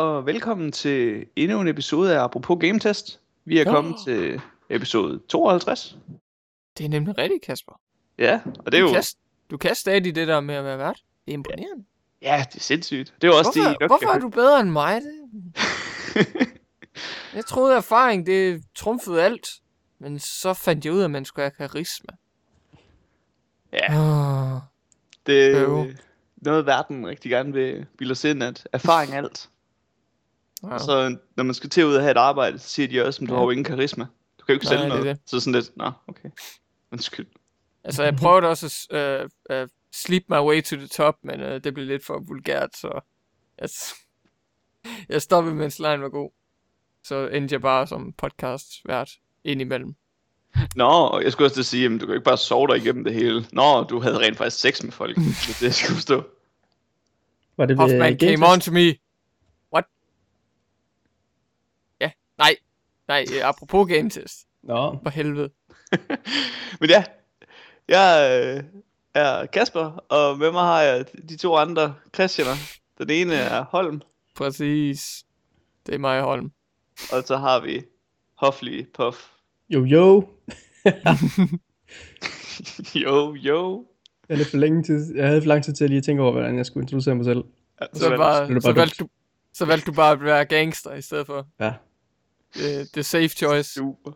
Og velkommen til endnu en episode af Apropos Game Test. Vi er kommet til episode 52. Det er nemlig rigtigt, Kasper. Ja, og det er Du jo... kan, du kan stadig det der med at være vært. Det er imponerende. Ja, det er sindssygt. Det er også hvorfor, det, nok hvorfor er du bedre end mig? Det... jeg troede, erfaring det trumfede alt. Men så fandt jeg ud af, at man skulle have karisma. Ja, Oh. det er Øv. noget verden rigtig gerne vil bilde os ind, at erfaring er alt. Ja. Og så når man skal til ud og have et arbejde, så siger de også, at du Ja. har jo ingen karisma. Du kan jo ikke Nej, sælge det noget. Så sådan lidt, nå, okay. Undskyld. Altså, jeg prøvede også at uh, uh, sleep my way to the top, men uh, det blev lidt for vulgært, så jeg, jeg stoppede, mens lejen var god. Så endte jeg bare som podcast vært indimellem. Nå, og jeg skulle også til at sige, at du kan ikke bare sove dig igennem det hele. Nå, du havde rent faktisk sex med folk. Det er det, skal forstå. Var det ved Hoffman Game came on to me. What? Ja, nej. Nej, øh, apropos game test. Nå, For helvede. Men ja, jeg øh, er Kasper, og med mig har jeg de to andre Christianer. Den ene er Holm, Præcis. Det er mig, Holm. og så har vi Hofli Puff. jo jo. jo, jo. Jeg, lidt for længe tid, jeg havde for lang tid til at lige tænke over, hvordan jeg skulle introducere mig selv. Ja, Så, er det- bare, så, valgte du, så valgte du bare at være gangster i stedet for. Ja. Det, det er safe choice. Super.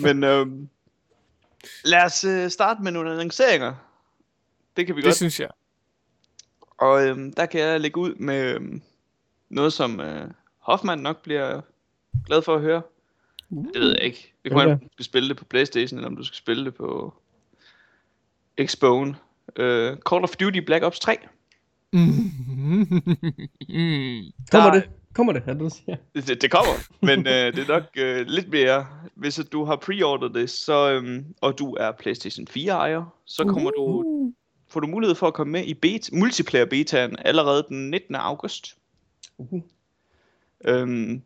Men øhm, lad os øh, starte med nogle annonceringer. Det kan vi Det godt. synes jeg. Og øhm, der kan jeg lægge ud med øhm, noget, som øh, Hoffman nok bliver glad for at høre. Det ved jeg ikke. Det kommer Okay. an på, om du skal spille det på Playstation, eller om du skal spille det på Xbone. Øh, Call of Duty Black Ops 3. Mm. Kommer Der- det? Kommer det, er det, du siger? Det, det, kommer, men øh, det er nok øh, lidt mere. Hvis du har preordret det, så, øhm, og du er PlayStation 4 ejer, så kommer du, Uh. får du mulighed for at komme med i beta, multiplayer betaen allerede den 19. august. Uh. Øhm,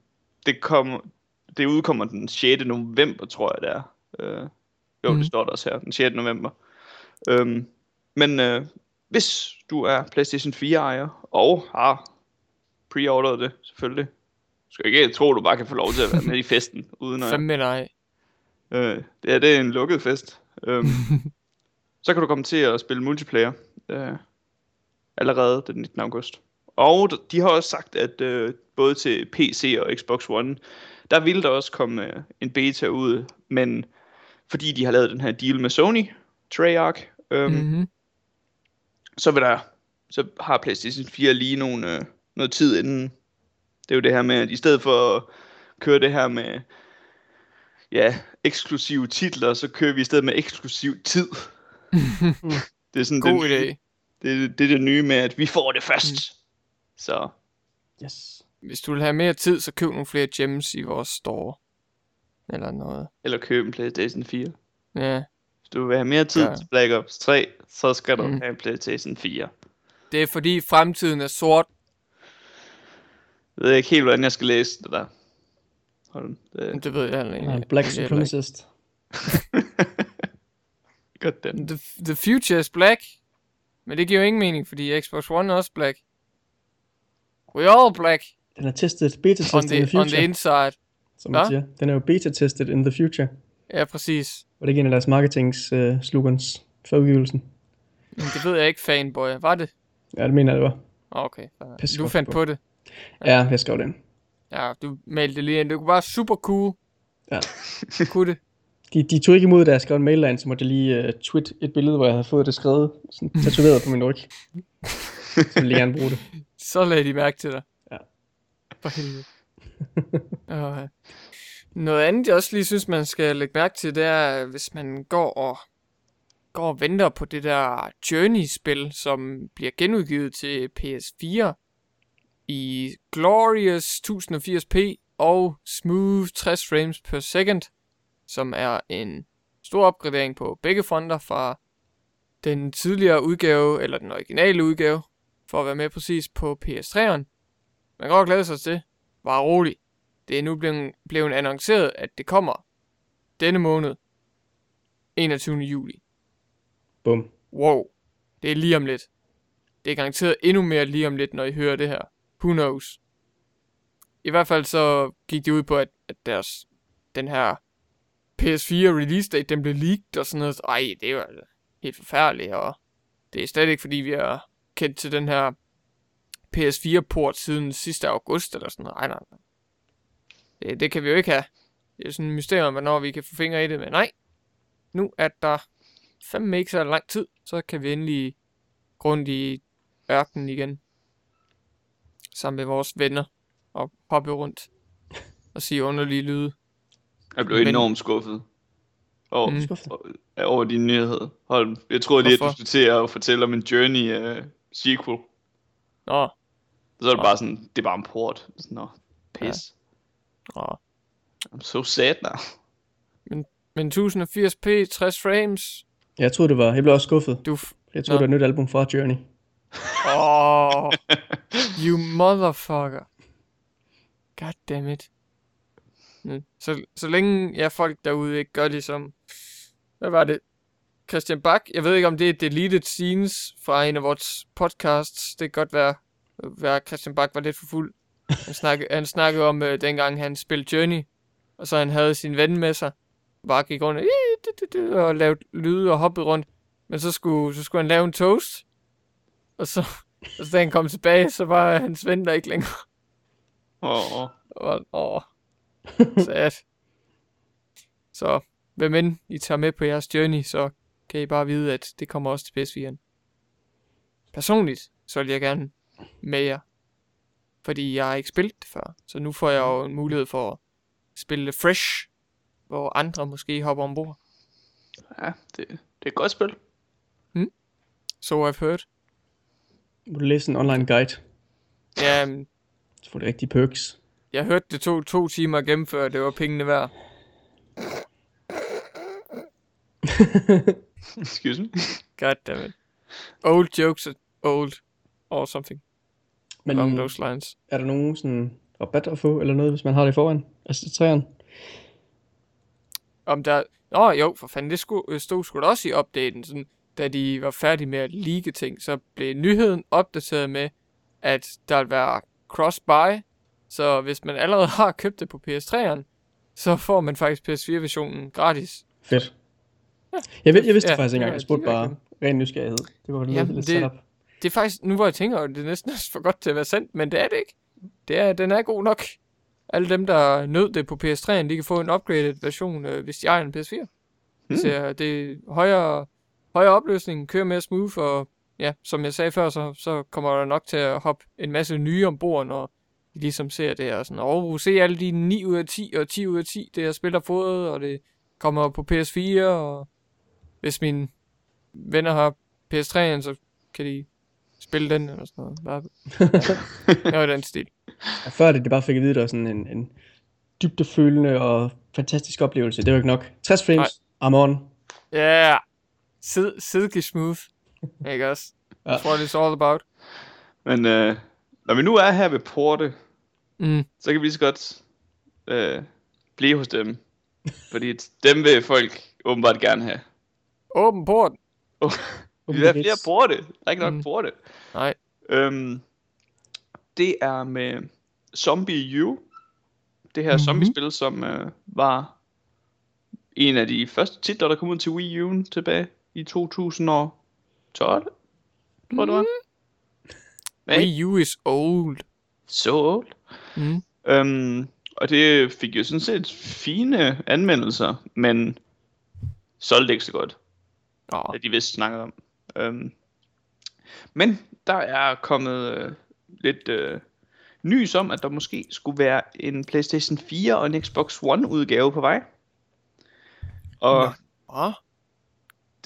det, kom, det udkommer den 6. november, tror jeg det er. Øh, jo, Mhm. det står der også her, den 6. november. Øhm, men øh, hvis du er PlayStation 4 ejer og har preordret det, selvfølgelig. Du skal ikke tro, du bare kan få lov til at være med i festen, uden at... Fem nej. Øh, det, er, det er en lukket fest. Øhm, så kan du komme til at spille multiplayer øh, allerede den 19. august. Og de har også sagt, at øh, både til PC og Xbox One, der vil der også komme øh, en beta ud, men fordi de har lavet den her deal med Sony, Treyarch, mm. Mm-hmm. så vil der, så har PlayStation 4 lige nogle, øh, noget tid inden. Det er jo det her med, at i stedet for at køre det her med, ja, eksklusive titler, så kører vi i stedet med eksklusiv tid. Det er sådan God det, idé. Det, det er det nye med, at vi får det først. Mm. Så Yes. Hvis du vil have mere tid, så køb nogle flere gems i vores store. Eller noget. eller køb en PlayStation 4. Ja. Hvis du vil have mere tid Ja. til Black Ops 3, så skal du mm. have en PlayStation 4. Det er fordi fremtiden er sort. Jeg ved ikke helt, hvordan jeg skal læse det der. Hold. Det Det ved jeg heller ikke. Black er. Supremacist. godt den. The, the future is black. Men det giver jo ingen mening, fordi Xbox One er også black. We all black Den er testet, on beta-testet in the the, on the future, inside. som man siger. Den er jo beta-testet in the future. Ja, præcis. Og det er ikke en af deres marketings uh, slogans for udgivelsen. Men det ved jeg ikke, fanboy. Var det? Ja, det mener jeg, det var. Ah, Okay. Pisse Du fandt på. på det. Ja, jeg skrev den. Ja, du meldte det lige ind. Det bare super cool. Ja. Kunne det? De, de tog ikke imod, da jeg skrev en mail derind, så måtte jeg lige uh, tweet et billede, hvor jeg havde fået det skrevet, sådan tatoveret på min ryg. Så ville jeg gerne bruge det. Så lagde de mærke til dig. Ja. For helvede. og, noget andet, jeg også lige synes, man skal lægge mærke til, det er, hvis man går og, går og venter på det der Journey-spil, som bliver genudgivet til PS4 i Glorious 1080p og Smooth 60 frames per second, som er en stor opgradering på begge fronter fra den tidligere udgave, eller den originale udgave, for at være med præcis på PS3'eren. Man kan godt glæde sig til. Bare rolig. Det er nu blevet, blevet annonceret, at det kommer denne måned. 21. juli. Bum. Wow. Det er lige om lidt. Det er garanteret endnu mere lige om lidt, når I hører det her. Who knows? i hvert fald så gik de ud på, at, at deres, den her PS4 release date, den blev leaked og sådan noget. Ej, det er altså helt forfærdeligt, og det er slet ikke, fordi vi har kendt til den her PS4-port siden sidste august eller sådan noget. Ej, nej, nej. Det, det kan vi jo ikke have. Det er sådan et mysterium, hvornår vi kan få fingre i det, men nej. Nu er der fandme ikke så lang tid, så kan vi endelig grund i ørkenen igen. Sammen med vores venner. Og hoppe rundt. Og sige underlige lyde. Jeg blev Men- enormt skuffet over, Mm. Skuffet. over, over dine nyheder. Hold, jeg tror lige, at du skulle til at fortælle om en Journey uh, sequel. Nå, Så er det Nå. bare sådan, det er bare en port. Sådan, Nå, pis. nå. I'm so sad now. Men 1080p, 60 frames. Jeg troede, det var... Jeg blev også skuffet. Du... f- Jeg troede, Nå. det var et nyt album fra Journey. Åh, you motherfucker. God damn it. Så, så længe jeg folk derude ikke gør ligesom... Hvad var det? Christian Bak. Jeg ved ikke, om det er deleted scenes fra en af vores podcasts. Det kan godt være, være Christian Bak var lidt for fuld. Han snakkede, han snakkede om, øh, dengang han spillede Journey. Og så han havde sin ven med sig. Bare gik rundt og, og lavede lyde og hoppede rundt. Men så skulle, så skulle han lave en toast. Og så, og så da han kom tilbage, så var hans ven der ikke længere. Åh, oh, åh, sad. Så hvem end I tager med på jeres journey, så kan I bare vide, at det kommer også til PS4'en. Personligt, så vil jeg gerne med jer. Fordi jeg har ikke spillet det før. Så nu får jeg jo en mulighed for at spille det fresh, hvor andre måske hopper ombord. ja, det, det er et godt spil. So I've heard. Må du læse en online guide, Ja, så får du rigtige perks. jeg hørte det tog to timer at gennemføre, det var pengene værd. Excuse me. God damn it. Old jokes are old. Or something Men along those lines. er der nogen sådan rabat at få, eller noget, hvis man har det i forvejen? Altså træerne? Om der... Nå jo, for fanden, det skulle, stod sgu da også i updaten, sådan, da de var færdige med at leake ting, så blev nyheden opdateret med, at der vil være cross-buy, så hvis man allerede har købt det på PS3'eren, så får man faktisk PS4-versionen gratis. Fedt. Jeg, ved, jeg vidste Ja, ja, faktisk ikke engang, jeg spurgte bare ren nysgerrighed. Det var lidt, Jamen, lidt det- setup. Det er faktisk, nu hvor jeg tænker, det er næsten for godt til at være sandt, men det er det ikke. Det er, den er god nok. Alle dem, der nød det på PS3'en, de kan få en upgraded version, øh, hvis de ejer en PS4. Hmm. Mm. Så det er højere, højere opløsning, kører mere smooth, og ja, som jeg sagde før, så, så kommer der nok til at hoppe en masse nye ombord, når de ligesom ser det her. Sådan, og se alle de 9 ud af 10 og 10 ud af 10, det jeg spiller fået, og det kommer på PS4, og hvis mine venner har PS3'en, så kan de spille den, eller sådan noget. Bare, ja, den stil. Og før det, det bare fik at vide, det var sådan en, en dybdefølende og fantastisk oplevelse. Det var ikke nok. 60 frames, I'm on. Ja, yeah. Sid silky smooth. Ikke også? Ja. That's what it's all about. Men øh, når vi nu er her ved Porte, Mm. så kan vi lige så godt øh, blive hos dem. Fordi dem vil folk åbenbart gerne have. Åben port. Oh, vi vil have flere porte. Der er ikke nok Mm. porte. Nej. Øhm, det er med Zombie U. Det her Mhm. mm-hmm. zombie-spil, som øh, var en af de første titler, der kom ud til Wii U tilbage i 2012. Tror jeg, det var. Nej, Wii U is old. so old. Mm. Øhm, og det fik jo sådan set fine anmeldelser, men solgte ikke så godt. Oh. at de vist snakkede om. Øhm, men der er kommet øh, lidt øh, nys om, at der måske skulle være en PlayStation 4 og en Xbox One udgave på vej. Og Nå.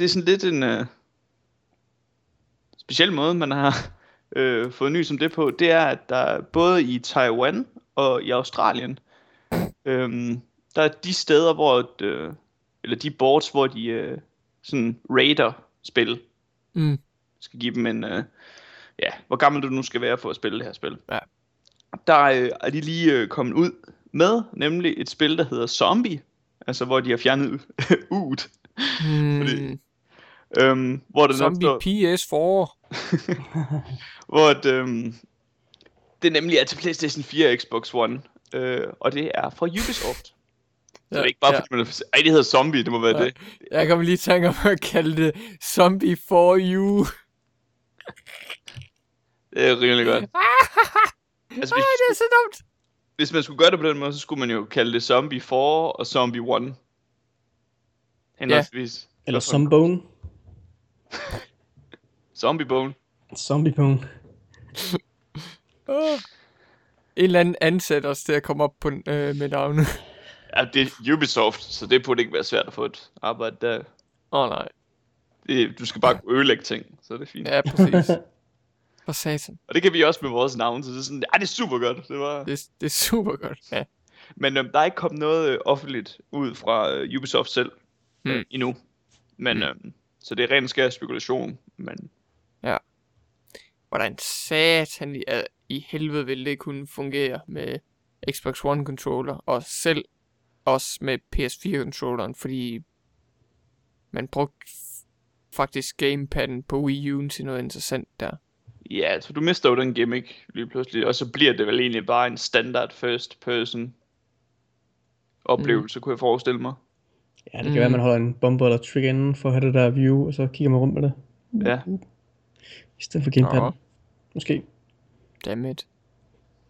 Det er sådan lidt en øh, speciel måde, man har øh, fået nys om det på. Det er, at der både i Taiwan og i Australien, øh, der er de steder, hvor, øh, eller de boards, hvor de øh, sådan raider spil, Mm. skal give dem en, øh, ja, hvor gammel du nu skal være for at spille det her spil. Ja. Der øh, er de lige øh, kommet ud med, nemlig et spil, der hedder Zombie, altså hvor de har fjernet ud, Mm. Fordi- øhm, hvor der Zombie nok står, PS4. hvor at, øhm, det nemlig er til PlayStation 4 og Xbox One. øh, og det er fra Ubisoft. Så Ja, det er ikke bare ja. fordi man er... Ej, det hedder Zombie, det må være Ja. det. Jeg kommer lige i tanke om at kalde det Zombie for You. Det er rimelig godt. Altså, Ej, hvis, det er så dumt. hvis man skulle gøre det på den måde, så skulle man jo kalde det Zombie 4 og Zombie 1. Henholdsvis. Eller Zombone. Zombie Bone. Zombie Bone. Åh. En eller anden ansat os til at komme op på, øh, med navnet. Ja, det er Ubisoft, så det burde ikke være svært at få et arbejde der. Åh oh, nej. Det, du skal bare ødelægge ting, så er det fint. Ja. Ja, præcis. For satan. Og det kan vi også med vores navn, så det er sådan, ja, det er super godt. Det var... Det, det er super godt. Ja. Men øhm, der er ikke kommet noget øh, offentligt ud fra øh, Ubisoft selv øh, Hmm. endnu. Men, Hmm. øhm, så det er ren skær spekulation. Men Hvordan satan i, i helvede ville det kunne fungere med Xbox One controller, og selv også med PS4 controlleren, fordi man brugte faktisk gamepadden på Wii U'en til noget interessant der. ja, så du mister jo den gimmick lige pludselig. Og så bliver det vel egentlig bare en standard first person oplevelse, mm. kunne jeg forestille mig. Ja, det kan mm. være, at man holder en bombe eller trigger inden for at have det der view, og så kigger man rundt med det. Ja. I stedet for gamepad. Nå. Måske. Dammit.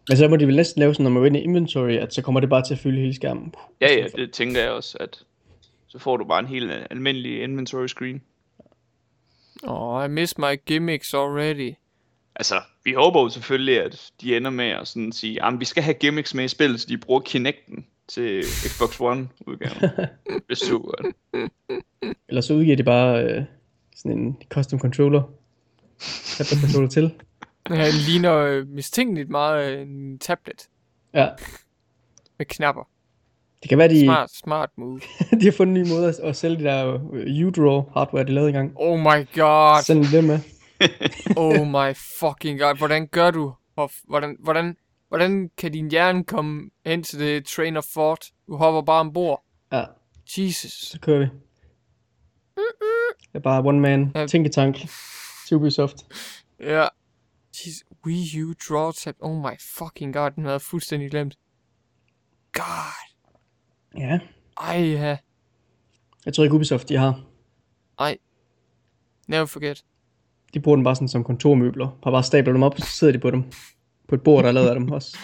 Men så må de vel næsten lave sådan, når man går ind i inventory, at så kommer det bare til at fylde hele skærmen. Ja, ja, det tænker jeg også, at så får du bare en helt almindelig inventory screen. Oh, I miss my gimmicks already. Altså, vi håber jo selvfølgelig, at de ender med at sådan sige, at vi skal have gimmicks med i spillet, så de bruger Kinecten til Xbox One-udgaven. det er super godt. Eller så udgiver de bare øh, sådan en custom controller. Tablet controller til. Han ligner øh, mistænkeligt meget øh, en tablet Ja, med knapper. det kan være, de, Smart, smart move. de har fundet en ny måde at, at sælge de der øh, U-Draw hardware, de lavede engang. Oh my god. Send det med. Oh my fucking god. Hvordan gør du? Hvordan, hvordan, hvordan kan din hjerne komme hen til det train of thought? Du hopper bare ombord. Ja, Jesus. så kører vi. Det er bare one man Ja. tænketank til Ubisoft. Ja. Jesus. Wii U draw tab. Oh my fucking god. Den havde jeg fuldstændig glemt. God. Ja, Ej, ja. jeg tror ikke Ubisoft, de har. Never forget. De bruger den bare sådan som kontormøbler. Har bare stabler dem op, så sidder de på dem. På et bord, der er lavet af dem også.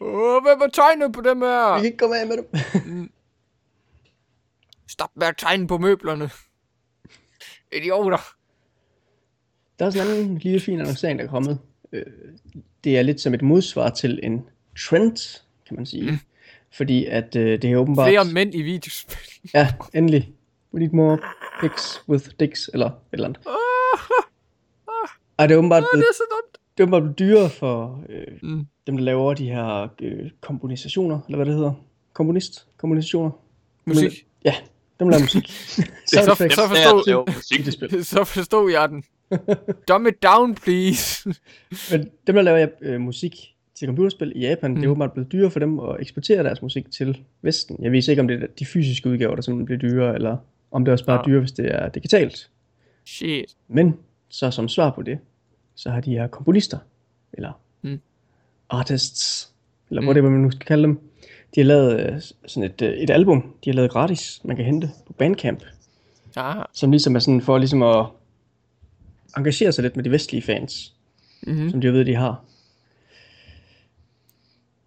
Åh, oh, hvem har tegnet på dem Vi her? kan ikke komme af med dem. Stop med at tegne på møblerne. Idioter. Der er sådan en anden lille fin annoncering, der er kommet. Øh, Det er lidt som et modsvar til en trend, kan man sige. Mm. Fordi at øh, det er åbenbart... Flere mænd i videospil. Ja, endelig. We need more pics with dicks, eller et eller andet. Ej, det er åbenbart blevet, det er så dumt. Det blevet dyrere for øh, Mm. dem, der laver de her øh, komponisationer, eller hvad det hedder. Komponist? Komponisationer? Musik. Ja, dem laver musik. så- så der forstod- musik. Så forstod jeg den. Dumb it down, please. Men dem, der laver øh, musik til computerspil i Japan, mm. det er Mm. åbenbart blevet dyrere for dem at eksportere deres musik til Vesten. Jeg ved ikke, om det er de fysiske udgaver, der simpelthen bliver dyrere, eller om det også bare er Ah. dyrere, hvis det er digitalt. Shit. Men så som svar på det, så har de her komponister, eller Mm. artists, eller Mm. hvad man nu skal kalde dem, de har lavet øh, sådan et, øh, et album, de har lavet gratis, man kan hente på Bandcamp, Ah. som ligesom er sådan for ligesom at engagere sig lidt med de vestlige fans, Mm-hmm. som de jo ved, de har.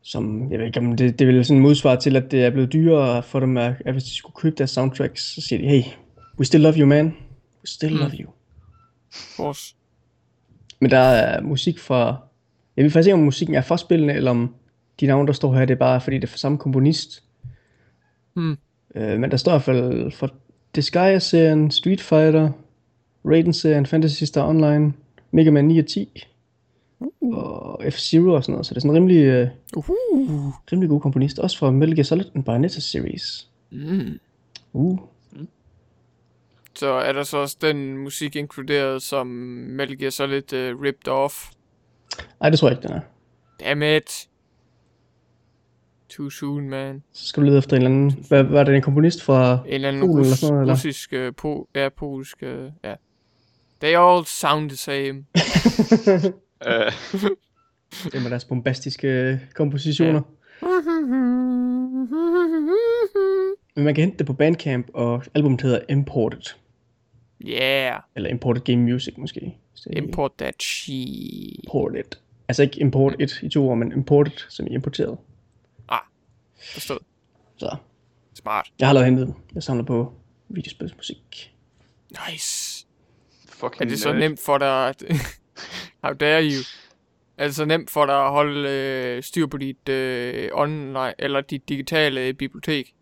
Som, jeg ved ikke, om det, det vel sådan en modsvar til, at det er blevet dyrere for dem, at, at hvis de skulle købe deres soundtracks, så siger de, hey, we still love you, man. We still Mm. love you. Course. Men der er musik fra... Jeg ved faktisk ikke, om musikken er fra spillene, eller om de navne, der står her, det er bare, fordi det er fra samme komponist. Hmm. Øh, men der står i hvert fald fra Disgaea-serien, Street Fighter, Raiden-serien, Fantasy Star Online, Mega Man 9 og 10, og F-Zero og sådan noget. Så det er sådan en rimelig, øh, Uh. rimelig god komponist. Også fra Metal Gear Solid and Bayonetta series. Mm. Uh. Så er der så også den musik inkluderet, som Metal Gear Solid uh, ripped off. Ej, det tror jeg ikke, den er. Damn it. Too soon, man. Så skal du lede efter en eller anden... Hvad, var det en komponist fra... En eller anden Polen eller rus, sådan noget, eller? russisk, uh, po, ja, polsk, uh, ja. They all sound the same. Øh, Det med deres bombastiske kompositioner. Men man kan hente det på Bandcamp, og albumet hedder Imported. Yeah, Eller Imported Game Music måske. Så import that shit. Imported. Altså ikke import et i to ord, men imported, som i importeret. Forstået. Så Smart. jeg har allerede hentet den. Jeg samler på videospilsmusik. Nice. Fucking Er det så nemt for dig at... How dare you? Er det så nemt for dig at holde øh, styr på dit øh, online, eller dit digitale bibliotek?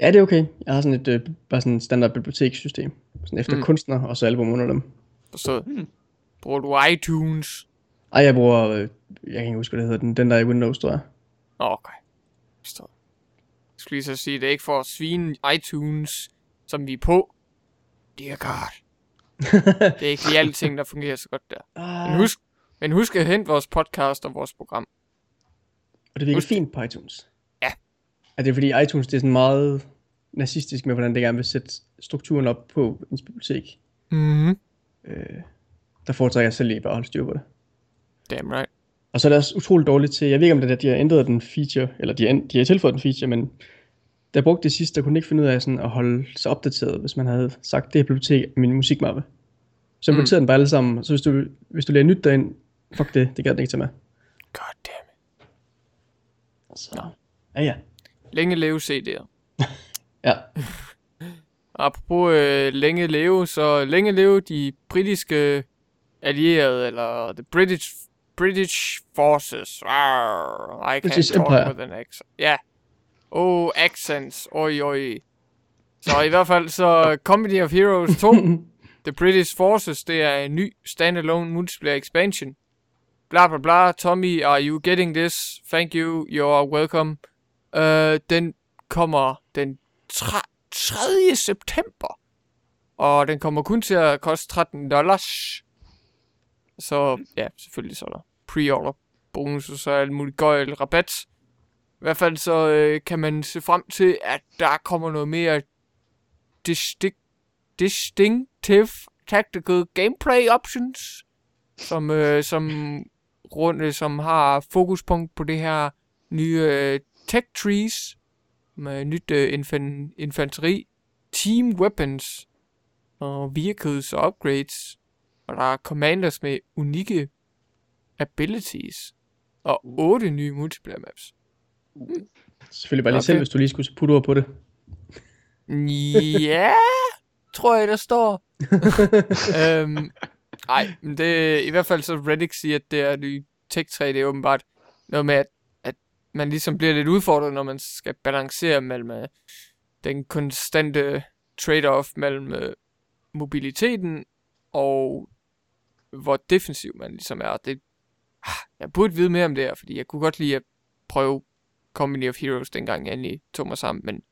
Ja, det er okay. Jeg har sådan et øh, bare sådan et standard bibliotekssystem. Sådan efter Mm. kunstner, og så album under dem. Forstået. Hmm. Bruger du iTunes? Ej, jeg bruger, øh, jeg kan ikke huske, hvad det hedder, den, den der er i Windows, tror jeg. Okay. Forstået. Jeg skulle lige så sige, det er ikke for at svine iTunes, som vi er på. Dear God. det er ikke lige alting, der fungerer så godt der. Ah, Men husk, men husk at hente vores podcast og vores program. og det virker husk- fint på iTunes. Er det fordi iTunes det er sådan meget nazistisk med, hvordan det gerne vil sætte strukturen op på ens bibliotek? Mhm. Øh, der foretrækker jeg selv lige bare at holde styr på det. Damn right. Og så er det også utroligt dårligt til, jeg ved ikke om det er, at de har ændret den feature, eller de har, de har tilføjet den feature, men da jeg brugte det sidste, der kunne ikke finde ud af sådan at holde sig opdateret, hvis man havde sagt, det her bibliotek er min musikmappe. Så Mm. importerede den bare alle sammen, så hvis du, hvis du lærer nyt derind, fuck det, det gad den ikke tage med. God damn it. Så, ja ja. Længe leve CD'er. Ja, Apropos øh, længe leve, så længe leve de britiske allierede, eller the British British Forces. Arr, I British can't talk Empire. with an accent. Ja. Oh, accents. Oj, oj. Så i hvert fald så Company of Heroes 2, The British Forces, det er en ny standalone multiplayer expansion. Bla bla bla, Tommy, are you getting this? Thank you, you're welcome. Øh, den kommer den 3. 3. september. Og den kommer kun til at koste 13 dollars. Så ja, selvfølgelig så er der pre-order bonus og så alt muligt gøjl rabat. I hvert fald så øh, kan man se frem til, at der kommer noget mere distinct, distinctive tactical gameplay options, som, øh, som, rundt, som har fokuspunkt på det her nye øh, tech trees, med nyt øh, infan- infanteri, team weapons og vehicles og upgrades. Og der er commanders med unikke abilities. Og otte nye multiplayer maps. selvfølgelig bare lige Okay. selv, hvis du lige skulle putte ord på det. Ja, tror jeg, der står. øhm, ej, men det i hvert fald så Reddit siger, at det er nye Tech 3, det er åbenbart noget med, at man ligesom bliver lidt udfordret, når man skal balancere mellem øh, den konstante trade-off mellem øh, mobiliteten og hvor defensiv man ligesom er. Det, ah, jeg burde vide mere om det her, fordi jeg kunne godt lide at prøve Company of Heroes, dengang jeg endelig tog mig sammen, men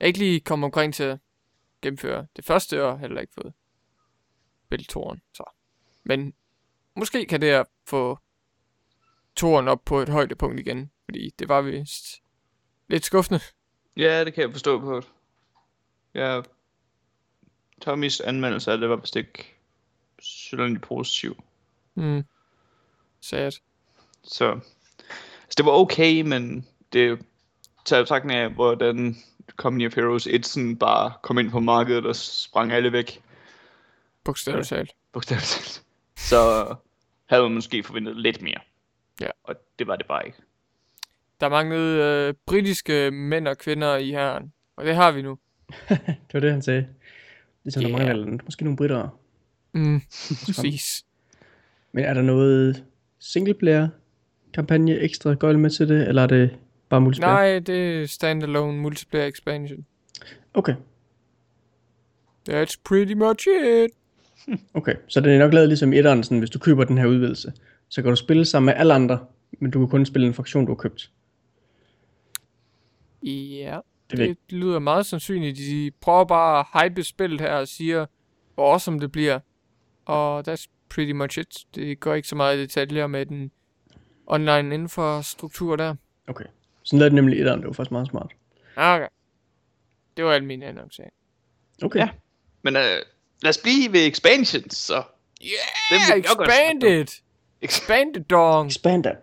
jeg ikke lige kom omkring til at gennemføre det første, og heller ikke fået spillet toren, så. Men måske kan det her få toren op på et højdepunkt igen, fordi det var vist lidt skuffende. Ja, det kan jeg forstå på. Ja, Tommys anmeldelse af det var vist ikke synderligt positiv. Mm. Sad. Så altså, det var okay, men det tager betragtning af, hvordan Company of Heroes 1 sådan bare kom ind på markedet og sprang alle væk, Bogstaveligt talt. bogstaveligt talt. Så havde man måske forventet lidt mere. Ja. Og det var det bare ikke. Der manglede øh, britiske mænd og kvinder i herren, og det har vi nu. Det var det, han sagde. Er Ja. yeah. der mangler måske nogle britter. Mm. Præcis. Men er der noget singleplayer kampagne ekstra gøjl med til det, eller er det bare multiplayer? Nej, det er standalone multiplayer expansion. Okay, That's pretty much it. okay. Så den er nok lavet ligesom etteren, sådan, hvis du køber den her udvidelse, så kan du spille sammen med alle andre, men du kan kun spille en fraktion, du har købt. Ja, Det, det, det lyder meget sandsynligt. De prøver bare at hype spillet her og siger, hvor awesome det bliver. Og that's pretty much it. Det går ikke så meget i detaljer med den online infrastruktur der. Okay. Sådan lavede den nemlig i etteren, det var faktisk meget smart. Okay. Det var alt mine annoncering. Okay. Ja. Men uh, lad os blive ved expansions, så. Yeah, vil jeg godt expand snakke it! Expand it, dong! Expand that.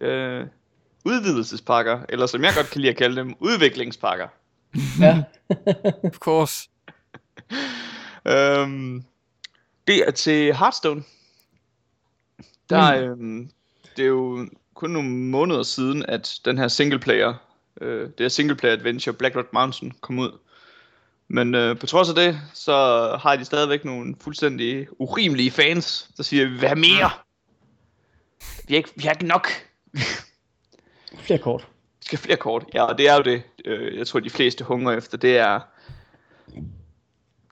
Uh, udvidelsespakker, eller som jeg godt kan lide at kalde dem, udviklingspakker. Ja. Of course. Øhm, det er til Hearthstone. Der, øhm, det er jo kun nogle måneder siden, at den her singleplayer, øh, det her singleplayer adventure Black Rock Mountain kom ud. Men øh, på trods af det, så har de stadigvæk nogle fuldstændig urimelige fans, der siger, have mere. Vi har ikke, vi har ikke nok. Flere kort. Vi skal flere kort. Ja, og det er jo det, øh, jeg tror, de fleste hungrer efter. Det er,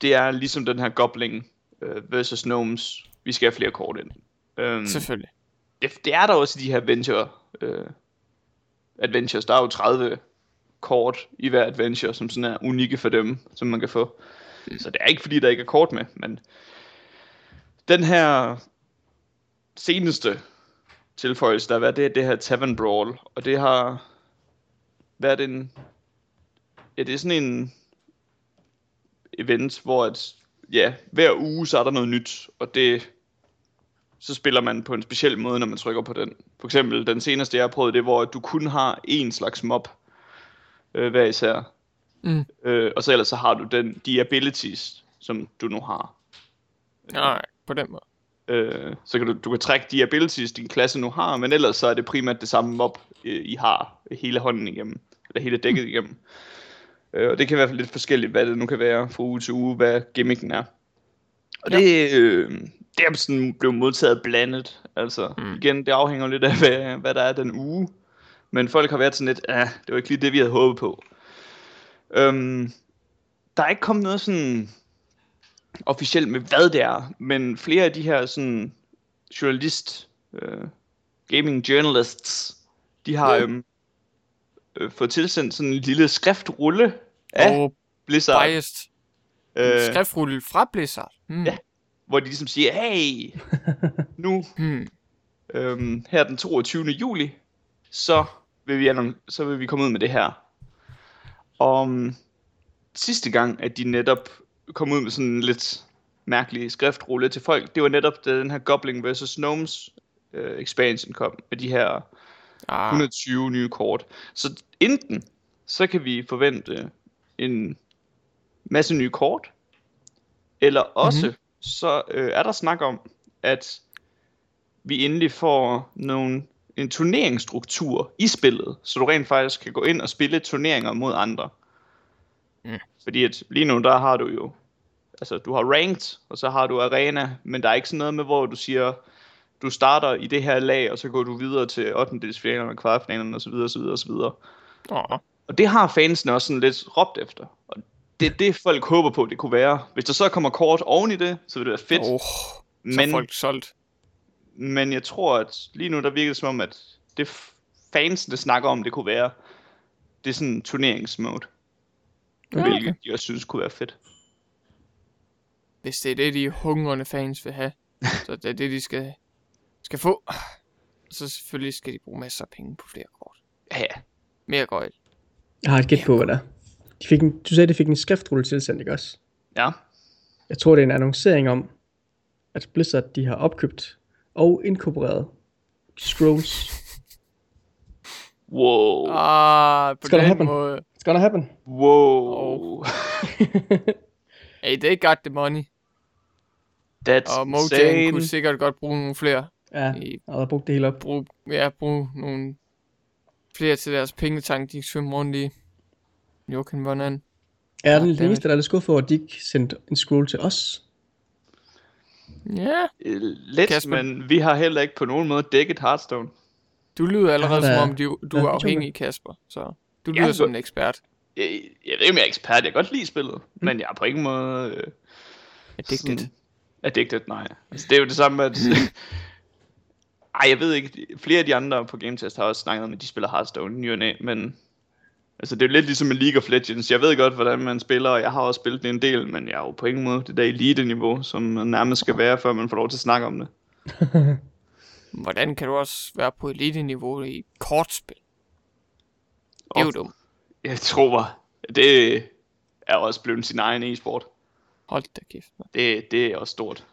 det er ligesom den her gobling øh, versus gnomes. Vi skal have flere kort ind. Øhm, Selvfølgelig. det, det er der også i de her adventure, øh, adventures. Der er jo 30 kort i hver adventure, som sådan er unikke for dem, som man kan få. Så det er ikke fordi, der ikke er kort med, men den her seneste tilføjelse, der har været, det er det her Tavern Brawl, og det har været en, ja, det er sådan en event, hvor at, ja, hver uge, så er der noget nyt, og det, så spiller man på en speciel måde, når man trykker på den. For eksempel, den seneste, jeg har prøvet, det er, hvor du kun har én slags mob, øh, hver især. Mm. Øh, og så ellers så har du den, de abilities, som du nu har. Nej, på den måde. Øh, så kan du, du kan trække de abilities, din klasse nu har, men ellers så er det primært det samme mob, øh, I har hele hånden igennem, eller hele dækket igennem. Øh, og det kan være lidt forskelligt, hvad det nu kan være fra uge til uge, hvad gimmicken er. Og Ja. det, øh, det er sådan blevet modtaget blandet. Altså, Mm. mm. igen, det afhænger lidt af, hvad, hvad der er den uge. Men folk har været sådan lidt, ah, det var ikke lige det, vi havde håbet på. Øhm, der er ikke kommet noget sådan officielt med, hvad det er, men flere af de her sådan journalist, øh, gaming journalists, de har Mm. øhm, øh, fået tilsendt sådan en lille skriftrulle af Og Blizzard, biased. øh, Skriftrulle fra Blizzard. Mm. Ja. hvor de ligesom siger, hey, nu Hmm. øhm, her den 22. juli, så vil vi, annon- så vil vi komme ud med det her. Om sidste gang, at de netop kom ud med sådan en lidt mærkelig skriftrulle til folk, det var netop da den her Goblin vs. Gnomes øh, expansion kom, med de her Ah, 120 nye kort. Så enten, så kan vi forvente en masse nye kort, eller også, mm-hmm. så øh, er der snak om, at vi endelig får nogle, en turneringsstruktur i spillet, så du rent faktisk kan gå ind og spille turneringer mod andre. Mm. Fordi at lige nu, der har du jo, altså du har ranked, og så har du arena, men der er ikke sådan noget med, hvor du siger, du starter i det her lag, og så går du videre til 8. delsfinalerne, kvartfinalerne osv. osv. osv. åh. Og det har fansene også sådan lidt råbt efter. Og det er det, folk håber på, det kunne være. Hvis der så kommer kort oven i det, så vil det være fedt. Oh, så men, er folk solgt. men jeg tror, at lige nu der virker det som om, at det fansene snakker om, det kunne være, det er sådan en turneringsmode. Ja, okay. hvilket jeg synes kunne være fedt. Hvis det er det, de hungrende fans vil have, så det er det, de skal, skal få. Så selvfølgelig skal de bruge masser af penge på flere kort. Ja, ja. Mere gøjl. Jeg har et gæt på, hvad der er. de fik en, Du sagde, de fik en skriftrulle tilsendt, ikke også? ja. Jeg tror, det er en annoncering om, at Blizzard de har opkøbt og inkorporeret scrolls. Wow. Ah, på der den happen? måde. It's gonna happen. Wow. Hey, they got the money. That's Og Mojang insane. kunne sikkert godt bruge nogle flere. Ja, I og har brugt det hele op. brug, ja, bruge nogle flere til deres pengetank, de kan svømme rundt i. Joachim Vonan. Er den Goddammit. eneste, der er lidt skuffet over, at de ikke sendte en scroll til os? Ja, Lidt, Kasper. men vi har heller ikke på nogen måde dækket Hearthstone. du lyder allerede Ja, som om, du, du Ja, er afhængig, Kasper. Så du Ja, lyder som en ekspert. Jeg, jeg ved ikke, om jeg er ekspert. Jeg kan godt lide spillet, mm. men jeg er på ingen måde... Øh, Addicted. sådan- Addicted, nej. Altså, det er jo det samme med, at... Ej, jeg ved ikke. Flere af de andre på GameTest har også snakket om, at de spiller Hearthstone ny og næ, men... Altså, det er jo lidt ligesom med League of Legends. Jeg ved godt, hvordan man spiller, og jeg har også spillet det en del, men jeg er jo på ingen måde det der elite-niveau, som man nærmest skal være, før man får lov til at snakke om det. Hvordan kan du også være på elite-niveau i kortspil? Det er jo dumt. Jeg tror, det er også blevet sin egen e-sport. Hold da kæft, man. Det, det er også stort.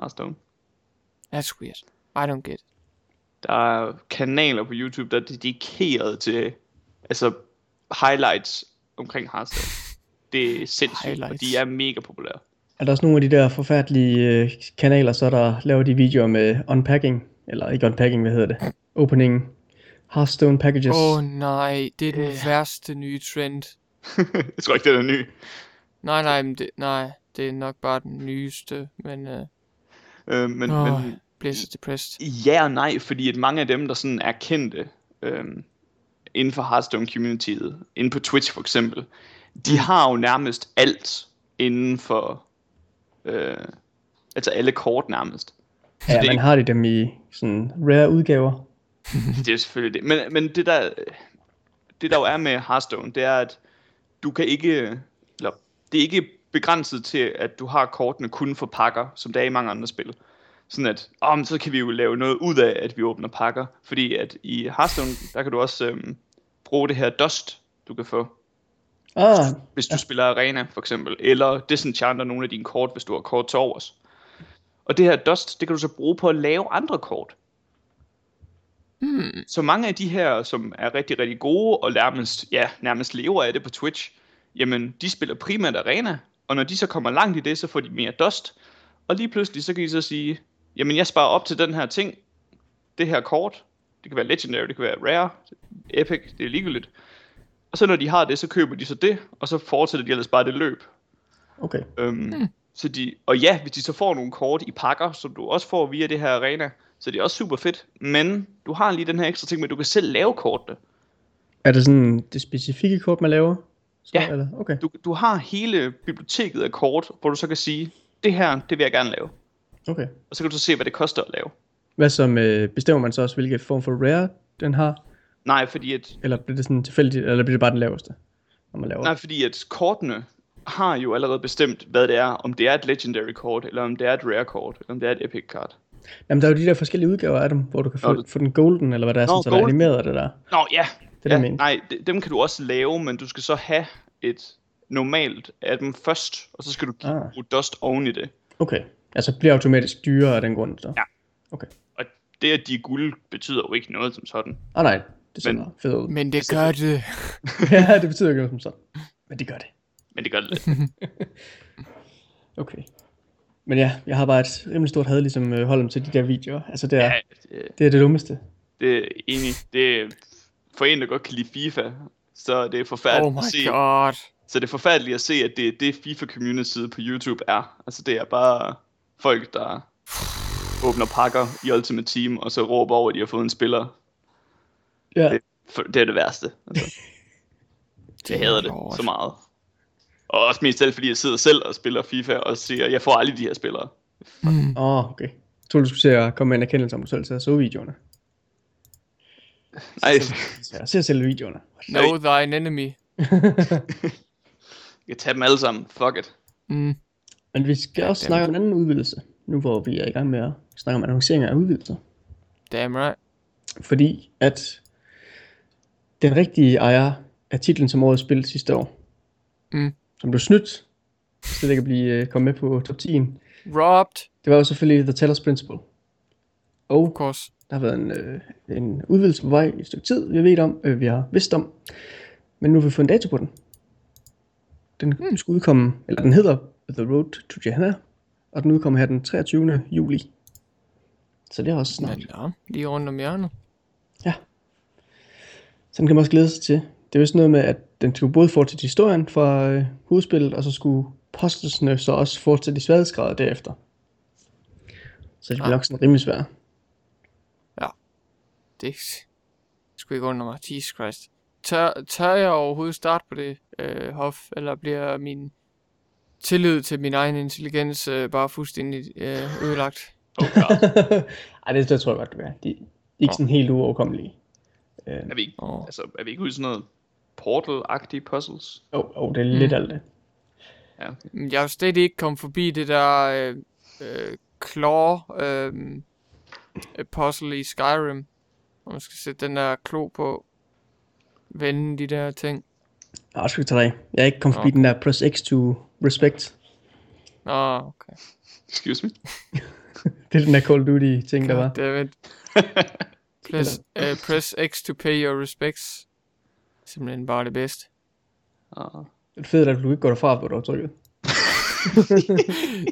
Hearthstone. That's weird. I don't get it. Der er kanaler på YouTube, der er dedikeret til altså highlights omkring Hearthstone. Det er sindssygt, og Highlights. de er mega populære. Er der også nogle af de der forfærdelige øh, kanaler, så der laver de videoer med unpacking, eller ikke unpacking, hvad hedder det? Opening Hearthstone packages. Åh oh, nej, det er den værste nye trend. Jeg tror ikke, det er ny. Nej, nej, men det, nej, det er nok bare den nyeste, men øh, Øh, men, åh, men bliver så depressed. Ja og nej, fordi at mange af dem, der sådan er kendte øhm, inden for Hearthstone-communityet, inden på Twitch for eksempel, de Mm. har jo nærmest alt inden for, øh, altså alle kort nærmest. ja, det man har de dem i sådan rare udgaver. Det er selvfølgelig det. Men, men det der, det der jo er med Hearthstone, det er, at du kan ikke, det er ikke begrænset til, at du har kortene kun for pakker, som der er i mange andre spil. Sådan at, om så kan vi jo lave noget ud af, at vi åbner pakker. Fordi at i Hearthstone, der kan du også øhm, bruge det her dust, du kan få. Ah, Hvis du ja. spiller arena, for eksempel. Eller disenchanter nogle af dine kort, hvis du har kort til overs. Og det her dust, det kan du så bruge på at lave andre kort. Hmm. Så mange af de her, som er rigtig, rigtig gode, og nærmest, ja, nærmest lever af det på Twitch, jamen, de spiller primært arena, og når de så kommer langt i det, så får de mere dust, og lige pludselig, så kan de så sige, jamen, jeg sparer op til den her ting, det her kort, det kan være legendary, det kan være rare, epic, det er ligegyldigt. Og så når de har det, så køber de så det, og så fortsætter de ellers bare det løb. okay. Øhm, mm. så de, og ja, hvis de så får nogle kort i pakker, som du også får via det her arena, så det er også super fedt. Men du har lige den her ekstra ting med, at du kan selv lave kortene. Er det sådan det specifikke kort, man laver? Så, Ja. Eller? Okay. Du, du har hele biblioteket af kort, hvor du så kan sige, det her, det vil jeg gerne lave. okay. Og så kan du så se, hvad det koster at lave. Hvad så med, bestemmer man så også, hvilken form for rare den har? Nej, fordi at, Eller bliver det sådan tilfældigt, eller bliver det bare den laveste, når man laver nej, fordi at kortene har jo allerede bestemt, hvad det er. Om det er et legendary kort, eller om det er et rare kort, eller om det er et epic kort. Jamen, der er jo de der forskellige udgaver af dem, hvor du kan få, Nå, få den golden, eller hvad det er, Nå, sådan, så der er animeret det der. Nå ja, Det ja nej, de- dem kan du også lave, men du skal så have et normalt af dem først, og så skal du give Ah. dust oven i det. Okay. Altså bliver automatisk dyrere af den grund, så. Ja. Okay. Og det, at de er guld, betyder jo ikke noget som sådan. Ah nej, det ser Men- fedt ud. Men det gør det. ja, det betyder ikke noget som sådan. Men det gør det. Men det gør det lidt. Okay. Men ja, jeg har bare et rimelig stort had, ligesom øh, Holm til de der videoer. Altså det er, ja, det, det er det dummeste. det er enig. Det for en, der godt kan lide FIFA, så det er forfærdeligt Oh my at se. god. Så det er forfærdeligt at se, at det er det FIFA-community på YouTube er. Altså det er bare folk, der åbner pakker i Ultimate Team, og så råber over, at de har fået en spiller. Ja. Det, for, det er det værste. Altså. Jeg hader det så meget. Og også mest selv, fordi jeg sidder selv og spiller FIFA, og siger, jeg får aldrig de her spillere. Mm. Åh, oh, okay. Jeg troede, du skulle se at komme med en erkendelse om, du selv så videoerne. Nej, Så jeg ser selv videoerne. Know thine enemy. jeg kan tage dem alle sammen. Fuck it. Mm. Men vi skal også snakke om en anden udvidelse, nu hvor vi er i gang med at snakke om annonceringer af udvidelser. Damn right. Fordi at den rigtige ejer af titlen som årets spil sidste år, Mm. som blev snydt, så det kan blive øh, komme med på top 10, Robbed. det var jo selvfølgelig The Teller's Principle. Og Of course. Der har været en, øh, en udvidelse på vej i et stykke tid, vi ved om, øh, vi har vidst om, men nu har vi fået en dato på den. Den mm. skulle udkomme, eller den hedder The Road to Gehenna, og den udkommer her den 23. juli. Så det er også snart. Ja, lige rundt om hjørnet. Så den kan man også glæde sig til. Det er vist noget med, at den skulle både fortsætte historien fra øh, hovedspillet, og så skulle postelsene så også fortsætte i sværhedsgrader derefter. Så det bliver Ah. nok sådan rimelig svært. Det skulle ikke under mig. Jesus Christ. Tør, tør jeg overhovedet starte på det, øh, Hof? Eller bliver min tillid til min egen intelligens øh, bare fuldstændig øh, ødelagt? Oh. Ej, det, det tror jeg godt, det er. De, de er ikke sådan helt uoverkommelige. Øh, er, vi ikke, Åh. altså, er vi ikke ude i sådan noget Portal-agtige puzzles? oh, oh, det er lidt Mm. alt det. Ja. Men Jeg er jo slet ikke kommet forbi det der øh, øh, claw øh, puzzle i Skyrim. Hvor man skal sætte den der klo på. Vende de der ting. Skal vi tage dig. Jeg er ikke kommet forbi den der press X to respect. Nå, okay. Excuse me. Det er den der Call of Duty ting, der var. David. Press, uh, press X to pay your respects. Simpelthen bare det bedste. Ah. Det er fedt, at du ikke går derfra, hvor du har trykket.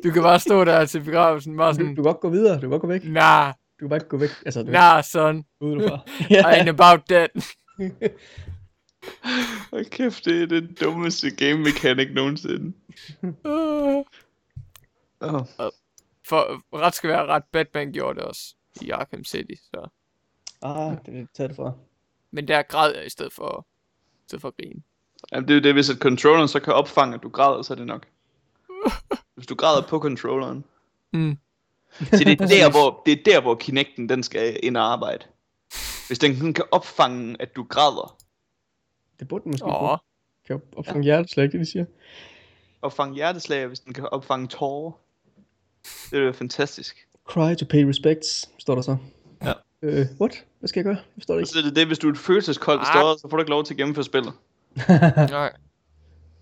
Du kan bare stå der til begravelsen, bare Du, sådan, du kan godt gå videre, du kan godt gå væk. nah, Du kan bare ikke gå væk. Altså, du nah, son, gå derfra. I ain't about that. Hold kæft, det er den dummeste game mechanic nogensinde. Uh. Oh. For ret skal være ret, Batman gjorde det også i Arkham City, så. ah, det er det fra. Men der græd jeg i stedet for, i stedet for at grine. Jamen, det er jo det, hvis et controlleren så kan opfange, at du græder, så er det nok. Hvis du græder på controlleren. Mm. Så det er der, hvor, det er der, hvor Kinecten, den skal ind og arbejde. Hvis den sådan kan opfange, at du græder, Det burde den måske Åh, kunne. Kan opfange hjerteslag, det de siger. opfange hjerteslag, hvis den kan opfange tårer. Det er jo fantastisk. Cry to pay respects, står der så. Ja. Øh, what? Hvad skal jeg gøre? Jeg forstår det Og ikke. så er det det, hvis du er et følelseskoldt Ah. større, så får du ikke lov til at gennemføre spillet. nej.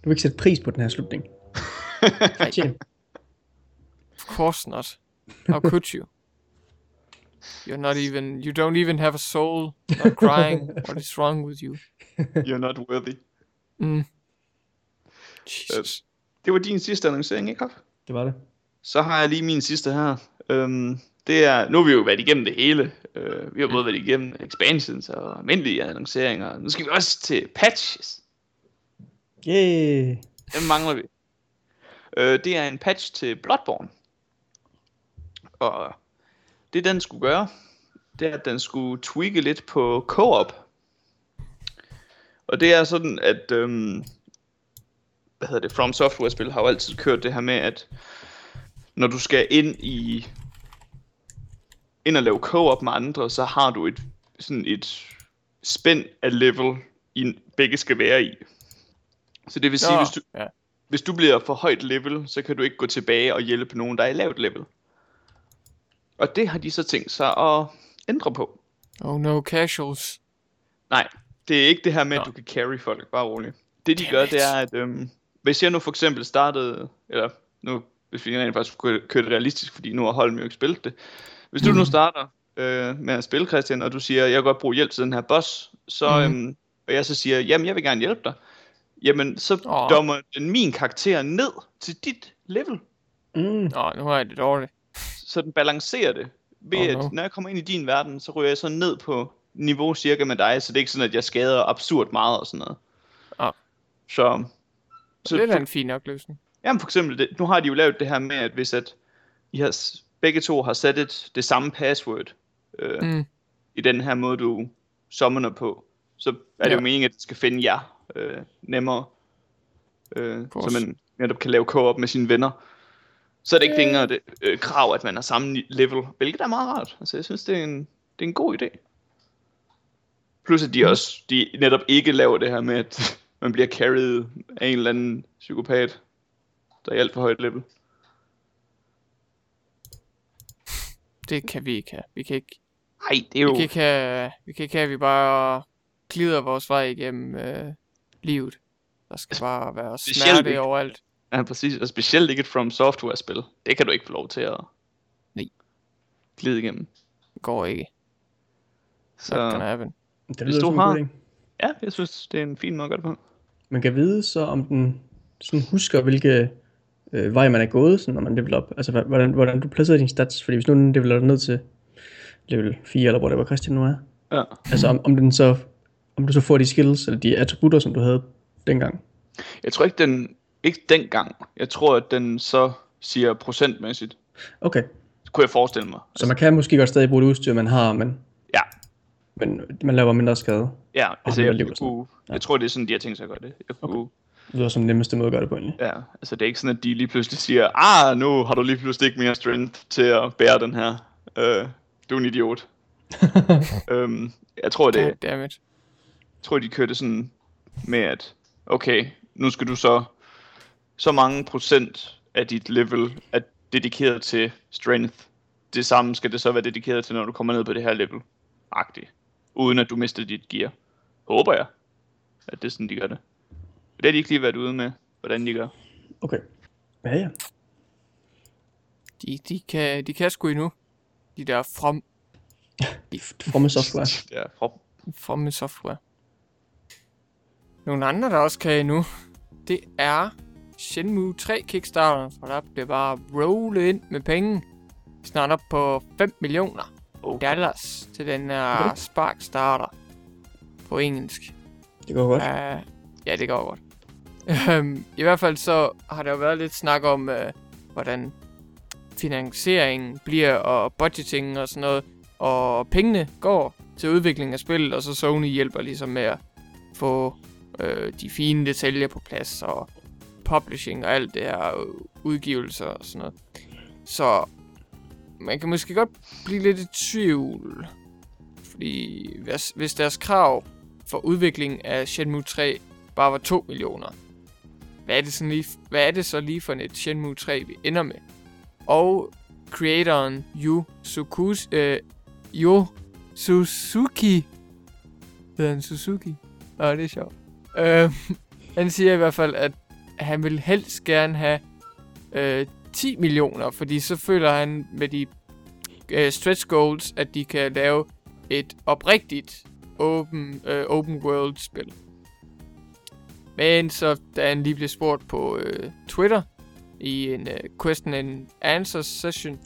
Du vil ikke sætte pris på den her slutning. Tjen. Of course not. How could you? You're not even, you don't even have a soul. Not crying. What is wrong with you? You're not worthy. Mm. Jesus. Det var din sidste annoncering, ikke Hoff? Det var det. Så har jeg lige min sidste her. Øhm, det er, nu har vi jo været igennem det hele. Øh, vi har både været igennem expansions og almindelige annonceringer. Nu skal vi også til patches. Yay! Dem mangler vi. Øh, det er en patch til Bloodborne. Og det den skulle gøre, det er at den skulle tweake lidt på co-op. Og det er sådan at øhm, hvad hedder det, From Software spil har jo altid kørt det her med at når du skal ind i ind og lave co-op med andre, så har du et sådan et spænd af level i begge skal være i. Så det vil sige, Nå, hvis du, ja. hvis du bliver for højt level, så kan du ikke gå tilbage og hjælpe nogen, der er i lavt level. Og det har de så tænkt sig at ændre på. Oh no, casuals. Nej, det er ikke det her med, at Nå. du kan carry folk, bare roligt. Det de Damn gør, it. det er, at øhm, hvis jeg nu for eksempel startede, eller nu, hvis vi rent faktisk kunne køre det realistisk, fordi nu har Holm jo ikke spillet det. Hvis du Mm. nu starter øh, med at spille, Christian, og du siger, jeg kan godt bruge hjælp til den her boss, så, Mhm. øhm, og jeg så siger, jamen jeg vil gerne hjælpe dig, jamen så Åh. dommer den min karakter ned til dit level. Mm. Nå, nu har jeg det dårligt. Så den balancerer det. Ved Oh, at no. når jeg kommer ind i din verden, så ryger jeg så ned på niveau cirka med dig, så det er ikke sådan, at jeg skader absurd meget og sådan noget. Ah. Så, Så det er en fin nok løsning. jamen for eksempel, det, nu har de jo lavet det her med, at hvis at I har, begge to har sat et, det samme password øh, Mm. i den her måde, du summoner på, så er det Ja. jo meningen, at det skal finde jer øh, nemmere. Øh, så man netop kan lave co-op med sine venner. Så er det ikke længere det øh, krav, at man har samme level, hvilket er meget rart. Altså, jeg synes, det er en, det er en god idé. Plus, at de også de netop ikke laver det her med, at man bliver carried af en eller anden psykopat, der er i alt for højt level. Det kan vi ikke have. Vi kan ikke, Nej, det er vi jo... kan ikke have, vi kan ikke have, vi bare glider vores vej igennem øh, livet. Der skal bare være smerte overalt. Ja, præcis. Og specielt ikke et From Software-spil. Det kan du ikke få lov til at... Nej. Glide igennem. Det går ikke. Så Not gonna happen. Det Hvis lyder du som en har- god ja, jeg synes, det er en fin måde at gøre det på. Man kan vide så, om den sådan husker, hvilke øh, vej man er gået, sådan, når man leveler op. Altså, hvordan, hvordan du placerer dine stats. Fordi hvis nu den leveler ned til level 4, eller hvor det var Christian nu er. Ja. Altså, om, om, den så, om du så får de skills, eller de attributter, som du havde dengang. Jeg tror ikke, den... Ikke dengang. Jeg tror, at den så siger procentmæssigt. Okay, Det kunne jeg forestille mig. så man kan måske godt stadig bruge det udstyr, man har, men, Ja, men man laver mindre skade. ja. Altså, jeg, jeg, kunne, jeg tror, det er sådan, de har tænkt sig at gøre det. Jeg kunne, okay. Det lyder som den nemmeste måde at gøre det på, egentlig. Ja, altså det er ikke sådan, at de lige pludselig siger, ah, nu har du lige pludselig ikke mere strength til at bære den her. Øh, du er en idiot. øhm, jeg tror, det, God damn it. tror, de kørte sådan med, at okay, nu skal du så, så mange procent af dit level er dedikeret til strength. Det samme skal det så være dedikeret til, når du kommer ned på det her level. Agtigt. Uden at du mister dit gear. Håber jeg, at det er sådan, de gør det. Det har de ikke lige været ude med, hvordan de gør. Okay. Ja, ja. De, de, kan, de kan sgu endnu. De der from. From Software. Ja, from. From Software. Nogle andre, der også kan endnu, det er Shenmue 3 Kickstarter, for der bliver bare rollet ind med penge. Snart op på 5 millioner Okay. dollars til den her Okay. Spark Starter på engelsk. Det går godt. Uh, ja, det går godt. Um, I hvert fald så har der jo været lidt snak om, uh, hvordan finansieringen bliver, og budgeting og sådan noget. Og pengene går til udvikling af spillet, og så Sony hjælper ligesom med at få øh, de fine detaljer på plads, og publishing og alt det her, udgivelser og sådan noget. Så man kan måske godt blive lidt i tvivl. Fordi hvis, hvis deres krav for udvikling af Shenmue 3 bare var 2 millioner, hvad er det, sådan lige, hvad er det så lige for et Shenmue 3, vi ender med? Og creatoren Yu Sukus, øh, Yu Suzuki, hedder han Suzuki? Nå, det er sjovt. Øh, han siger i hvert fald, at han vil helst gerne have øh, 10 millioner, fordi så føler han med de øh, stretch goals, at de kan lave et oprigtigt open, øh, open world spil. Men så da han lige blev spurgt på øh, Twitter i en øh, question and answer session,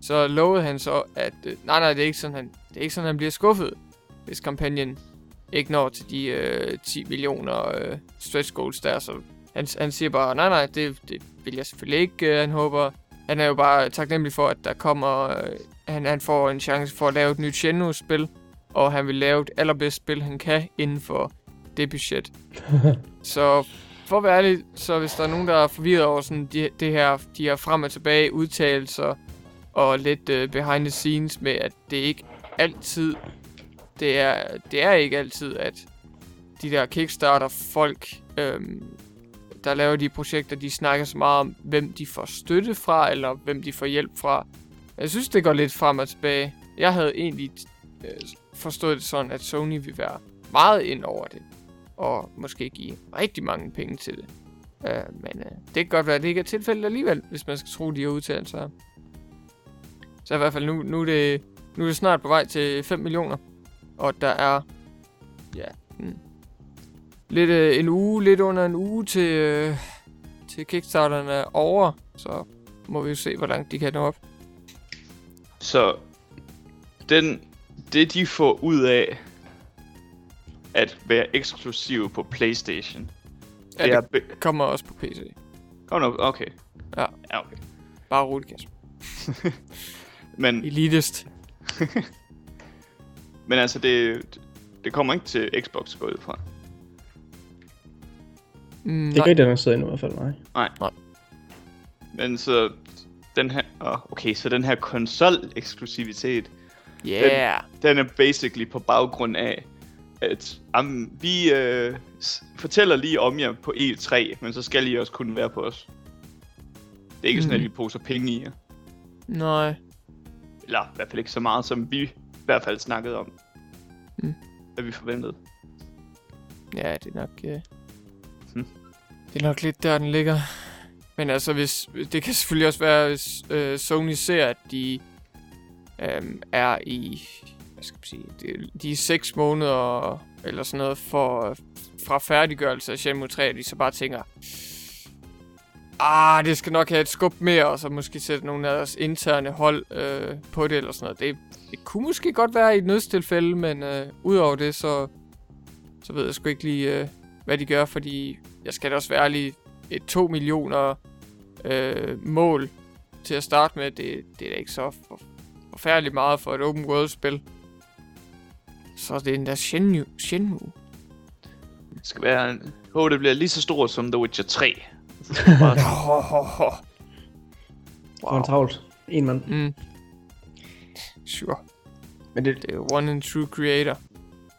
så lovede han så, at øh, nej, nej, det er ikke sådan, han, det er ikke sådan, han bliver skuffet, hvis kampagnen ikke når til de øh, 10 millioner øh, stretch goals der. Så han, han siger bare, nej, nej, det, det vil jeg selvfølgelig ikke. Øh, han håber, han er jo bare taknemmelig for, at der kommer, øh, han, han får en chance for at lave et nyt Shenmue-spil, og han vil lave et allerbedste spil, han kan inden for det budget. så for at være ærlig, så hvis der er nogen, der er forvirret over sådan de, det her, de her frem og tilbage udtalelser, og lidt uh, behind the scenes med, at det ikke altid, det er, det er ikke altid, at de der Kickstarter-folk, øhm, der laver de projekter, de snakker så meget om, hvem de får støtte fra, eller hvem de får hjælp fra. Jeg synes, det går lidt frem og tilbage. Jeg havde egentlig øh, forstået det sådan, at Sony ville være meget ind over det, og måske give rigtig mange penge til det. Øh, men øh, det kan godt være, at det ikke er tilfældet alligevel, hvis man skal tro, de her udtalelser. Så i hvert fald nu, nu, er det, nu er det snart på vej til 5 millioner, og der er ja, hmm, lidt øh, en uge, lidt under en uge til, øh, til Kickstarteren er over, så må vi jo se, hvor langt de kan nå op. Så den, det de får ud af at være eksklusiv på Playstation, Ja, det er... det Be- kommer også på PC. Kom nu, okay. Ja. Ja, okay. Bare roligt, Kasper. Men, Elitist. men altså, det, det kommer ikke til Xbox gå ud fra. Mm, Det er ikke rigtig annonceret endnu i hvert fald, nej. Men så den her, oh, okay, så den her konsol-eksklusivitet, Yeah. den er basically på baggrund af, at um, vi øh, s- fortæller lige om jer på E3, men så skal I også kunne være på os. Det er ikke mm. sådan, at vi poser penge i jer. Nej. Eller i hvert fald ikke så meget, som vi i hvert fald snakkede om. Mm. Hvad vi forventede. Ja, det er nok... Uh... Det er nok lidt der, den ligger. Men altså, hvis, det kan selvfølgelig også være, hvis øh, Sony ser, at de øh, er i... Hvad skal man sige? De, de er 6 måneder eller sådan noget for, fra færdiggørelse af Shenmue 3, at de så bare tænker... Ah, det skal nok have et skub mere, og så måske sætte nogle af deres interne hold øh, på det, eller sådan noget. Det, det kunne måske godt være i et nødstilfælde, men øh, udover det, så, så ved jeg sgu ikke lige, øh, hvad de gør, fordi jeg skal da også være ærlig, et 2 millioner øh, mål til at starte med, det, det er da ikke så for, forfærdeligt meget for et open world spil. Så det er endda Shenmue. Shenmue. Det skal være... Jeg håber, det bliver lige så stort som The Witcher 3. Wow. For en travlt. En mand. Mm. Sure. Men det, Det er one and true creator.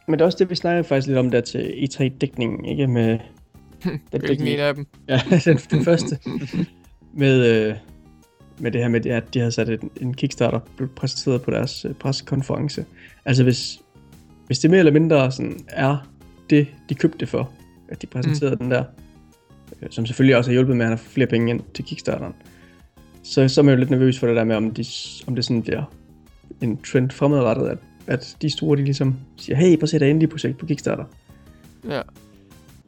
men det er også det, vi snakkede faktisk lidt om der til E3-dækningen, ikke? Med den Hvilken en af dem? Ja, den, den første. med, øh, med det her med, at de havde sat en, en Kickstarter blev præsenteret på deres øh, pressekonference. Altså hvis, hvis det mere eller mindre sådan er det, de købte for, at de præsenterede mm. den der, øh, som selvfølgelig også har hjulpet med at have flere penge ind til Kickstarteren, så, så er man jo lidt nervøs for det der med, om, de, om det sådan bliver en trend fremadrettet, at at de store, de ligesom siger, hey, prøv at se der endelig projekt på Kickstarter. Ja.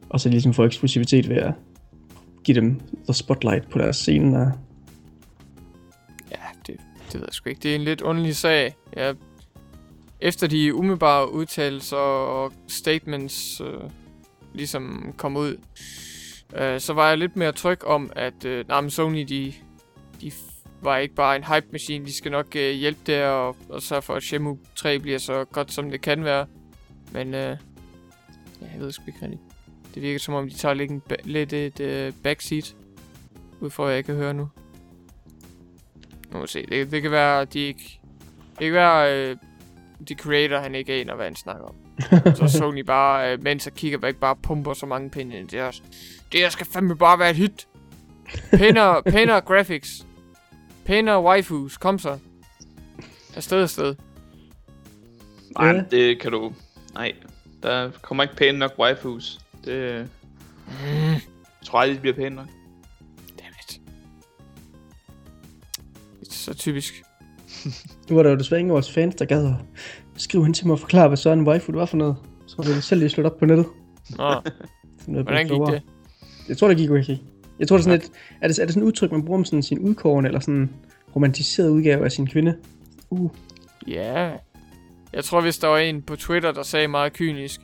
Og så ligesom får eksklusivitet ved at give dem the spotlight på deres scene. Der. Ja, det, det ved jeg sgu ikke. Det er en lidt underlig sag. Ja, efter de umiddelbare udtalelser og statements øh, ligesom kom ud, øh, så var jeg lidt mere tryg om, at øh, nej, men Sony, de, de var ikke bare en hype-maskine. De skal nok øh, hjælpe der og, og sørge for, at Shenmue 3 bliver så godt, som det kan være. Men øh, ja, jeg ved sgu ikke rigtigt. Det virker som om, de tager lidt, en ba- lidt et øh, backseat. Ud for, at jeg kan høre nu. Nu må se. Det, det kan være, de ikke... Det kan være, øh, de creator, han ikke aner, hvad han snakker om. så Sony bare, øh, mens jeg kigger væk, bare pumper så mange penge ind. Det, er, også- det her skal fandme bare være et hit. Pænere, pænere graphics. Pænere waifus. Kom så. Afsted, afsted. Nej, Ja. det kan du... Nej, der kommer ikke pæne nok waifus. Det Mm, tror jeg aldrig, det bliver pænt nok. dammit. Det er så typisk. Nu var der jo desværre ingen af vores fans, der gad at skrive hen til mig og forklare, hvad Søren Waifu det var for noget. Så var det selv lige slået op på nettet. Nå, hvordan gik klogere. det? Jeg tror, det gik okay. Jeg tror, det er sådan et, er det, er det sådan et udtryk, man bruger om sådan sin udkårende, eller sådan en romantiseret udgave af sin kvinde? Uh, Ja. Jeg tror, hvis der var en på Twitter, der sagde meget kynisk,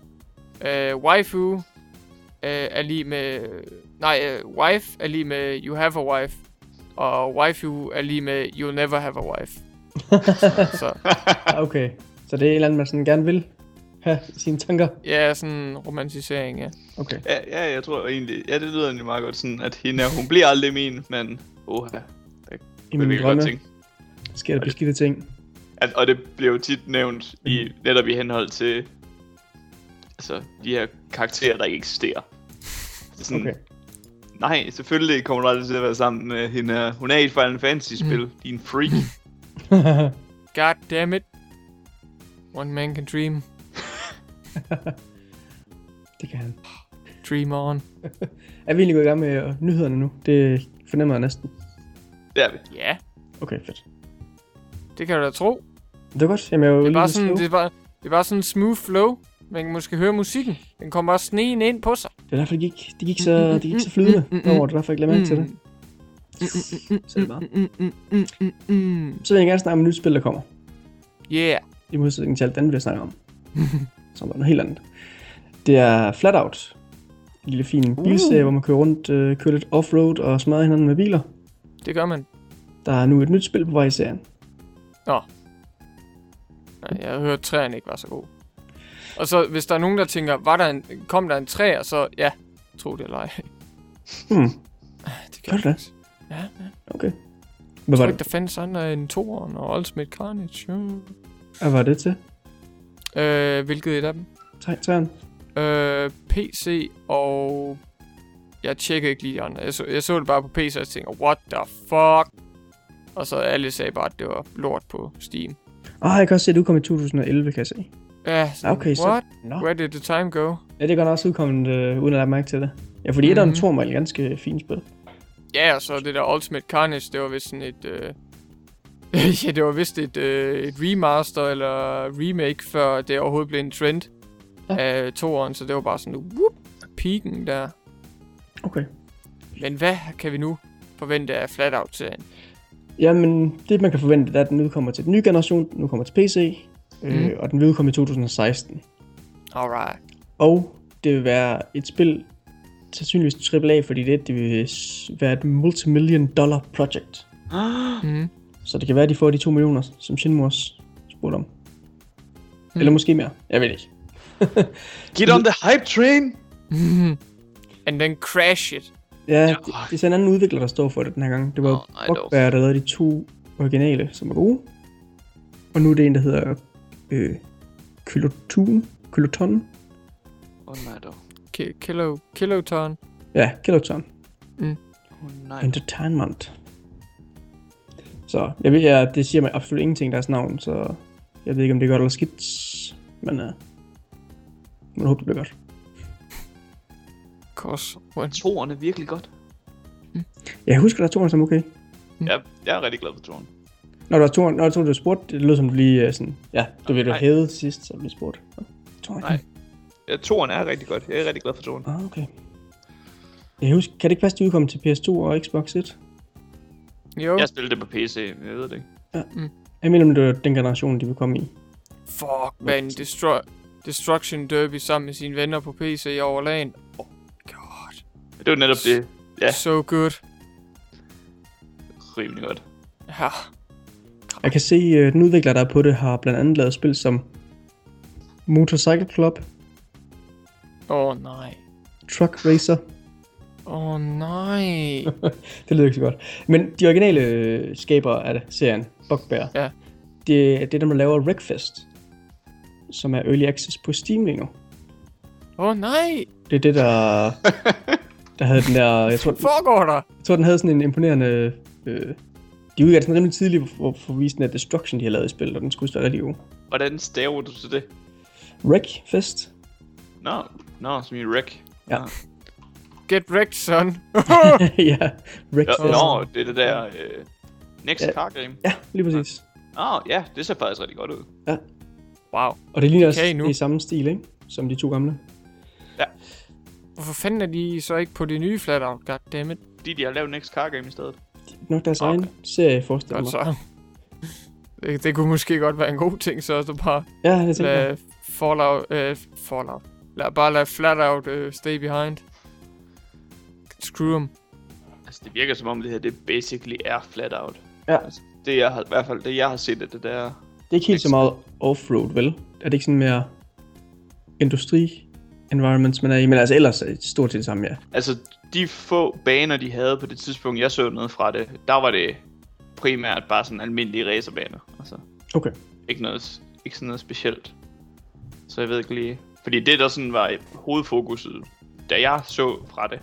øh, waifu er lige med... Nej, øh, wife er lige med you have a wife. Og waifu er lige med you'll never have a wife. Så okay. Så det er et eller andet, man sådan gerne vil have i sine tanker. ja, sådan en romantisering, ja. Okay. Ja, ja, jeg tror egentlig... Ja, det lyder egentlig meget godt sådan, at hende, hun bliver aldrig min, men... Oha, I det mine drømme tænke. sker der beskidte ting. At, og det bliver jo tit nævnt i, netop i henhold til altså, de her karakterer, der ikke eksisterer. Det er sådan, Okay. Nej, selvfølgelig kommer du aldrig til at være sammen med hende. Hun er i et Final Fantasy-spil. Mm. Din freak. God damn it. One man can dream. det kan han. Dream on. Er vi egentlig gået i gang med nyhederne nu? Det fornemmer jeg næsten. Det er vi. Ja, Okay, fedt. det kan du da tro. Det er godt. Jamen, jeg er jo Det er lige bare sådan, det er bare, det er bare sådan en smooth flow. Man kan måske høre musikken. Den kommer bare sneen ind på sig. Det er derfor, det gik, det gik så, det gik så flydende Mm, mm, mm, over. Det er derfor, jeg glemmer mærke til det. Så er det bare. Mm, mm, mm, mm, mm. Så vil jeg gerne snakke om et nyt spil, der kommer. Yeah. I modsætning til alt andet, vi har snakket om. Som var noget helt andet. Det er Flatout. En lille fin bilserie, hvor man kører rundt, øh, kører lidt offroad og smadrer hinanden med biler. Det gør man. Der er nu et nyt spil på vej i serien. Nej, jeg har hørt, at træerne ikke var så god. Og så, hvis der er nogen, der tænker, var der en, kom der en træer, så ja, tro det eller ej. Hmm, Det Gør det. Ja, ja. okay. Hvad var ikke, det, der fandtes andre end toeren og Ultimate Carnage. Jo. hvad var det til? Øh, hvilket et af dem? Træerne? Øh, PC og... Jeg tjekker ikke lige de andre. Jeg så, jeg så det bare på PC, og jeg tænkte, what the fuck? Og så alle sagde bare, at det var lort på Steam. Ah, jeg kan også se, at det udkom i 2011, kan jeg se. Ja, så, Okay, så- what? Nå. Where did the time go? Ja, det er godt også udkommet, øh, uden at lade mærke til det. Ja, fordi mm-hmm. Mhm. etteren og var et ganske fint spil. Ja, og så det der Ultimate Carnage, det var vist sådan et... Øh... ja, det var vist et, øh, et remaster eller remake, før det overhovedet blev en trend Ja. af toeren, så det var bare sådan, whoop, peaken der. Okay. Men hvad kan vi nu forvente af Flatout-serien? Jamen, det man kan forvente, det er, at den udkommer til den nye generation, den udkommer til PC, øh, Mhm. og den vil udkomme i 2016. Alright. Og det vil være et spil, sandsynligvis AAA, fordi det, det vil være et multimillion dollar project. Mm. Så det kan være, at de får de 2 millioner, som Shinmue også spurgte om. Mm. Eller måske mere. Jeg ved ikke. Get on the hype train! And then crash it. Ja, det, det er en anden udvikler, der står for det den her gang. Det var oh. Bugbear, der lavede de to originale, som var gode. Og nu er det en, der hedder øh, Kiloton. Kiloton? Åh oh, nej dog. Ki- kilo, kiloton. Ja, Kiloton. Åh oh, nej. Entertainment. Så jeg ved, ja, det siger mig absolut ingenting, deres navn, så jeg ved ikke, om det er godt eller skidt. Men uh, man håber, det bliver godt. Kors. Toren er virkelig godt. Jeg husker, der er to som okay. Jeg, jeg er rigtig glad for toren. Når du, tog, når du, tog, du spurgte, det lød som du lige øh, sådan, ja, du ved, du hævede sidst, så blev spurgt. Nå, tror jeg Nej. Ja, toren er rigtig godt. Jeg er rigtig glad for toren. Ah, okay. Jeg husker, kan det ikke passe, de udkom til PS2 og Xbox 1? Jo, Jeg spillede det på PC, men jeg ved det ikke. Jeg mener, om det var den generation, de vil komme i. fuck, man. Destru- Destruction Derby sammen med sine venner på PC i overlagen. Oh god. Det var netop det. Ja. So good. Rimelig godt. Ja. Jeg kan se, at den udvikler, der er på det, har blandt andet lavet spil som Motorcycle Club, Åh oh, nej. Truck Racer. Åh oh, nej. det lyder ikke så godt. Men de originale øh, skabere af det, serien, Bugbear, Ja. det, det er dem, der laver Wreckfest, som er Early Access på Steam lige nu. Åh oh, nej. Det er det, der, der havde den der... Jeg tror, Foregår der? jeg tror den havde sådan en imponerende... Øh, de udgav det sådan rimelig tidligt for, for at vise den der Destruction, de har lavet i spillet, og den skulle være rigtig god. Hvordan staver du til det? Wreckfest? Nå, nå, som i wreck. Ja. Get wrecked, son. ja, Ja, Wreckfest. nå, det er det der øh, Next Ja. Car Game. Ja, lige præcis. Åh, oh, ja, det ser faktisk rigtig godt ud. wow. Og det ligner også kan I nu. i samme stil, ikke? Som de to gamle. Hvorfor fanden er de så ikke på det nye Flatout? Goddammit. Fordi de har lavet Next Car Game i stedet. Nok deres Okay. egen serie, forestiller mig. så. Det, det kunne måske godt være en god ting, så så bare Ja, det lade Fallout, øh, Fallout. Lad, bare lade Flatout øh, stay behind. Screw them. Altså, det virker som om det her, det basically er flat out. Ja. Altså, det jeg har, i hvert fald det jeg har set af det der... Det er ikke helt så meget offroad, vel? Er det ikke sådan mere industri environments, man er i? Men altså ellers er det stort set det samme, ja. Altså, de få baner, de havde på det tidspunkt, jeg så noget fra det, der var det primært bare sådan almindelige racerbaner. Altså, Okay. ikke noget, ikke sådan noget specielt. Så jeg ved ikke lige... Fordi det, der sådan var hovedfokuset, da jeg så fra det,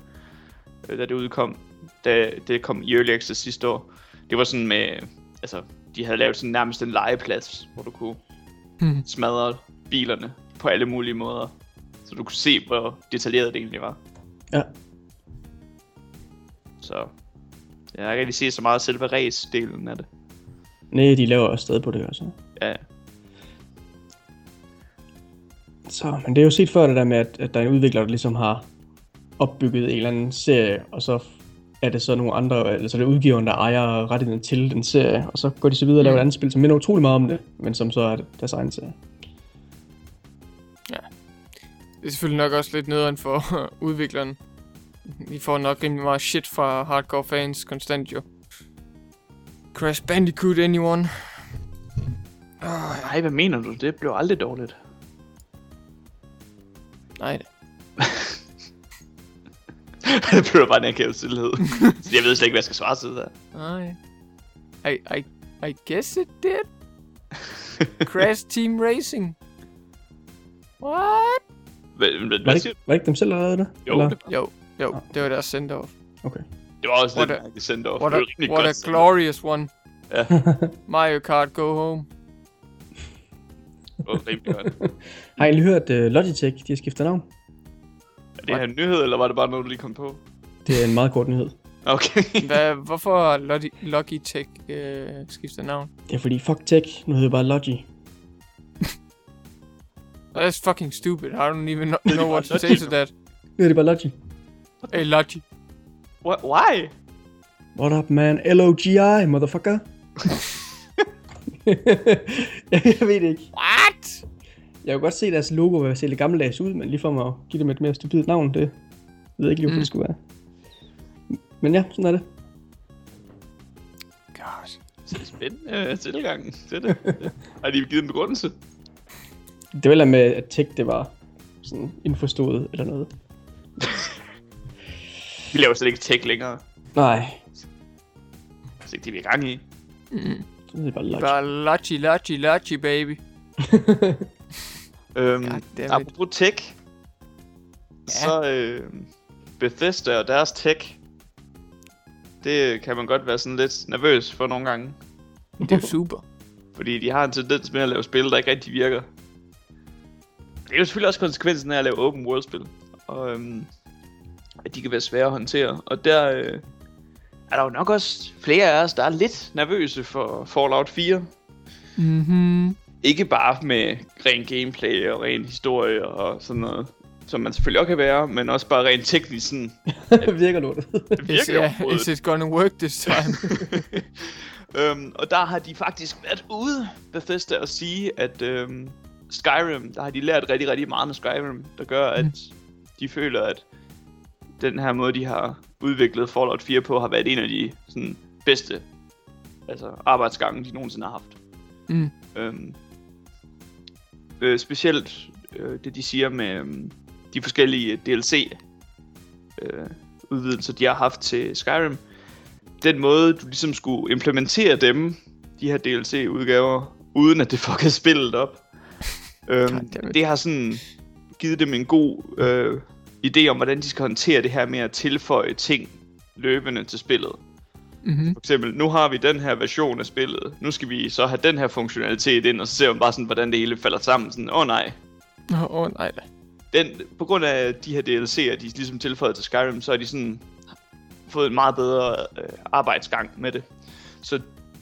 øh, da det udkom, da det kom i Early Access sidste år, det var sådan med... Altså, de havde lavet sådan nærmest en legeplads, hvor du kunne Hmm. smadre bilerne på alle mulige måder. Så du kunne se, hvor detaljeret det egentlig var. Ja. Så jeg har ikke rigtig set så meget af selve race-delen af det. Nej, de laver også stadig på det, altså. Ja, Så, men det er jo set før det der med, at, at der er en udvikler, der ligesom har opbygget en eller anden serie, og så er det så nogle andre, altså det er udgiveren, der ejer rettigheden til den serie, og så går de så videre og laver et andet spil, som minder utrolig meget om det, men som så er det deres egen serie. Det er selvfølgelig nok også lidt nederen for udvikleren. De får nok rimelig meget shit fra hardcore fans konstant jo. Crash Bandicoot anyone? Oh, nej, hvad mener du? Det blev aldrig dårligt. nej da. det blev bare en akavet stillhed. Så jeg ved slet ikke, hvad jeg skal svare til der. Nej. I, I, I guess it did. Crash Team Racing. What? Hvad, hvad, Var det, hvad ikke, siger du? var det ikke dem selv, der lavede det? Jo, det, Jo, jo, det var deres send-off. Okay. det var også What lidt a- mærkeligt sendt off. What Det a, var rimelig what a glorious one. Ja. Mario Kart Go Home. Det var rimelig godt. Har I egentlig hørt uh, Logitech, de har skiftet navn? Er det her en nyhed, eller var det bare noget, du lige kom på? Det er en meget kort nyhed. Okay. Hvad, hvorfor har Logitech øh, skiftet navn? Det er fordi, fuck tech, nu hedder det bare Logi. That's fucking stupid. I don't even know, know what to say to that. Hedder det bare Logi. Hey, Logi. What, why? What up, man? L-O-G-I, motherfucker. jeg ved det ikke. What? Jeg kan godt se deres logo vil se lidt gammeldags ud, men lige for mig at give dem et mere stupidt navn, det jeg ved ikke lige, hvorfor Mm. det skulle være. Men ja, sådan er det. God. Så spændende uh, tilgang til det. Har de givet en begrundelse? Det var med, at tech, det var sådan indforstået eller noget. De laver slet ikke tech længere. Nej, Så ikke det, vi er i gang i. Mm. det er bare Logi. Bare Logi, baby. Øhm, apropos tech, Ja. så øh, Bethesda og deres tech, det kan man godt være sådan lidt nervøs for nogle gange. Det er super. Fordi de har en tendens med at lave spil, der ikke rigtig virker. Det er jo selvfølgelig også konsekvensen af at lave open world spil. Og øhm, at de kan være svære at håndtere. Og der øh, er der jo nok også flere af os, der er lidt nervøse for Fallout 4. Mhm. Ikke bare med ren gameplay og ren historie og sådan noget, som man selvfølgelig også kan være, men også bare rent teknisk sådan. Virker lortet. Virker yeah, is it gonna work this time? øhm, og der har de faktisk været ude, Bethesda, at sige, at øhm, Skyrim, der har de lært rigtig, rigtig meget med Skyrim, der gør, at Mm. de føler, at den her måde, de har udviklet Fallout 4 på, har været en af de sådan, bedste altså, arbejdsgange, de nogensinde har haft. mm. Øhm, øh, specielt øh, det, de siger med øhm, de forskellige DLC øh, udvidelser, de har haft til Skyrim. Den måde, du ligesom skulle implementere dem, de her DLC-udgaver, uden at det fuckede spillet op. øhm, det har sådan givet dem en god øh, idé om, hvordan de skal håndtere det her med at tilføje ting løbende til spillet. Mm-hmm. For eksempel, nu har vi den her version af spillet. Nu skal vi så have den her funktionalitet ind, og så ser man bare sådan, hvordan det hele falder sammen. Sådan, åh oh, nej. Åh, oh, nej da. Den, på grund af de her DLC'er, de er ligesom tilføjet til Skyrim, så har de sådan fået en meget bedre øh, arbejdsgang med det. Så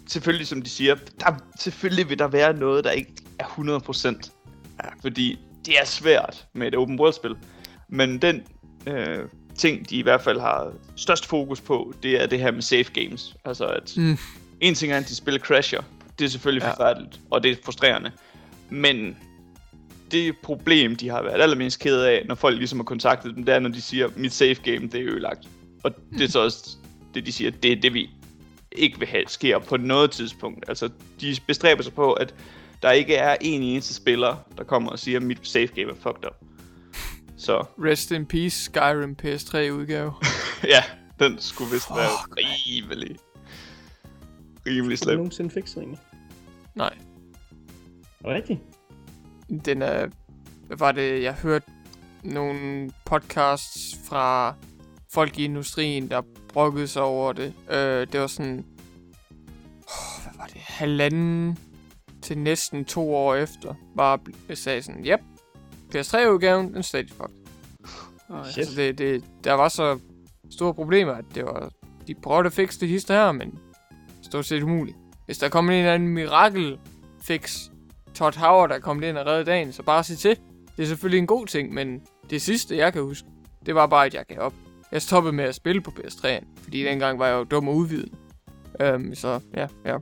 selvfølgelig, som de siger, der, selvfølgelig vil der være noget, der ikke er 100%. Fordi det er svært med et open world spil. Men den øh, ting, de i hvert fald har størst fokus på, det er det her med safe games. Altså at Mm. en ting er, at de spiller crasher. Det er selvfølgelig Ja. forfærdeligt, og det er frustrerende. Men det problem, de har været allermest ked af, når folk ligesom har kontaktet dem, det er, når de siger, mit safe game, det er ødelagt. Og det er så også det, de siger, det er det, vi ikke vil have sker på noget tidspunkt. Altså, de bestræber sig på, at der ikke er en eneste spiller, der kommer og siger, mit safe game er fucked up. Så Rest in peace, Skyrim PS3 udgave. ja, den skulle vist være Fuck, rimelig, rimelig Har du slem. nogensinde fikset egentlig? Nej, rigtigt? den er... Hvad var det, jeg hørte nogle podcasts fra folk i industrien, der brokkede sig over det. Øh, det var sådan... Oh, hvad var det? Halvanden til næsten to år efter, bare bl- sagde sådan, yep, PS3-udgaven, den stadig fucked. Shit. Altså, det, det, der var så store problemer, at det var, de prøvede at fikse det hister her, men stort set umuligt. Hvis der kom en eller anden mirakel fix, Todd Howard er kommet ind og reddet dagen, så bare sig til. Det er selvfølgelig en god ting, men det sidste, jeg kan huske, det var bare, at jeg gav op. Jeg stoppede med at spille på PS3'en, fordi dengang var jeg jo dum og udviden. Øhm, så ja, ja.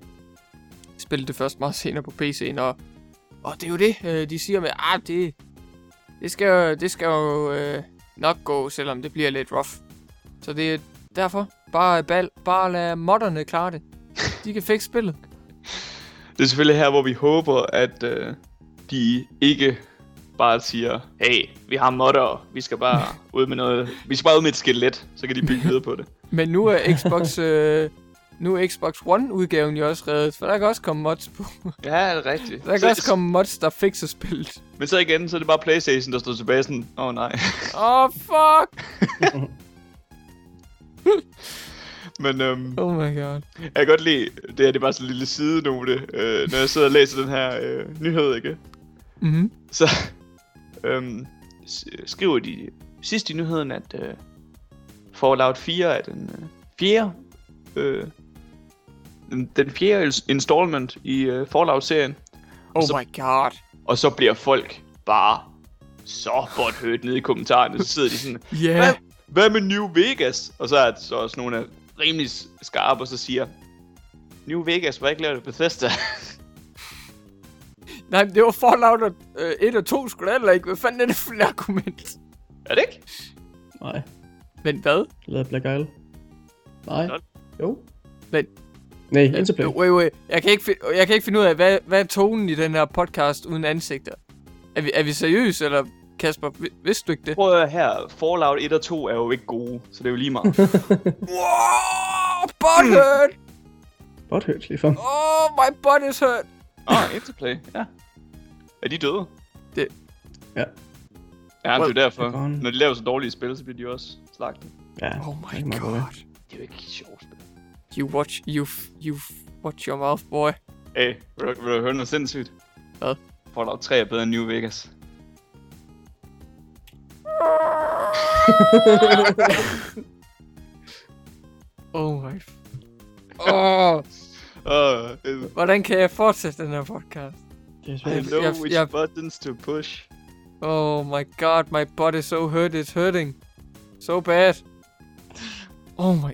Spillede det først meget senere på PC'en, og, og det er jo det, øh, de siger med, ah, det, det skal jo, det skal jo øh, nok gå, selvom det bliver lidt rough. Så det er derfor, bare, bal, bare lad modderne klare det. De kan fikse spillet. Det er selvfølgelig her, hvor vi håber, at øh, de ikke bare siger, hey, vi har modder, vi skal bare ud med noget, vi skal bare ud med et skelet, så kan de bygge videre på det. Men nu er Xbox, øh, nu er Xbox One-udgaven jo også reddet, for der kan også komme mods på. Ja, det er rigtigt. Der kan så, også komme mods, der fikser spillet. Men så igen, så er det bare Playstation, der står tilbage sådan, åh oh, nej. Åh, oh, fuck! Men øhm, Oh my god. jeg kan godt lide, det her det er bare sådan en lille sidenote, øh, når jeg sidder og læser den her øh, nyhed, ikke? Mhm. Så øhm, skriver de sidst i nyheden, at øh, Fallout 4 er den øh, fjerde, øh, den, den fjerde ins- installment i øh, Fallout-serien. Oh så- my god. Og så bliver folk bare så butthurt nede i kommentarerne. Så sidder de sådan, Ja. hvad, hvad med New Vegas? Og så er der så også nogle af rimelig skarpe, og så siger, New Vegas var ikke lavet af Bethesda. Nej, det var Fallout og, øh, 1 og 2 skulle heller ikke. Hvad fanden er det for et argument? er det ikke? Nej, Men hvad? lavet Black Isle. Nej. Nå. Jo. Men- Nej, Interplay. Wait, wait. Jeg kan, ikke fi- jeg kan ikke finde ud af, hvad, hvad er tonen i den her podcast uden ansigter? Er vi, er vi seriøse, eller Kasper, vi- vidste du ikke det? Prøv at her, Fallout 1 og 2 er jo ikke gode, så det er jo lige meget. Wow, butt hurt! Godt hørt, lige for. Oh, my butt is hurt! Åh, oh, Interplay, ja. Er de døde? Det- Ja. Ja, det er jo derfor. Når de laver så dårlige spil, så bliver de jo også slagtet. Ja, Oh my god. Det er jo ikke sjovt. You watch, you, you watch your mouth, boy. Hey, vil du, vil du høre noget sindssygt? Hvad? Fallout 3 er bedre end New Vegas. Oh my Åh, Oh, uh, hvordan kan jeg fortsætte den her podcast? I know jeg- which jeg- buttons to push. Oh my god, my butt is so hurt, it's hurting. So bad. Oh my...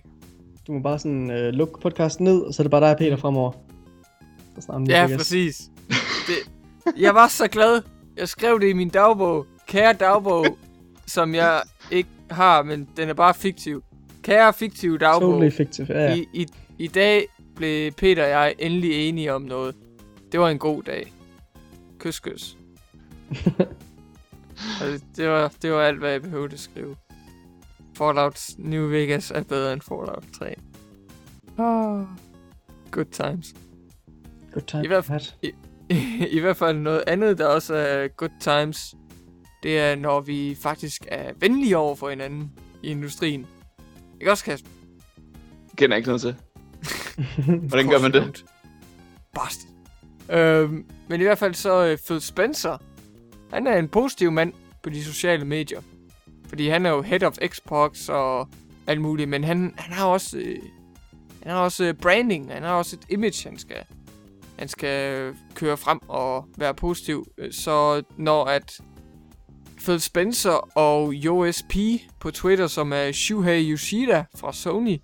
Du må bare sådan øh, lukke podcasten ned, og så er det bare dig og Peter fremover. Så snart Ja, præcis. Det, jeg var så glad. Jeg skrev det i min dagbog. Kære dagbog, som jeg ikke har, men den er bare fiktiv. Kære fiktiv dagbog. Totally ja, ja. I, i, I dag blev Peter og jeg endelig enige om noget. Det var en god dag. Kys, kys. altså, det, var, det var alt, hvad jeg behøvede at skrive. Fallout New Vegas er bedre end Fallout 3. Oh, good times. Good time. I hvert fald. I hvert fald noget andet, der også er good times. Det er, når vi faktisk er venlige over for hinanden i industrien. Ikke også, Kasper? Kender ikke noget til. Hvordan gør man det? Bastard. Øhm, men i hvert fald så uh, Phil Spencer, han er en positiv mand på de sociale medier. Fordi han er jo head of Xbox og alt muligt, men han, han har også, øh, han har også øh, branding, han har også et image, han skal, han skal køre frem og være positiv. Øh, så når at Phil Spencer og USP på Twitter, som er Shuhei Yoshida fra Sony,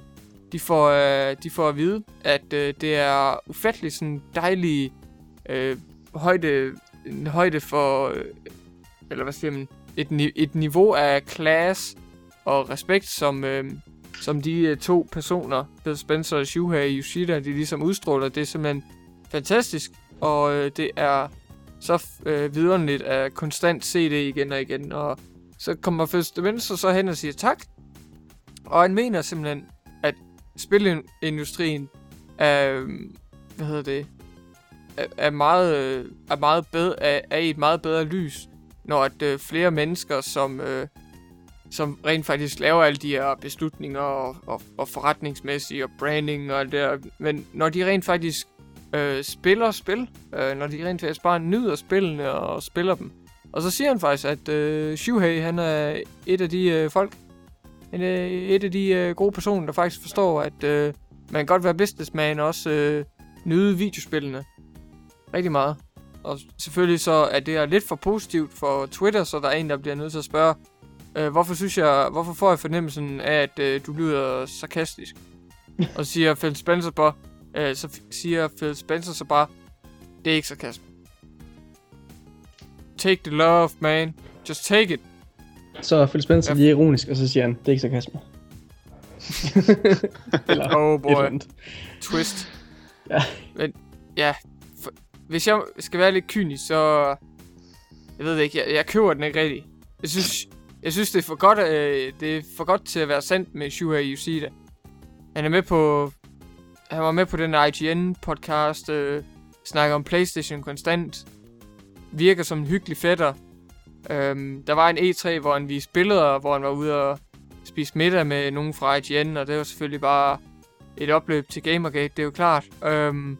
de får, øh, de får at vide, at øh, det er ufattelig sådan dejlig øh, højde, en højde for, øh, eller hvad siger man, et, ni- et niveau af class og respekt, som, øh, som de øh, to personer, Bill Spencer og Shuhei Yoshida, de ligesom udstråler. Det er simpelthen fantastisk, og øh, det er så øh, vidunderligt at konstant se det igen og igen, og så kommer First Spencer så hen og siger tak, og han mener simpelthen, at spilindustrien er, øh, hvad hedder det, er, er meget, øh, er meget bedre, er, er i et meget bedre lys, når at øh, flere mennesker, som, øh, som rent faktisk laver alle de her beslutninger og, og, og forretningsmæssige og branding og alt det der, men når de rent faktisk øh, spiller spil, øh, når de rent faktisk bare nyder spillene og spiller dem, og så siger han faktisk, at øh, Shuhei, han er et af de øh, folk, en, øh, et af de øh, gode personer, der faktisk forstår, at øh, man kan godt være businessman og også øh, nyde videospillene rigtig meget. Og selvfølgelig så er det lidt for positivt for Twitter, så der er en, der bliver nødt til at spørge, øh, hvorfor synes jeg, hvorfor får jeg fornemmelsen af, at øh, du lyder sarkastisk? og siger Phil Spencer bare, øh, så siger Phil Spencer så bare, det er ikke sarkasme. Take the love, man. Just take it. Så Phil Spencer Ja. lige ironisk, og så siger han, det er ikke sarkasme. Eller Oh boy. twist. Ja. Men ja, hvis jeg skal være lidt kynisk, så... Jeg ved det ikke, jeg, jeg køber den ikke rigtigt. Jeg synes, jeg synes det, er for godt, øh, det er for godt til at være sandt med Shuhei Yoshida. Han er med på... Han var med på den IGN-podcast, øh, snakker om Playstation konstant. Virker som en hyggelig fætter. Øhm, der var en E3, hvor han viste billeder, hvor han var ude og spise middag med nogen fra IGN, og det var selvfølgelig bare et opløb til Gamergate, det er jo klart. Øhm,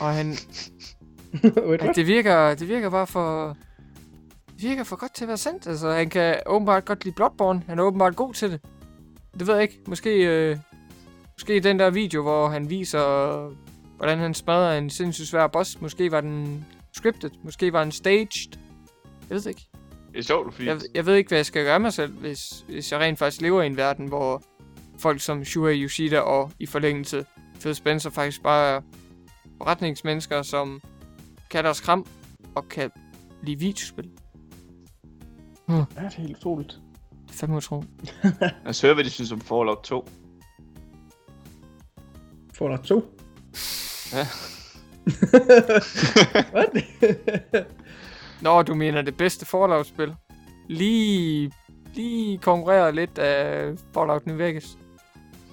og han, What? det virker, det virker bare for... Det virker for godt til at være sandt. Altså, han kan åbenbart godt lide Bloodborne. Han er åbenbart god til det. Det ved jeg ikke. Måske, øh, måske den der video, hvor han viser, hvordan han smadrer en sindssygt svær boss. Måske var den scripted. Måske var den staged. Jeg ved det ikke. Det er sjovt, fordi... Jeg, jeg ved ikke, hvad jeg skal gøre mig selv, hvis, hvis jeg rent faktisk lever i en verden, hvor folk som Shuhei Yoshida og i forlængelse Phil Spencer faktisk bare er forretningsmennesker, som kan deres kram og kan lide videospil. Ja, det er helt utroligt. Det er fandme utroligt. Lad os høre, hvad de synes om Fallout 2. Fallout 2. Ja. What? Nå, du mener det bedste Fallout-spil. Lige, lige konkurrerer lidt af Fallout New Vegas.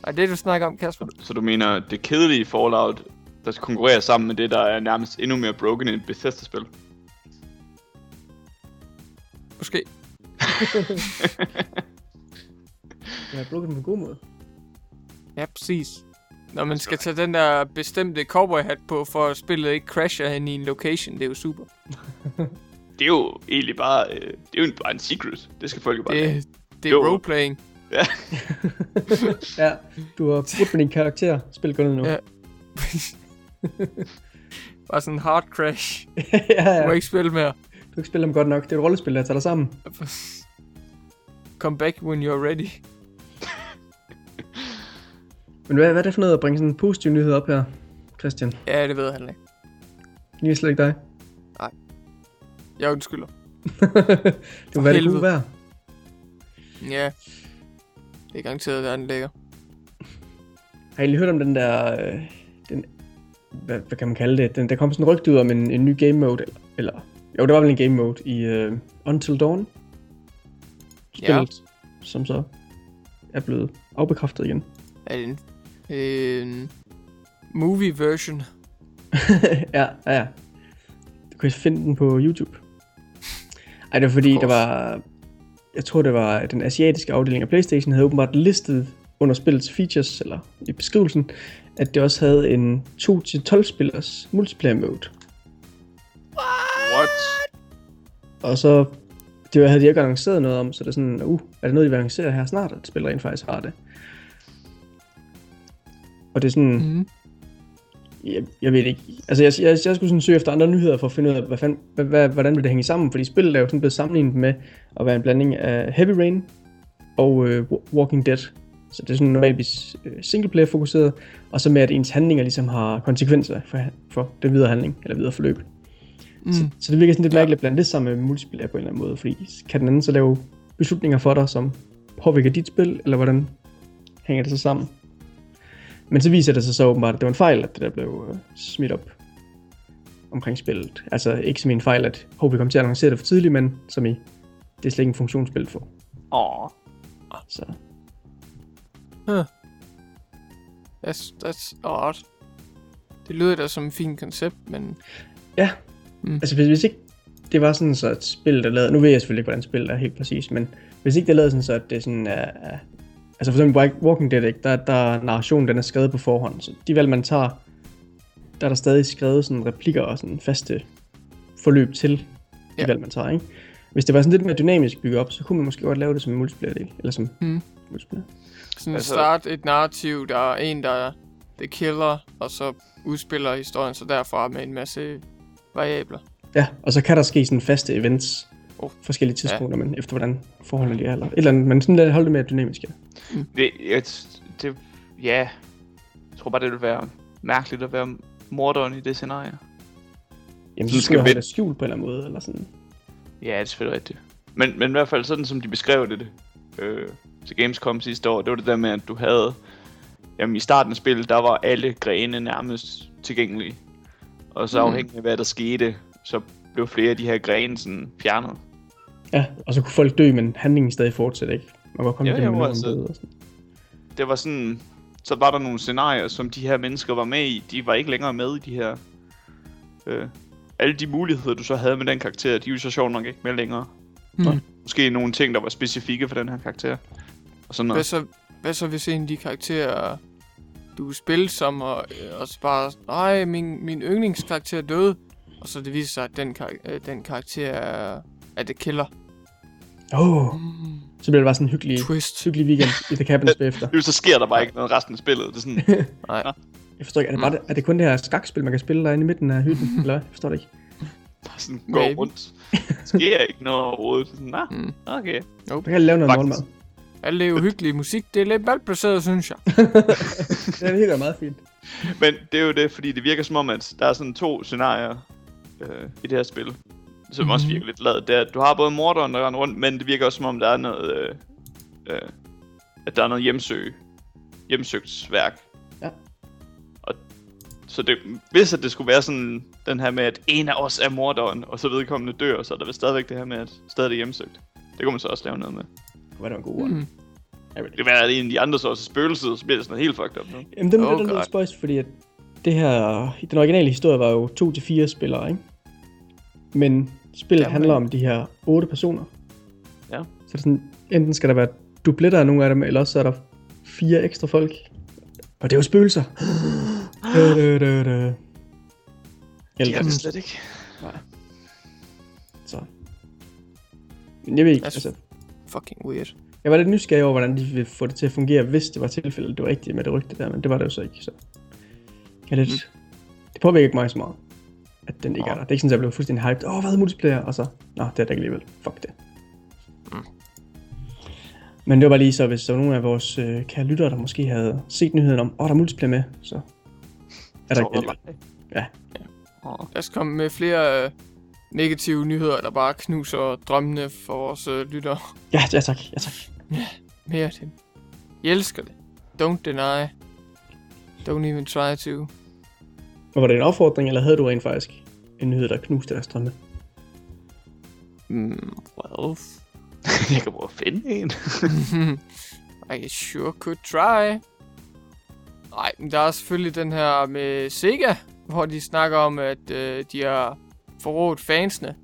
Er det, du snakker om, Kasper? Så du mener, det kedelige Fallout, der skal konkurrere sammen med det, der er nærmest endnu mere broken end et Bethesda-spil? Måske. Jeg har brugt den på en god måde. Ja, præcis. Når man skal tage den der bestemte cowboy-hat på, for at spillet ikke crasher hen i en location, det er jo super. Det er jo egentlig bare, øh, det er jo bare en secret. Det skal folk jo bare. Det, det er Jo. roleplaying. Ja, du har brugt med din karakter. Spil går ned nu. Ja. Bare sådan en hard crash. ja, Du ja. må ikke spille mere. Du kan ikke spille dem godt nok. Det er et rollespil, der tager dig sammen. Come back when you're ready. Men hvad, hvad er det for noget at bringe sådan en positiv nyhed op her, Christian? Ja, det ved han ikke. Det er slet ikke dig. Jeg undskylder. det være det gode vejr. Ja. Det er garanteret, at den ligger. Har I lige hørt om den der... Øh, hvad, hvad kan man kalde det? Den, der kom sådan en rygte ud om en, en ny game mode. Eller, eller jo, det var vel en game mode i øh, Until Dawn. Ja. Spillet, som så er blevet afbekræftet igen. Er det en, en movie version? ja, ja, ja. Du kan finde den på YouTube. Ej, det var fordi, der var... Jeg tror, det var den asiatiske afdeling af Playstation, havde åbenbart listet under spillets features, eller i beskrivelsen, at det også havde en 2-12 spillers multiplayer mode. What? Og så, det var- havde de ikke annonceret noget om, så det er sådan, uh, er det noget, de vil annoncere her snart, at spil rent faktisk har det. Og det er sådan, Mm. jeg, jeg ved ikke, altså jeg, jeg, jeg skulle sådan søge efter andre nyheder for at finde ud af, hvad fanden, hvad, hvad, hvordan vil det hænge sammen, fordi spillet er jo sådan blevet sammenlignet med at være en blanding af Heavy Rain og øh, Wa- Walking Dead. Så det er sådan normalvis øh, singleplayer fokuseret, og så med at ens handlinger ligesom har konsekvenser for, for den videre handling, eller videre forløb. Mm. Så, så det virker sådan lidt mærkeligt at blande det sammen med multiplayer på en eller anden måde, fordi kan den anden så lave beslutninger for dig, som påvirker dit spil, eller hvordan hænger det så sammen? Men så viser det sig så åbenbart, at det var en fejl, at det der blev øh, smidt op omkring spillet. Altså ikke som en fejl, at vi kom til at annoncere det for tidligt, men som i, det er slet ikke en funktion, spillet får. Åh. Så That's, that's odd. Det lyder da som et fint koncept, men... Ja, Mm. altså hvis, hvis ikke det var sådan så et spil, der lavede, nu ved jeg selvfølgelig ikke, hvordan spillet er helt præcis, men hvis ikke det lavede sådan så, at det sådan er, er altså for eksempel Walk- Walking Dead, ikke, der, der er narrationen, den er skrevet på forhånd, så de valg, man tager, der er der stadig skrevet sådan replikker og sådan faste forløb til de Ja. valg, man tager, ikke? Hvis det var sådan lidt mere dynamisk bygget op, så kunne man måske godt lave det som en multiplayer-del, eller som Mm. multiplayer. Sådan Altså- start et narrativ, der er en, der er the killer, og så udspiller historien så derfra med en masse variabler. Ja, og så kan der ske sådan faste events, Oh. forskellige tidspunkter, men efter hvordan forholdene lige er, eller et eller andet, men sådan lidt holde det mere dynamisk, ja. Det, jeg, det, ja. Jeg tror bare, det ville være mærkeligt at være morderen i det scenarie. Jamen, Så skal holde det skjult på en eller anden måde, eller sådan. Ja, det er selvfølgelig rigtigt. Men, men i hvert fald sådan, som de beskrev det øh, til Gamescom sidste år, det var det der med, at du havde... Jamen, i starten af spillet, der var alle grene nærmest tilgængelige. Og så Mm. afhængig af, hvad der skete, så blev flere af de her grene sådan fjernet. Ja, og så kunne folk dø, men handlingen stadig fortsætte, ikke? Man kunne komme Ja, igennem altså... og sådan. Det var sådan... Så var der nogle scenarier, som de her mennesker var med i. De var ikke længere med i de her... Øh, alle de muligheder, du så havde med den karakter, de er jo så sjovt nok ikke med længere. Hmm. Måske nogle ting, der var specifikke for den her karakter. Og sådan Hvad noget. så, hvad så hvis en af de karakterer, du spiller som, og, øh, og så bare, nej, min, min yndlingskarakter er død, og så det viser sig, at den, kar- øh, den karakter er, er det killer. Åh, oh, Mm. så bliver det bare sådan en hyggelig, Twist. hyggelig weekend i The Cabins bagefter. Nu så sker der bare ikke noget resten af spillet. Det er sådan, Nej. Jeg forstår ikke, er det, bare, det- er det kun det her skakspil, man kan spille derinde i midten af hytten? eller hvad? Jeg forstår det ikke. Bare sådan går Maybe. rundt. Der sker ikke noget overhovedet. Sådan, nah, Mm. okay. Kan jeg lave noget Faktisk. målmad. Alt det jo hyggelig musik. Det er lidt malplaceret, synes jeg. Det er helt meget fint. Men det er jo det, fordi det virker som om, at der er sådan to scenarier øh, i det her spil, som mm-hmm. også virker lidt lavet. Det er, at du har både morderen, der render rundt, men det virker også som om, der er noget, øh, øh, at der er noget hjemsøg, hjemsøgtsværk. Ja. Så det, hvis at det skulle være sådan den her med, at en af os er morderen, og så vedkommende dør, så er der vel stadigvæk det her med, at stadig er hjemsøgt. Det kunne man så også lave noget med. Hvad det var en god ord. Mm. Det kan være, at en af de andre så også er spøgelset, så bliver det sådan helt fucked up nu. Jamen, den Oh oh, God. lidt spøjs, fordi at det her, den originale historie var jo 2-4 spillere, ikke? Men spillet Jamen. handler om de her 8 personer. Ja. Så det er sådan, enten skal der være dubletter af nogle af dem, eller også så er der fire ekstra folk. Og det er jo spøgelser. Øh, øh. Det Eller, er det slet ikke. så. Men jeg ved ikke, Altså- Fucking weird. jeg var lidt nysgerrig over, hvordan de ville få det til at fungere, hvis det var tilfældet, det var rigtigt med det rygte der, men det var det jo så ikke, så. er lidt, mm. det påvirker ikke mig så meget, at den ikke Nå. er der. Det er ikke sådan, at jeg blev fuldstændig hyped. Åh, oh, hvad er multiplayer? Og så, nå, det er der ikke alligevel. Fuck det. Mm. Men det var bare lige så, hvis der var nogen af vores øh, kære lyttere, der måske havde set nyheden om, åh, oh, der er multiplayer med, så er der ikke alligevel. der- Ja. Åh, Lad os komme med flere øh, negative nyheder, der bare knuser drømmene for vores øh, lyttere. Ja, ja tak, ja tak. Mere af det. Jeg elsker det. Don't deny. Don't even try to. Og var det en opfordring, eller havde du rent faktisk en nyhed, der knuste deres drømme? Mm, well, jeg kan prøve at finde en. I sure could try. Nej, men der er selvfølgelig den her med Sega, hvor de snakker om, at øh, de har forrådt fansene.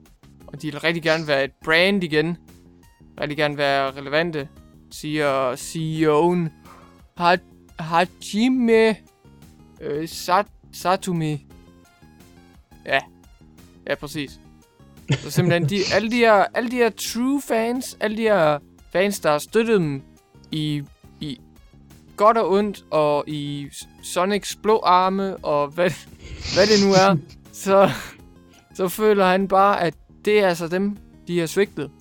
Og de vil rigtig gerne være et brand igen. Rigtig gerne være relevante, siger CEO'en ha Hajime øh, Sat Satumi. Ja, ja præcis. Så simpelthen de, alle, de her, alle de her true fans, alle de her fans, der har støttet dem i, i godt og ondt, og i Sonics blå arme, og hvad, hvad det nu er, så, så føler han bare, at det er altså dem, de har svigtet.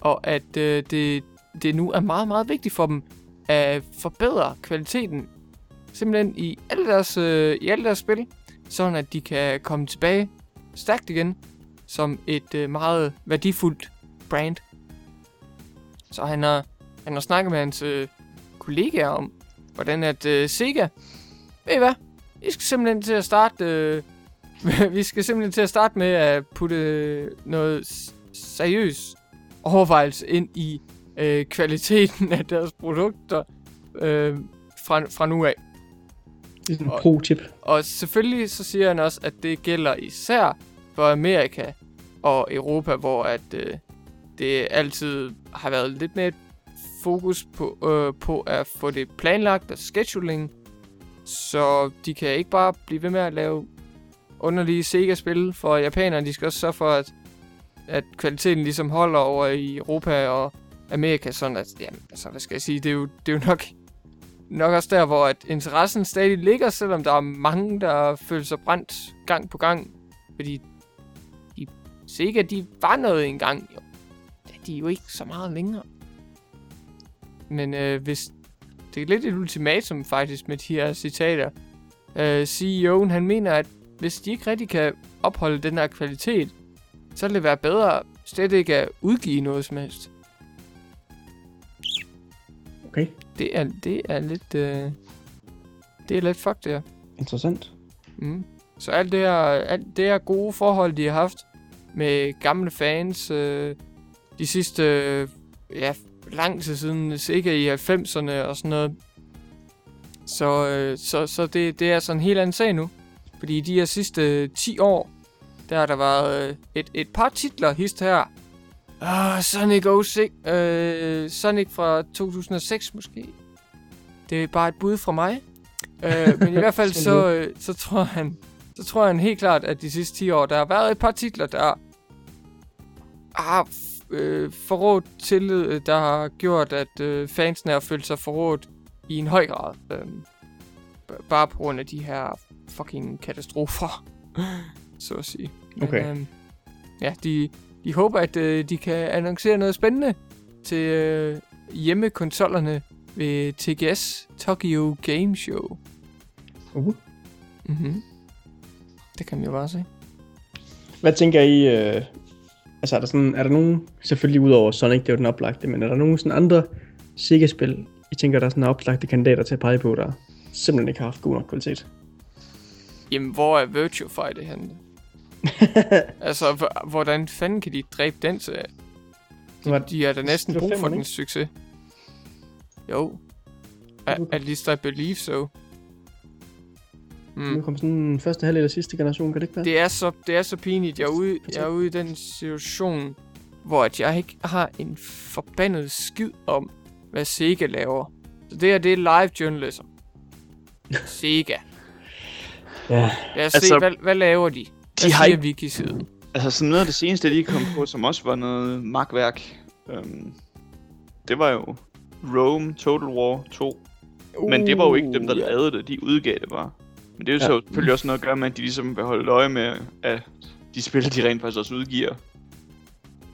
Og at øh, det, det nu er meget, meget vigtigt for dem at forbedre kvaliteten simpelthen i alle deres, øh, i alle deres spil, sådan at de kan komme tilbage stærkt igen som et øh, meget værdifuldt brand. Så han har, han har snakket med hans øh, kollegaer om, hvordan at øh, Sega, ved I hvad, vi skal simpelthen til at starte, øh, vi skal simpelthen til at starte med at putte noget seriøs overvejelse ind i øh, kvaliteten af deres produkter øh, fra, fra nu af. Det er en Og- pro-tip. Og selvfølgelig så siger han også, at det gælder især for Amerika og Europa, hvor at øh, det altid har været lidt mere et fokus på, øh, på at få det planlagt og scheduling. Så de kan ikke bare blive ved med at lave underlige Sega-spil for japanerne. De skal også sørge for, at, at kvaliteten ligesom holder over i Europa og Amerika. Sådan at, jamen, altså, hvad skal jeg sige, det er jo, det er jo nok nok også der, hvor at interessen stadig ligger, selvom der er mange, der føler sig brændt gang på gang. Fordi de Sega, de var noget engang. Jo. Ja, de er jo ikke så meget længere. Men øh, hvis... Det er lidt et ultimatum faktisk med de her citater. Øh, CEO'en, han mener, at hvis de ikke rigtig kan opholde den her kvalitet, så vil det være bedre slet ikke at udgive noget som helst. Okay, Det er, det er lidt... Øh, det er lidt fucked, det her. interessant. Mm. Så alt det her, alt det her gode forhold, de har haft med gamle fans øh, de sidste, øh, ja, lang tid siden, sikkert i 90'erne og sådan noget. Så, øh, så, så det, det er sådan en helt anden sag nu. Fordi i de her sidste 10 år, der har der været øh, et, et par titler hist her. Ah, Sonic 06, øh, Sonic fra 2006 måske. Det er bare et bud fra mig. øh, men i hvert fald så, øh, så tror han så tror han helt klart, at de sidste 10 år, der har været et par titler, der har øh, forrådt tillid, der har gjort, at øh, fansene har følt sig forrådt i en høj grad. Øh, bare på grund af de her fucking katastrofer, så at sige. Men, Okay. Øh, ja, de, de håber, at øh, de kan annoncere noget spændende til øh, hjemmekonsollerne ved TGS Tokyo Game Show. Uh. Mhm. Det kan man jo bare se. Hvad tænker I, øh, altså er der, sådan, er der nogen, selvfølgelig udover Sonic, det er jo den oplagte, men er der nogen sådan andre Sega-spil, I tænker, der er sådan oplagte kandidater til at pege på, der simpelthen ikke har haft god nok kvalitet? Jamen, hvor er Virtua Fighter henne? altså, hvordan fanden kan de dræbe den til? De, de har da næsten brug for den succes. Jo. A- Okay. at least I believe so. Nu Mm. kom sådan en første halvdel af sidste generation, kan det ikke være? Det er så, det er så pinligt. Jeg er, ude, jeg er ude i den situation, hvor at jeg ikke har en forbandet skid om, hvad Sega laver. Så det her, det er live journalism. Sega. Ja, Lad os altså, se, hvad, hvad laver de? Hvad De har ikke, Wiki-siden? altså sådan noget af det seneste, jeg lige kom på, som også var noget magtværk. Øhm, det var jo Rome Total War 2. Men det var jo ikke dem, der Uh, ja. lavede det. De udgav det bare. Men det er jo Ja. så selvfølgelig også noget at gøre med, at de ligesom vil holde øje med, at de spil, de rent faktisk også udgiver,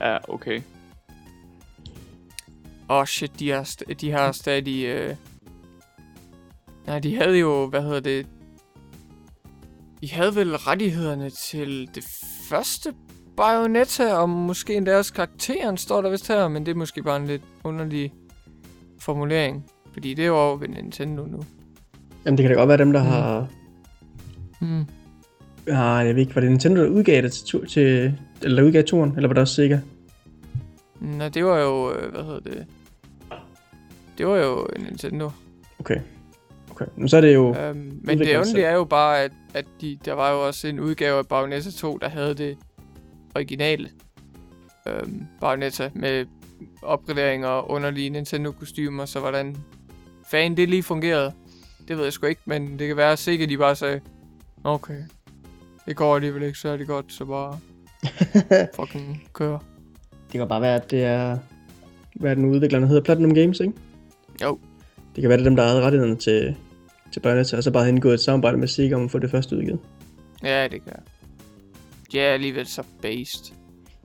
er okay. Åh oh shit, de har, st- de har stadig... Øh... Nej, de havde jo, hvad hedder det... De havde vel rettighederne til det første Bayonetta, og måske endda også karakteren, står der vist her, men det er måske bare en lidt underlig formulering. Fordi det er jo over ved Nintendo nu. Jamen, det kan da godt være dem, der Mm. har... Hmm. Ah, jeg ved ikke, var det Nintendo, der udgav det til, til eller udgav turen, eller var det også Sega? Nå, det var jo, øh, hvad hedder det? Det var jo Nintendo. Okay. Okay, men så er det jo... Øhm, men det underlige er jo bare, at, at de, der var jo også en udgave af Bayonetta 2, der havde det originale øhm, Bayonetta med opgraderinger og underlige Nintendo-kostymer, så hvordan fanden det lige fungerede, det ved jeg sgu ikke, men det kan være sikkert, de bare sagde, okay, det går alligevel ikke særlig godt, så bare fucking kør. Det kan bare være, at det er... Hvad er den udviklerne hedder? Platinum Games, ikke? Jo. Det kan være, det er dem, der havde rettighederne til, til Bayonetta, og så bare indgået et samarbejde med Sega om at få det første udgivet. Ja, det kan. De er alligevel så based.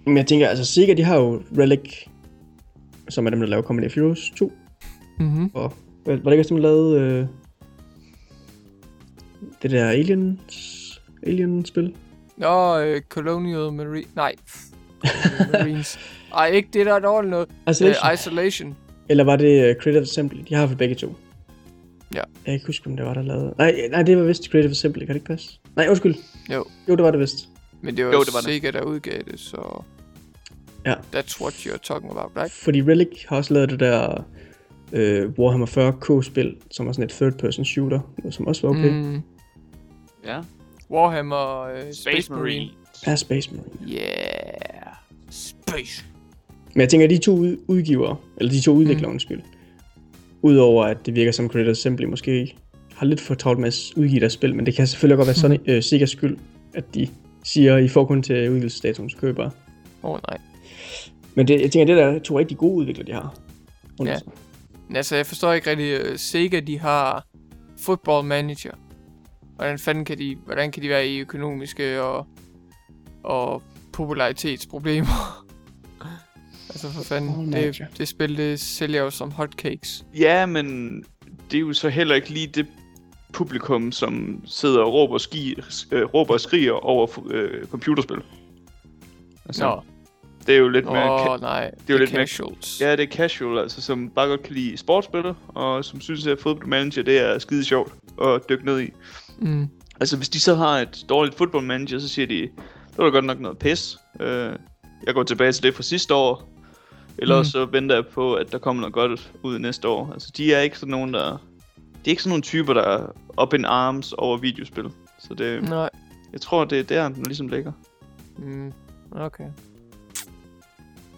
Men jeg tænker, altså Sega, de har jo Relic, som er dem, der laver Company of Heroes 2. Mhm. Og var det ikke også der lavede øh, det der Aliens, Alien-spil? Nå, øh, Colonial Marine... Nej. Colonial Marines. Ej, ikke det der er dårligt noget. Isolation? Uh, isolation. Eller var det uh, Creative Assembly? De har for begge to. Ja. Jeg kan ikke huske, om det var, der lavede... Nej, nej, det var vist Creative Assembly, kan det ikke passe? Nej, undskyld. Jo. Jo, det var det vist. Men det var Jo, det var det. Sega, der udgav det, så... Ja. That's what you're talking about, right? Fordi Relic har også lavet det der øh, Warhammer 40k-spil, som var sådan et third-person shooter, som også var okay. Mm. Mm, Ja. Warhammer uh, Space, Space Marine. Marine. Ja, Space Marine. Yeah. Space. Men jeg tænker, at de to ud- udgivere, eller de to udviklere, mm. undskyld, udover at det virker som Creative Assembly måske har lidt for travlt med at udgive deres spil, men det kan selvfølgelig godt være sådan øh, Segas skyld, at de siger, I får kun til udgivelsesdatoen, så køber. Åh oh, nej. Men det, jeg tænker, det der er to rigtig gode udviklere, de har. under Ja. Men altså, jeg forstår ikke rigtig, uh, Sega, de har Football Manager. Hvordan fanden kan de, hvordan kan de være i økonomiske og, og popularitetsproblemer? altså for fanden, Manager. det, det spil, det sælger jo som hotcakes. Ja, men det er jo så heller ikke lige det publikum, som sidder og råber, ski, øh, råber og skriger over øh, computerspil. Altså, Nå, det er jo lidt mere... åh Ka- nej, det er jo lidt mere- casuals. ja, det er casual, altså, som bare godt kan lide sportsspil, og som synes, at Football Manager, det er skide sjovt at dykke ned i. Mm. Altså, hvis de så har et dårligt football manager, så siger de, det var da godt nok noget pis. Øh, jeg går tilbage til det fra sidste år. Eller Mm. så venter jeg på, at der kommer noget godt ud næste år. Altså, de er ikke sådan nogen, der... De er ikke sådan nogle typer, der er up in arms over videospil. Så det, Nej. jeg tror, det er der, den ligesom ligger. Mm. Okay.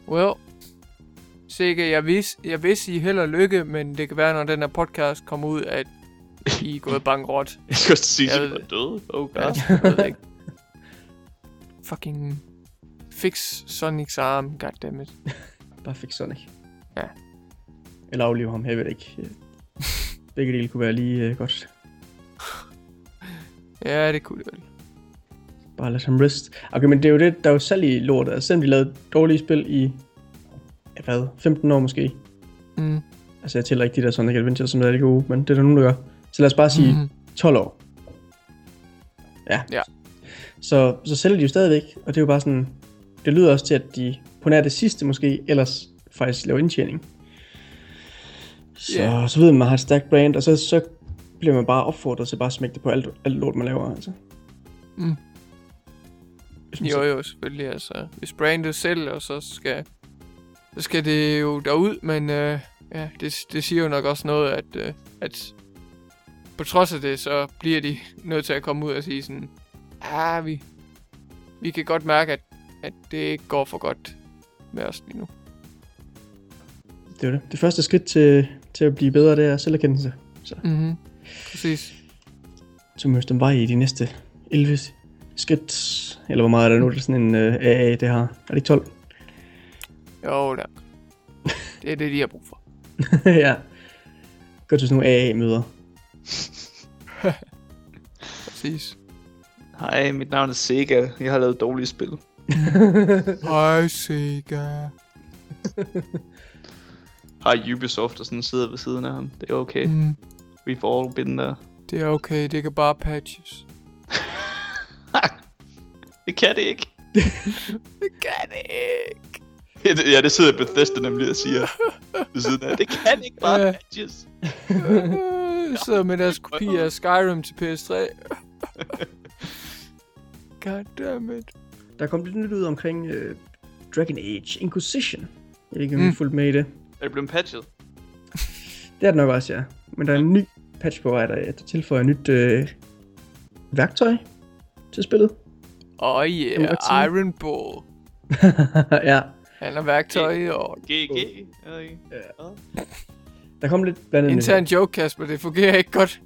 Well, Sikke, jeg vis, jeg vidste I held og lykke, men det kan være, når den her podcast kommer ud, at I er gået bankrot. Jeg skal også sige, at ved jeg er død. Oh god. Ja, jeg ved det ikke. Fucking fix Sonic's arm, goddammit. Bare fik Sonic. Ja. Eller aflive ham, jeg ved det ikke. Begge dele kunne være lige øh, godt. Ja, det kunne det vel. Bare lade ham rest. Okay, men det er jo det, der er jo salg i lortet. Altså, selvom de lavede dårlige spil i, hvad, 15 år måske. Mm. Altså, jeg tæller ikke de der Sonic Adventures, som er rigtig gode, men det er der nogen, der gør. Så lad os bare sige Mhm. 12 år. Ja. Ja. Så, så sælger de jo stadigvæk, og det er jo bare sådan, det lyder også til, at de på nær det sidste måske, ellers faktisk laver indtjening. Så, yeah. så ved man, at man har et stærkt brand, og så, så bliver man bare opfordret til bare at smække det på alt, alt lort, man laver, altså. Mm. Jo, jo, selvfølgelig. Altså, hvis brandet sælger, så skal, så skal det jo derud, men øh, ja, det, det siger jo nok også noget, at, øh, at på trods af det, så bliver de nødt til at komme ud og sige sådan, ah, vi, vi kan godt mærke, at, at det ikke går for godt med os lige nu. Det er det. Det første skridt til, til at blive bedre, det er selverkendelse. Så, Mhm. Præcis. så mødes den vej i de næste 11 skridt. Eller hvor meget er det nu, det er sådan en uh, AA, det har. Er det ikke 12? Jo, da. Det er det, de har brug for. ja. Gå til sådan nogle AA-møder. Please. Hej, mit navn er Sega. Jeg har lavet dårlige spil. Hej, Sega. Har Ubisoft og sådan sidder ved siden af ham. Det er okay. Mm, We've all been there. det er okay, det kan bare patches. Det kan det ikke. Det kan det ikke. Ja, det, sidder Bethesda nemlig og siger. Siden. Det kan ikke bare Ja. patches. Sidder med deres kopi af Skyrim til PS3. God damn it. Der kom lidt nyt ud omkring øh, Dragon Age Inquisition. Jeg ved ikke, om Mm. I fulgt med i det. Er det blevet patchet? Det er det nok også, ja. Men der er en ny patch på vej, der, der tilføjer nyt øh, værktøj til spillet. Oh yeah. Iron Ball. ja, Han har værktøj og... GG. Jeg ved ikke. der kom lidt blandt andet... Intern joke, Kasper, det fungerer ikke godt.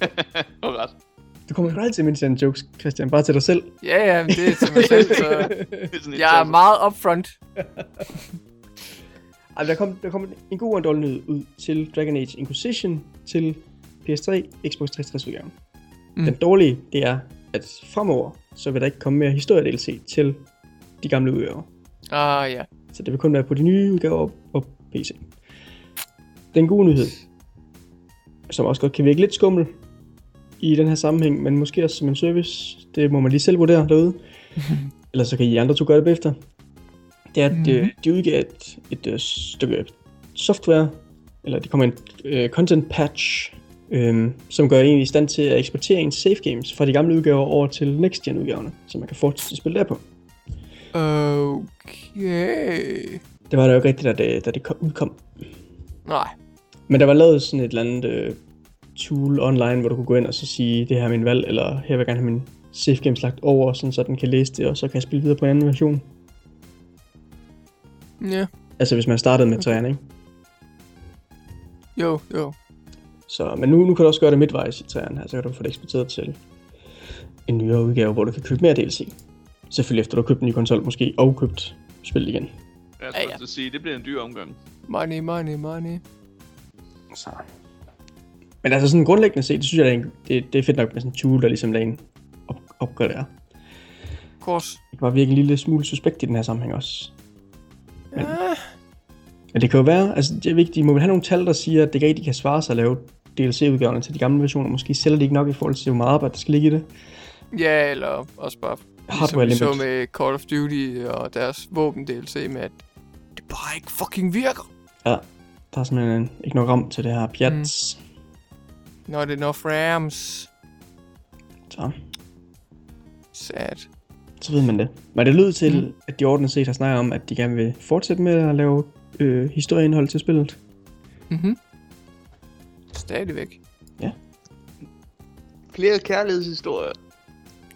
Og ret. Du kommer ikke altid med interne jokes, Christian. Bare til dig selv. Ja, ja, men det er til mig selv, så... Er Jeg er meget upfront. Ej, der kom, der kom en god og en dårlig nyhed ud til Dragon Age Inquisition til PS3, Xbox 360 udgaven. Mm. Mm. Den dårlige, det er, at fremover, så vil der ikke komme mere historie-DLC til de gamle udgaver. Ah, ja. Så det vil kun være på de nye udgaver og PC. Den gode nyhed, som også godt kan virke lidt skummel i den her sammenhæng, men måske også som en service, det må man lige selv vurdere derude. Ellers så kan I andre to gøre det bagefter. Det er, at mm-hmm. Mhm. de udgav et, et, et stykke software, eller det kommer en uh, content patch, øhm, som gør en i stand til at eksportere ens save games fra de gamle udgaver over til next gen udgaverne, så man kan fortsætte at spille derpå. Okay. Det var der jo ikke rigtigt, da det, da det kom, udkom. Nej. Men der var lavet sådan et eller andet øh, tool online, hvor du kunne gå ind og så sige, det her er min valg, eller her vil jeg gerne have min save games lagt over, sådan så den kan læse det, og så kan jeg spille videre på en anden version. Ja. Altså hvis man startede med træerne, ikke? Jo, jo. Så, men nu, nu kan du også gøre det midtvejs i træerne her, så kan du få det eksporteret til en nyere udgave, hvor du kan købe mere DLC. Selvfølgelig efter du har købt en ny konsol måske, og købt spil igen. Jeg Ja, skulle ja. ja, sige, det bliver en dyr omgang. Money, money, money. Så. Men altså sådan grundlæggende set, det synes jeg, det er, det, det er fedt nok med sådan en tool, der ligesom lader en op, opgradere. Course. Det kan bare virke en lille smule suspekt i den her sammenhæng også. Ja. Men det kan jo være, altså det er vigtigt, må vel have nogle tal, der siger, at det ikke rigtig kan svare sig at lave DLC-udgaverne til de gamle versioner. Måske sælger de ikke nok i forhold til, hvor meget arbejde der skal ligge i det. Ja, eller også bare... Ligesom Hardware vi så med Call of Duty og deres våben-DLC med, at det bare ikke fucking virker. Ja, der er simpelthen ikke nok ram til det her pjat. Mm. Not enough rams. Så, Sad. så ved man det. Men det lød til, Mm. at de ordentligt set har snakket om, at de gerne vil fortsætte med at lave øh, historieindhold til spillet. Mhm. Stadigvæk. Flere kærlighedshistorier.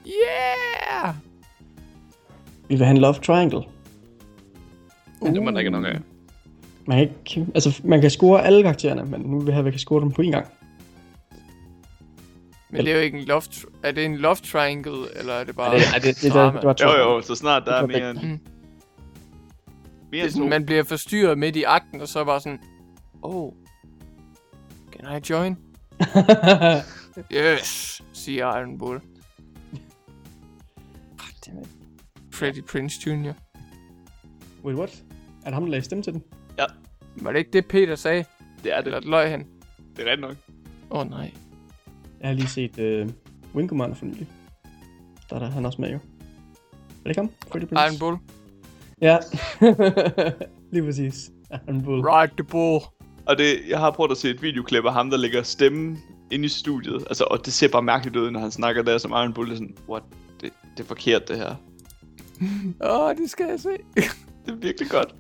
Yeah! Vi vil have en love triangle. Men det må der ikke nok af. Man kan, ikke, altså, man kan score alle karaktererne, men nu vil vi have, at vi kan score dem på en gang. Men det er jo ikke en love... Er det en love triangle, eller er det bare... Ej, det, ej, det, det, det, drama? det, var. Jo jo, så snart der er er mere end, Mm. mere Det er sådan, man bliver forstyrret midt i akten, og så er bare sådan... Oh. Can I join? Yes, siger Iron Bull. Goddammit. Freddie Prince Jr. Wait, what? Er det ham, der lagde stemme til den? Var det ikke det, Peter sagde? Det er det. Eller løg han? Det er ret nok. Oh, Åh oh, nej. Jeg har lige set uh, Wing Commander for nylig. Der er der, han også med jo. Er det ikke ham? Freddie Prinze? Iron Bull. Ja. lige præcis. Iron Bull. Ride the bull. Og det, jeg har prøvet at se et videoklip af ham, der lægger stemmen inde i studiet. Altså, og det ser bare mærkeligt ud, når han snakker der som Iron Bull. Det er sådan, what? Det, er forkert, det her. Åh, oh, det skal jeg se. Det er virkelig godt.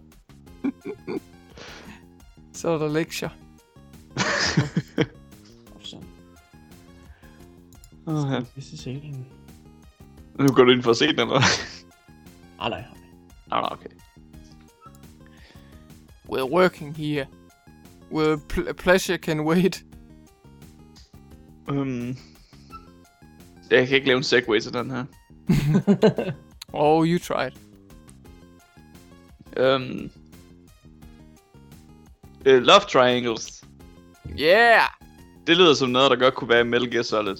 så er der lektier. Så, Oh, ja. hvis det salen. Nu går du ind for at se den, eller? Ah, nej. Nej, nej, okay. We're working here. Where pl- pleasure can wait. Um, jeg kan ikke lave en segway til den her. Oh, you tried. Um, uh, love triangles. Yeah! Det lyder som noget, der godt kunne være i Metal Gear Solid.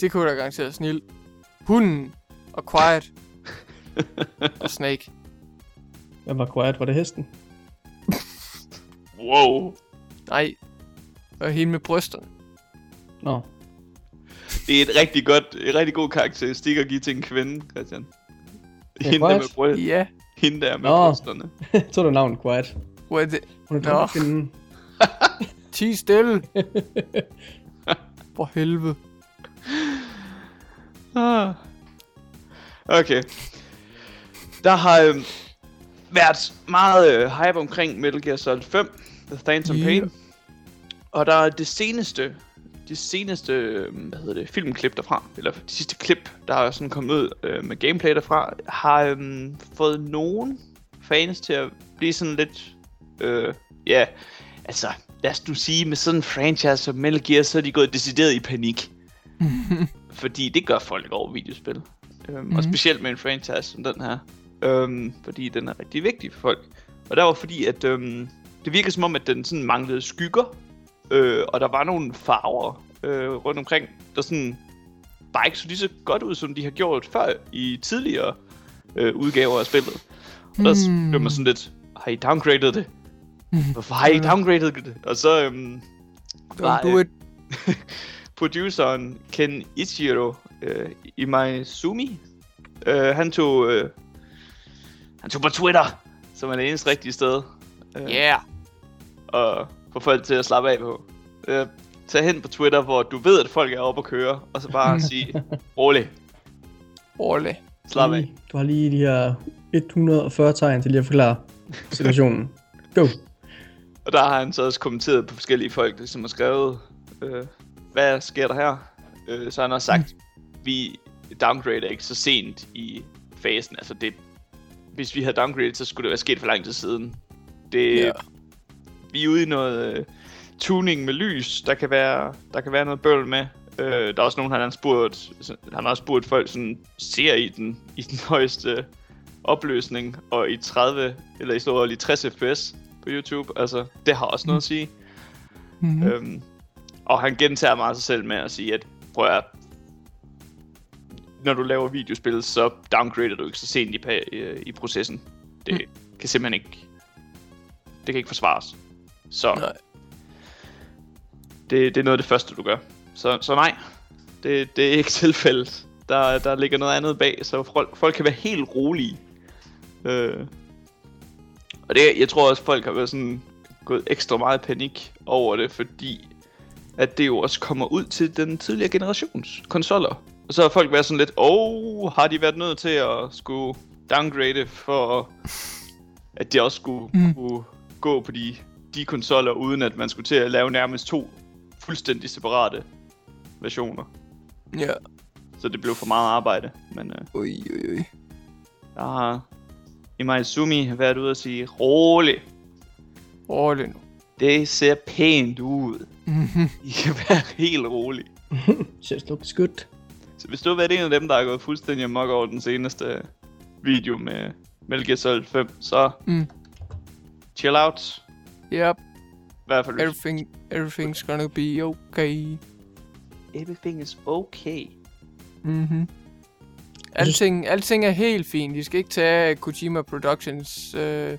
det kunne da garanteret snil. Hunden og Quiet og Snake. Hvad var quiet? Var det hesten? Wow. Nej, og hende med brysterne. Nå, Det er et rigtig godt, et rigtig god karakteristik at give til en kvinde, Christian. Ja, Hende der quiet. med, bryst, Ja, hende der med Nå. brysterne. så er du navnet quiet. hvor er det? Hun er Nå. drømmefinden. Ti stille. For helvede. Ah. Okay. Der har øh, været meget øh, hype omkring Metal Gear Solid 5, The Phantom Ja. Pain. Og der er det seneste, det seneste, øh, hvad hedder det, filmklip derfra, eller de sidste klip, der er sådan kommet ud øh, med gameplay derfra, har øh, fået nogen fans til at blive sådan lidt, øh, ja, altså, lad os nu sige, med sådan en franchise som Metal Gear, så er de gået decideret i panik. Fordi det gør folk over videospil. Øhm, mm-hmm. Og specielt med en franchise som den her. Øhm, fordi den er rigtig vigtig for folk. Og der var fordi, at øhm, det virker som om, at den sådan manglede skygger. Øh, og der var nogle farver øh, rundt omkring, der sådan bare ikke så lige så godt ud, som de har gjort før i tidligere øh, udgaver af spillet. Og der Hmm. blev man sådan lidt, har I downgraded det? Hvorfor har I downgraded det? Og så øhm, var, do it. produceren Ken Ichiro øh, Imaizumi, øh, han tog øh, han tog på Twitter, som er det eneste rigtige sted, øh, Yeah. og få folk til at slappe af på. Øh, tag hen på Twitter, hvor du ved, at folk er oppe at køre, og så bare sige, rolig, Orle. slap af. Du har lige de her 140 tegn til lige at forklare situationen. Go. Og der har han så også kommenteret på forskellige folk, der som har skrevet, øh, hvad sker der her? Øh, så han har sagt, vi downgrader ikke så sent i fasen. Altså det, hvis vi havde downgraded, så skulle det være sket for lang tid siden. Det, Ja. Vi er ude i noget øh, tuning med lys, der kan være, der kan være noget bøvl med. Øh, der er også nogen, han har spurgt, han har også spurgt folk, sådan, ser I den i den højeste opløsning, og i 30, eller i står i 60 fps på YouTube. Altså, det har også noget at sige. Mm-hmm. Øhm, og han gentager meget sig selv med at sige, at prøv at når du laver videospil, så downgrader du ikke så sent i, i, i processen. Det mm. kan simpelthen ikke... Det kan ikke forsvares. Så Nej. det, det er noget af det første, du gør. Så, så nej, det, det er ikke tilfældet. Der, der ligger noget andet bag, så folk, folk kan være helt rolige. Øh. Og det, jeg tror også, folk har været sådan gået ekstra meget panik over det, fordi at det jo også kommer ud til den tidligere generations konsoller. Og så har folk været sådan lidt, åh, oh, har de været nødt til at skulle downgrade for, at de også skulle mm. kunne gå på de, de konsoller, uden at man skulle til at lave nærmest to fuldstændig separate versioner. Ja. Så det blev for meget arbejde. Men øh, Ui, ui, ui. der har Imaizumi været ude og sige, rolig, Orle nu. det ser pænt ud. Mhm. I kan være helt rolig. Just looks good. Så hvis du har været en af dem, der er gået fuldstændig amok over den seneste video med Metal Gear Solid 5, så Mm. chill out. Yep. I hvert fald, Everything, everything's gonna be okay. everything is okay. Mhm. Alting, alting er helt fint. De skal ikke tage Kojima Productions øh,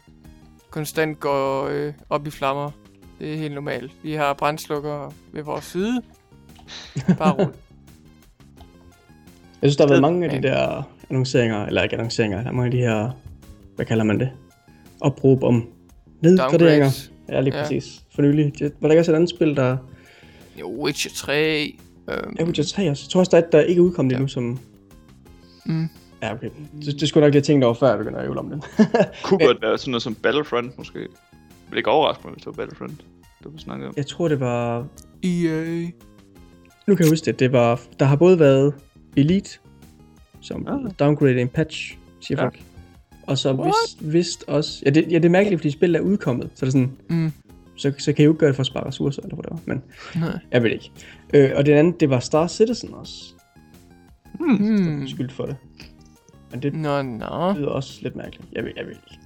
konstant går øh, op i flammer. Det er helt normalt. Vi har brændslukker ved vores side. Bare roligt. Jeg synes, der har været mange af de der annonceringer, eller ikke annonceringer, der er mange af de her, hvad kalder man det? Opråb om nedgraderinger. Downgrades. Ja, lige Ja. præcis. For nylig. Var der ikke også et andet spil, der... Jo, Witcher 3. Øhm, Ja, Witcher 3 også. Jeg tror også, der er et, der ikke er udkommet Ja. endnu, som... Mm. Ja, okay. Det, det skulle jeg nok lige have tænkt over, før jeg begynder at øve om det. Kunne godt være sådan noget som Battlefront, måske. Jeg vil ikke overraske mig, hvis det var Battlefront, du kunne snakke om. jeg tror, det var... EA. Nu kan jeg huske det. Det var... Der har både været Elite, som Ah. downgraded en patch, siger Ja. folk. Og så What? vist, vist også... Ja det, ja, det er mærkeligt, fordi spillet er udkommet. Så er det sådan... Mm. Så, så kan I jo ikke gøre det for at spare ressourcer, eller whatever. Men Nej. jeg ved ikke. Øh, og det andet, det var Star Citizen også. Hmm. Skyld for det. Men det Nå, nå. lyder også lidt mærkeligt. Jeg ved, jeg ved ikke.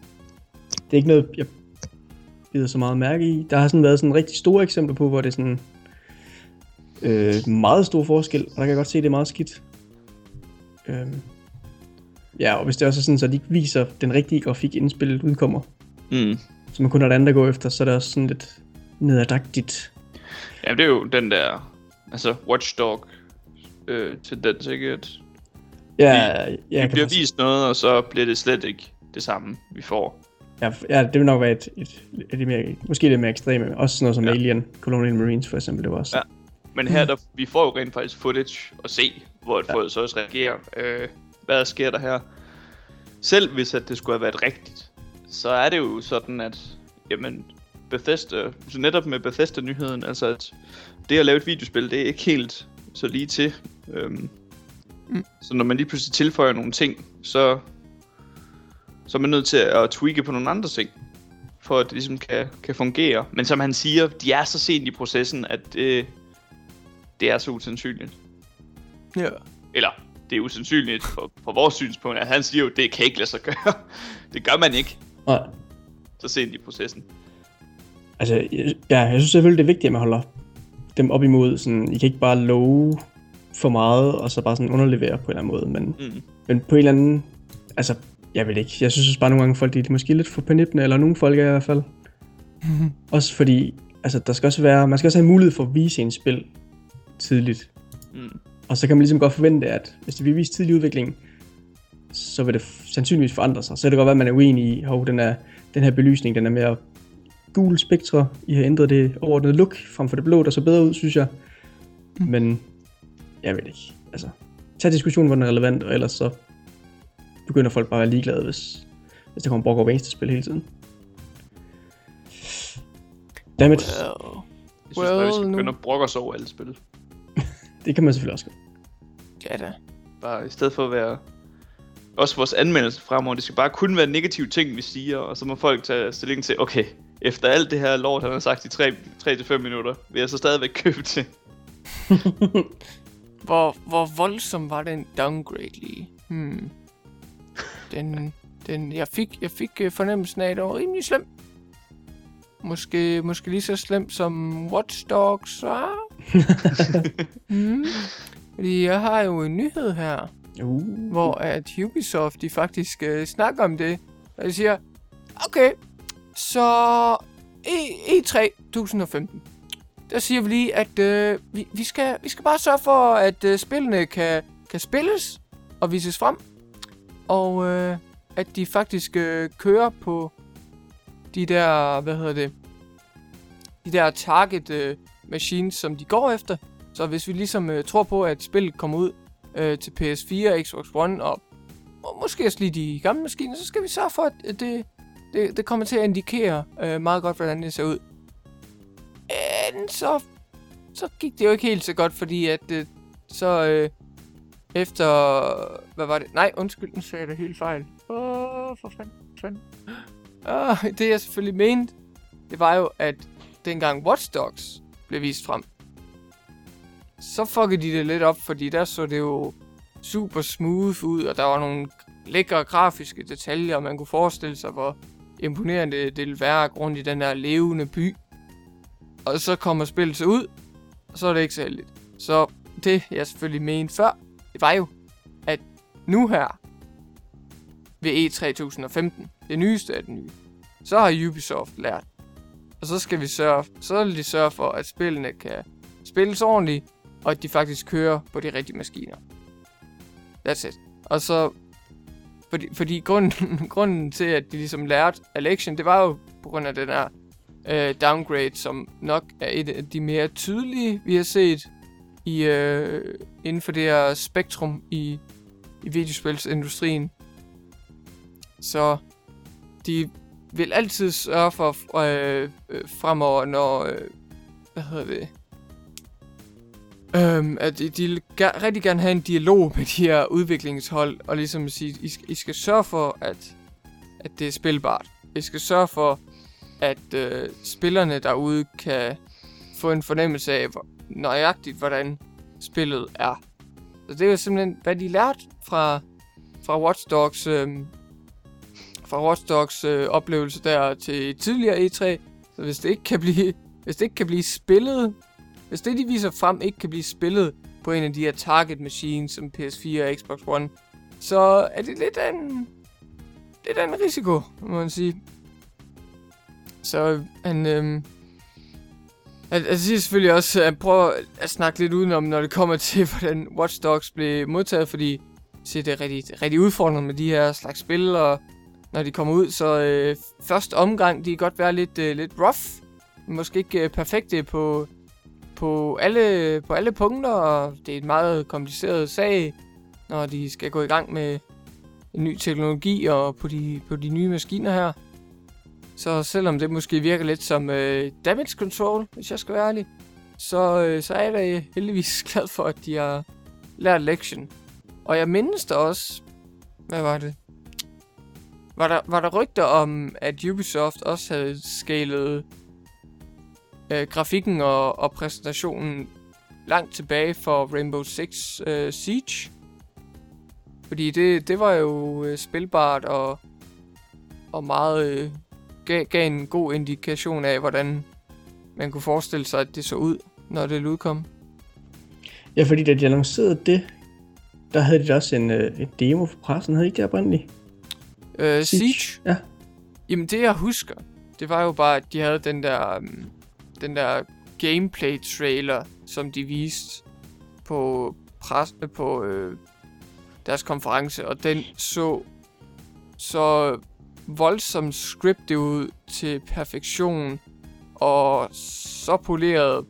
Det er ikke noget, jeg bider så meget mærke i. Der har sådan været sådan rigtig store eksempler på, hvor det er sådan... øh, meget stor forskel, og der kan jeg godt se, at det er meget skidt. Øh, ja, og hvis det også er sådan, så de ikke viser den rigtige grafik, inden spillet udkommer, Mm. så man kun har det andet at gå efter, så er det også sådan lidt nedadagtigt. Ja, det er jo den der, altså Watchdog øh, tendens, ikke? At Ja, Vi- ja, vi jeg kan bliver faktisk- vist noget, og så bliver det slet ikke det samme, vi får. Ja, ja, det vil nok være et, et, et, et mere, måske lidt mere ekstreme. Også sådan noget som Ja. Alien, Colonial Marines for eksempel, det var også. Ja. Men her, der, vi får jo rent faktisk footage og se, hvor ja. folk så også reagerer. Øh, hvad sker der her? Selv hvis at det skulle have været rigtigt, så er det jo sådan, at jamen, Bethesda, så netop med Bethesda-nyheden, altså at det at lave et videospil, det er ikke helt så lige til. Øhm, Mm. Så når man lige pludselig tilføjer nogle ting, så, så er man nødt til at tweake på nogle andre ting, for at det ligesom kan, kan fungere. Men som han siger, de er så sent i processen, at det, det er så usandsynligt. Ja. Eller, det er usandsynligt fra, fra vores synspunkt, at han siger jo, det kan ikke lade sig gøre. det gør man ikke Nej, så sent i processen. altså, jeg- ja, jeg synes selvfølgelig, det er vigtigt, at man holder dem op imod, sådan, I kan ikke bare love for meget, og så bare sådan underlevere på en eller anden måde, men, Mm. men på en eller anden, altså, jeg ved ikke, jeg synes bare nogle gange, folk de er måske lidt for penible, eller nogle folk er i hvert fald. Også fordi, altså, der skal også være, man skal også have mulighed for at vise en spil tidligt. Mm. Og så kan man ligesom godt forvente, at hvis det bliver vist tidlig udvikling, så vil det sandsynligvis forandre sig. Så kan det godt være, at man er uenig i, hov, den, er, den her belysning, den er mere gul spektre. I har ændret det overordnede look, frem for det blå, der så bedre ud, synes jeg. Mm. Men jeg ved ikke. Altså, tag diskussionen, hvor den er relevant, og ellers så begynder folk bare at være ligeglade, hvis, hvis der kommer brok over eneste spil hele tiden. Dammit, Well. Jeg synes well, bare, vi skal begynde at brokke os over alle spil. Det kan man selvfølgelig også gøre. Ja da. Bare i stedet for at være... Også vores anmeldelse fremover, det skal bare kun være negative ting, vi siger, og så må folk tage stilling til, okay, efter alt det her lort, han har sagt i 3-5 minutter, vil jeg så stadigvæk købe det. Hvor, hvor voldsom var den downgrade lige? Hmm. Den, den, jeg fik, jeg fik øh, fornemmelsen af, at det var rimelig slem. Måske, måske lige så slem som Watch Dogs var. hmm. Fordi jeg har jo en nyhed her, Uh. hvor at Ubisoft de faktisk øh, snakker om det. Og de siger, okay, så E, E3 2015. Der siger vi lige, at øh, vi, vi, skal, vi skal bare sørge for, at øh, spillene kan, kan spilles og vises frem. Og øh, at de faktisk øh, kører på de der, hvad hedder det, de der target øh, machines, som de går efter. Så hvis vi ligesom øh, tror på, at spillet kommer ud øh, til PS4, Xbox One og, og måske også lige de gamle maskiner, så skal vi sørge for, at det, det, det kommer til at indikere øh, meget godt, hvordan det ser ud. Men så, så gik det jo ikke helt så godt, fordi at øh, så øh, efter, hvad var det? Nej, undskyld, nu sagde jeg det helt fejl. Åh, for fanden, for fanden. Ah, det jeg selvfølgelig mente, det var jo, at dengang Watch Dogs blev vist frem, så fuckede de det lidt op, fordi der så det jo super smooth ud, og der var nogle lækre grafiske detaljer, og man kunne forestille sig, hvor imponerende det ville være rundt i den der levende by. Og så kommer spillet så ud, og så er det ikke så heldigt. Så det, jeg selvfølgelig mente før, det var jo, at nu her, ved E3 2015, det nyeste af det nye, så har Ubisoft lært. Og så skal vi sørge, så vil de sørge for, at spillene kan spilles ordentligt, og at de faktisk kører på de rigtige maskiner. That's it. Og så, fordi, fordi grunden, grunden til, at de ligesom lærte af det var jo på grund af den her øh, downgrade, som nok er et af de mere tydelige, vi har set i, øh, inden for det her spektrum i, i videospilsindustrien. Så de vil altid sørge for øh, øh, fremover, når, øh, hvad hedder det, Øhm, at de, de vil ger- rigtig gerne have en dialog med de her udviklingshold, og ligesom sige, I I skal sørge for, at, at det er spilbart. I skal sørge for, at øh, spillerne derude kan få en fornemmelse af hvor, nøjagtigt, hvordan spillet er. Så det er jo simpelthen, hvad de lærte fra, fra Watch Dogs, øh, fra Watch Dogs øh, oplevelse der til tidligere E3. Så hvis det ikke kan blive, hvis det ikke kan blive spillet hvis det, de viser frem, ikke kan blive spillet på en af de her target machines, som PS4 og Xbox One, så er det lidt af en, lidt af en risiko, må man sige. Så han, øh, jeg, jeg siger selvfølgelig også, at prøve at snakke lidt udenom, når det kommer til, hvordan Watch Dogs blev modtaget, fordi siger, det er rigtig, rigtig udfordrende med de her slags spil, og når de kommer ud, så øh, første omgang, de kan godt være lidt, øh, lidt rough. Måske ikke øh, perfekte på, på, alle, på alle punkter, og det er et meget kompliceret sag, når de skal gå i gang med en ny teknologi og på de, på de nye maskiner her. Så selvom det måske virker lidt som øh, damage control, hvis jeg skal være ærlig, så, øh, så er jeg da øh, heldigvis glad for, at de har lært lektion. Og jeg mindes da også... Hvad var det? Var der, var der rygter om, at Ubisoft også havde skalet øh, grafikken og, og præsentationen langt tilbage for Rainbow Six øh, Siege? Fordi det, det var jo øh, spilbart og, og meget øh, gav, gav en god indikation af, hvordan man kunne forestille sig, at det så ud, når det udkom. Ja, fordi da de annoncerede det, der havde de også en, øh, en demo for pressen, havde de ikke det oprindeligt? Øh, Siege? Ja. Jamen det jeg husker, det var jo bare, at de havde den der, um, den der gameplay trailer, som de viste på, pres, på øh, deres konference, og den så så voldsomt scriptet ud til perfektion, og så poleret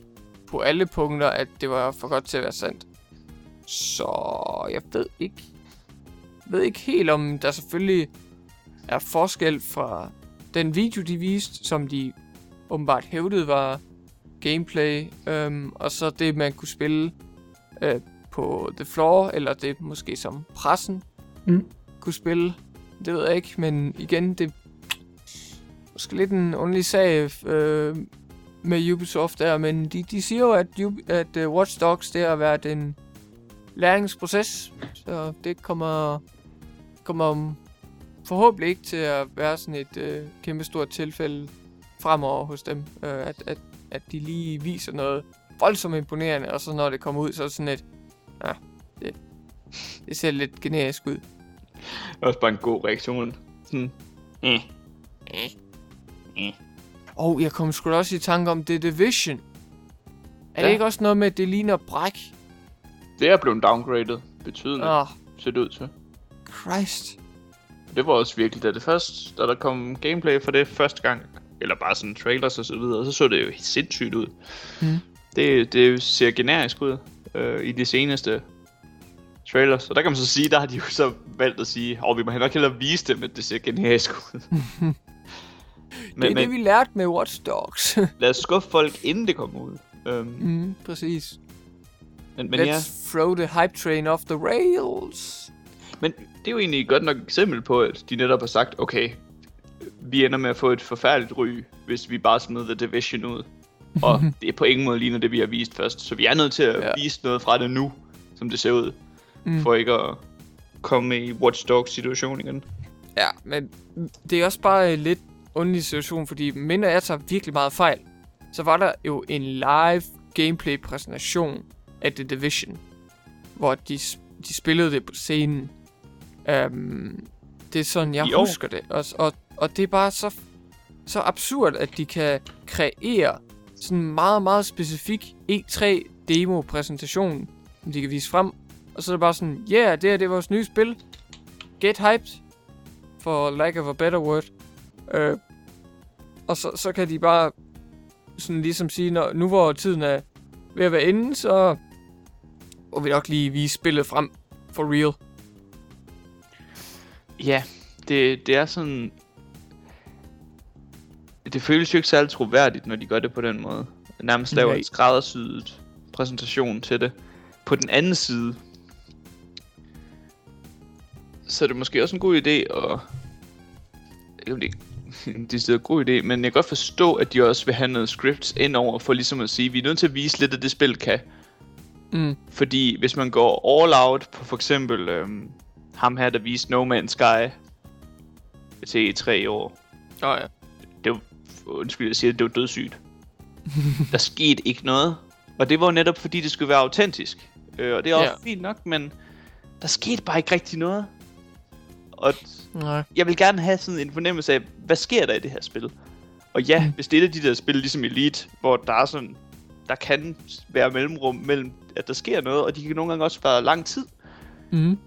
på alle punkter, at det var for godt til at være sandt. Så jeg ved ikke, ved ikke helt, om der selvfølgelig er forskel fra den video, de viste, som de åbenbart hævdede var gameplay, øhm, og så det, man kunne spille øh, på The Floor, eller det måske som pressen Mm. kunne spille. Det ved jeg ikke, men igen, det er måske lidt en underlig sag øh, med Ubisoft der, men de, de siger jo, at, Ub- at uh, Watch Dogs det har været en læringsproces, så det kommer, kommer forhåbentlig ikke til at være sådan et øh, kæmpestort tilfælde fremover hos dem, øh, at, at, at de lige viser noget voldsomt imponerende, og så når det kommer ud, så er det sådan et, ja, det, det ser lidt generisk ud. Det er også bare en god reaktion. Sådan, eh. Og jeg kom sgu også i tanke om The Division. Er ja. det ikke også noget med, at det ligner bræk? Det er blevet downgraded betydeligt, oh, ser det ud til. Christ. Det var også virkelig, da det først, da der kom gameplay for det første gang, eller bare sådan trailers og så videre, så så det jo sindssygt ud. Mm. Det, det ser generisk ud øh, i de seneste trailers. Og der kan man så sige, der har de jo så valgt at sige, åh, vi må nok hellere vise dem, at det ser generisk ud. Men, det er men det, vi lærte med Watch Dogs. lad os skuffe folk, inden det kommer ud. Øhm, mm, præcis. men, men Let's ja, throw the hype train off the rails. Men det er jo egentlig godt nok eksempel på, at de netop har sagt, okay, vi ender med at få et forfærdeligt ry, hvis vi bare smider The Division ud. Og det er på ingen måde ligner det, vi har vist først. Så vi er nødt til at Ja. vise noget fra det nu, som det ser ud. Mm. For ikke at komme i Watch Dogs situation igen. Ja, men det er også bare en lidt underlig situation, fordi mindre jeg tager virkelig meget fejl, så var der jo en live gameplay præsentation af The Division, hvor de, de spillede det på scenen. Um, det er sådan, jeg år? husker det. Og, og, og det er bare så, så absurd, at de kan kreere sådan en meget, meget specifik E3 demo præsentation, som de kan vise frem. Og så er det bare sådan, yeah, det her det er vores nye spil. Get hyped for lack of a better word. Øh, og så, så kan de bare sådan ligesom sige, når, nu hvor tiden er ved at være inde, så må vi nok lige vise spillet frem for real. Ja, det, det er sådan... Det føles jo ikke særlig troværdigt, når de gør det på den måde. Nærmest laver Nej. en skræddersyet præsentation til det. På den anden side, så er det måske også en god idé at... Jeg ved ikke, det er en god idé, men jeg kan godt forstå, at de også vil have noget scripts ind over, for ligesom at sige, at vi er nødt til at vise lidt af det spil kan. Mm. Fordi hvis man går all out på for eksempel øhm, ham her, der viste No Man's Sky til i tre år. Åh oh, ja. Det var, undskyld, jeg siger, det var dødssygt. der skete ikke noget. Og det var netop fordi, det skulle være autentisk. Øh, og det er også Ja. fint nok, men der skete bare ikke rigtig noget. Og Nej. jeg vil gerne have sådan en fornemmelse af, hvad sker der i det her spil? Og ja, Mm. hvis det er et af de der spil, ligesom Elite, hvor der er sådan, der kan være mellemrum mellem, at der sker noget, og de kan nogle gange også være lang tid. Mm.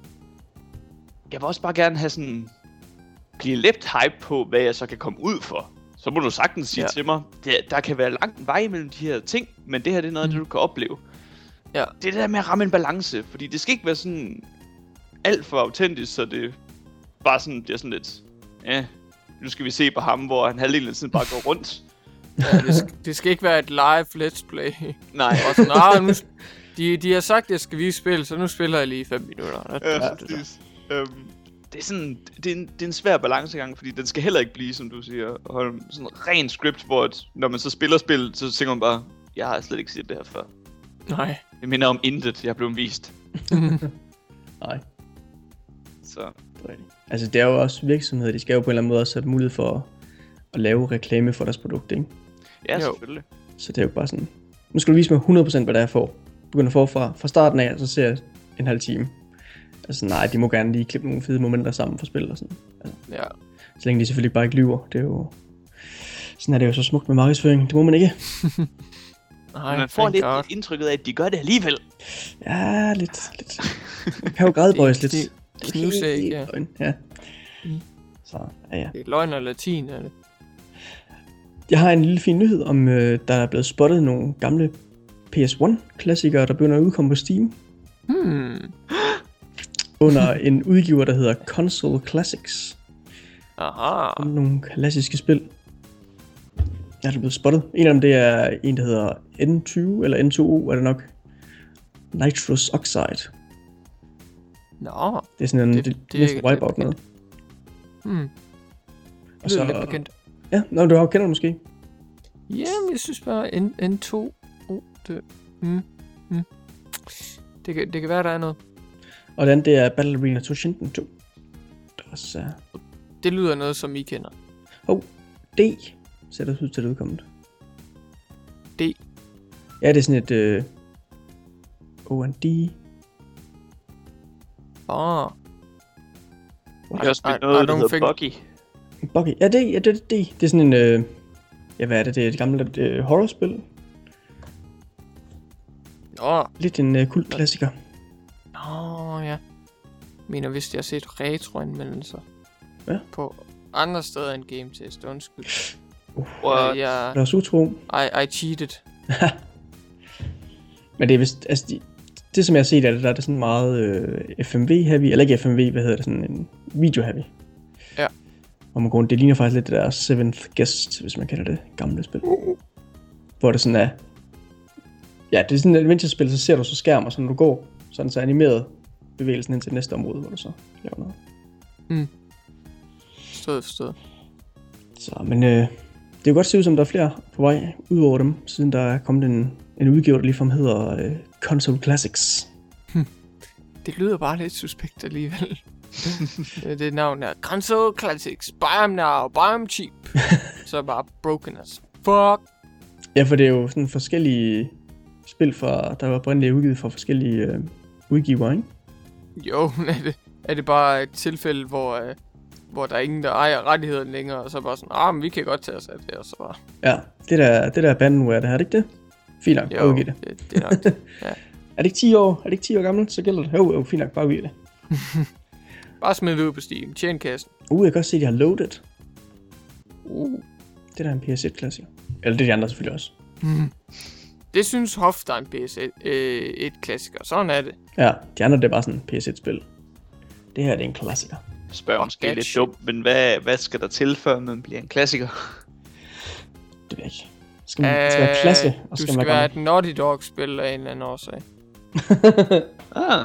Jeg vil også bare gerne have sådan, blive lidt hype på, hvad jeg så kan komme ud for. Så må du sagtens sige Ja. til mig, det, der kan være lang vej mellem de her ting, men det her det er noget, Mm. det du kan opleve. Ja. Det er det der med at ramme en balance, fordi det skal ikke være sådan alt for autentisk, så det bare sådan bliver sådan lidt, ja, nu skal vi se på ham, hvor han halvdelen af tiden bare går rundt. Ja, det, skal, det skal ikke være et live let's play. Nej, Og sådan, ah, nu, de, de har sagt, at jeg skal vise spil, så nu spiller jeg lige 5 minutter. Det, Ja, det, det, præcis. Øhm, det er sådan, det er, en, det er en svær balancegang, fordi den skal heller ikke blive, som du siger, Holm, sådan en ren script, hvor at, når man så spiller spil, så tænker man bare, jeg har slet ikke set det her før. Nej. Det minder om intet, jeg er blevet vist. Nej, Så er. Altså, det er jo også virksomheder, de skal jo på en eller anden måde også have mulighed for at, at lave reklame for deres produkt, ikke? ja, Jo. selvfølgelig. Så det er jo bare sådan, nu skal du vise mig 100% hvad det er, jeg får. Begynder forfra, fra starten af, og så ser jeg en halv time. Altså nej, de må gerne lige klippe nogle fede momenter sammen for spil og sådan. Altså, Ja. så længe de selvfølgelig bare ikke lyver. Det er jo... Sådan er det jo så smukt med markedsføring. Det må man ikke. Nej, man får lidt God. indtrykket af, at de gør det alligevel. Ja, lidt. lidt. Man kan jo gradbøjes Det- lidt. det- knivsæg, Helt ja. løgn, ja. Mm. Så, ja, ja. Det er løgn og latin, er det. Jeg har en lille fin nyhed om, øh, der er blevet spottet nogle gamle PS1-klassikere, der begynder at udkomme på Steam. Hmm. Under en udgiver, der hedder Console Classics. Aha. om nogle klassiske spil. Jeg er blevet spottet. En af dem, det er en, der hedder N20, eller N2O er det nok. Nitrous Oxide. Nå. Det er sådan en, Det- det, det det er er wipeout noget. Hmm. Og Det lyder lidt bekendt. Ja, nå, du har kender det måske. Jamen, jeg synes bare, N, N2... Oh, det... Mm. Mm. Det, kan, det kan være, der er noget. Og den det er Battle Arena Toshinden 2. Der er også uh, Det lyder noget, som I kender. D. Ser det ud til, det er udkommet. D. Ja, det er sådan et... Øh, O&D. Åh. Jeg har også noget, der hedder Buggy. Buggy. Ja, det, ja, det, det, det. det er sådan en... Øh, ja, hvad er det? Det er et gammelt øh, horrorspil. Nå. Lidt en øh, kult klassiker. Nå, ja. Jeg mener, hvis jeg har set retroanmeldelser. Ja. På andre steder end Game Test, undskyld. What? Jeg, Er der også utro? I, I cheated. Men det er vist, altså de, det som jeg har set det, der er det sådan meget øh, FMV-heavy, eller ikke FMV, hvad hedder det, sådan en video-heavy. Ja. Hvor man går, det ligner faktisk lidt det der Seventh Guest, hvis man kender det gamle spil. Hvor det sådan er, ja, det er sådan et adventure-spil, så ser du så skærm, og så når du går, sådan så animeret bevægelsen ind til næste område, hvor du så laver noget. Forstået, forstået. Så, men øh, det kan godt se ud som, der er flere på vej ud over dem, siden der er kommet en, en udgiver, der ligefrem hedder øh, Console Classics. Det lyder bare lidt suspekt alligevel. det, det navn er Console Classics. Buy them now, buy them cheap. Så bare broken as fuck. Ja, for det er jo sådan forskellige spil, fra, der var oprindeligt udgivet fra forskellige øh, udgiver, ikke? Jo, men er det, er det bare et tilfælde, hvor, øh, hvor der er ingen, der ejer rettigheden længere, og så bare sådan, ah, men vi kan godt tage os af det, og så bare, Ja, det der, det der Abandonware, det her, er det ikke det? Fint nok, jo, udgiv det. det, det er nok det. Er det ikke 10 år? Er det ikke 10 år gammelt, så gælder det. Jo, jo, fint nok, bare udgiv det. Bare smid det ud på Steam, tjen kassen. Uh, jeg kan også se, at de har loaded. Uh. Det der er en PS1-klassiker. Eller det er de andre selvfølgelig også. Det synes Hoff, der er en PS1 øh, et klassiker. Sådan er det. Ja, de andre det er bare sådan PS1-spil. Det her det er en klassiker. Spørger måske that lidt dumt, men hvad, hvad skal der til, før man bliver en klassiker? Det ved jeg ikke. Skal man skal være klasse, og du skal, skal være være et Naughty Dog-spil af en eller anden årsag. Ah,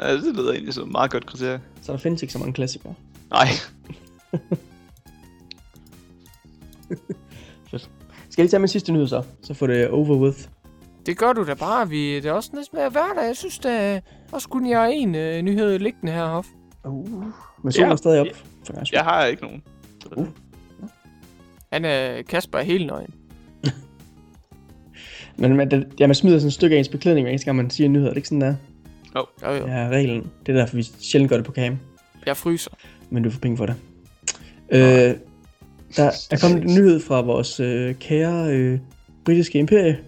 ja, det lyder egentlig som et meget godt kriterie. så der findes ikke så mange klassikere. Nej, Fedt. Skal jeg lige tage min sidste nyhed så? Så får det over with. Det gør du da bare. Vi, det er også næsten være der. Jeg synes da også kun jeg har en øh, nyhed liggende her, Hoff. Uh. Men solen Ja. er stadig op. For jeg jeg har ikke nogen. Uh. Han er Kasper er helt nøgen. Men man, det, ja, man smider sådan et stykke af ens beklædning, hver eneste gang man siger nyheder. Er det ikke sådan der? Jo, jo. Ja, reglen. Det er derfor, vi sjældent gør det på cam. Jeg fryser. Men du får penge for det. Øh, der er kommet en nyhed fra vores øh, kære øh, britiske imperie.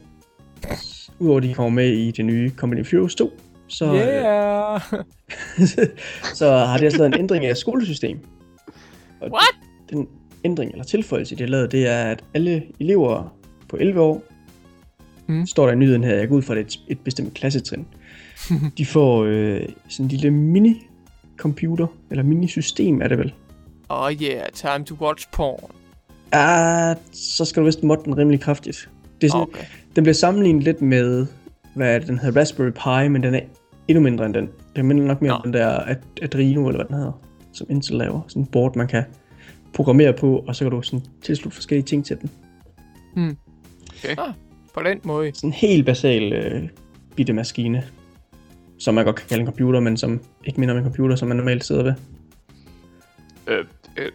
Udover at de kommer med i det nye Company of Heroes 2, så, øh, Yeah! så har de også lavet en ændring af skolesystem. Og What? Den ændring eller tilføjelse, de har lavet, det er, at alle elever på 11 år, Mm. står der i nyheden her, jeg går ud fra det et, et bestemt klassetrin, de får øh, sådan en lille mini-computer, eller mini-system er det vel. Oh yeah, time to watch porn. Ah, så skal du vist modde den rimelig kraftigt. Det er sådan, Okay. Den bliver sammenlignet lidt med, hvad er det, den hedder Raspberry Pi, men den er endnu mindre end den. Den minder nok mere Nå. om den der Ad- Adreno, eller hvad den hedder, som Intel laver. Sådan en board, man kan programmere på, og så kan du sådan tilslutte forskellige ting til den. På den måde. Sådan en helt basal øh, bitte maskine, som man godt kan kalde en computer, men som ikke minder om en computer, som man normalt sidder ved. Øh, øh,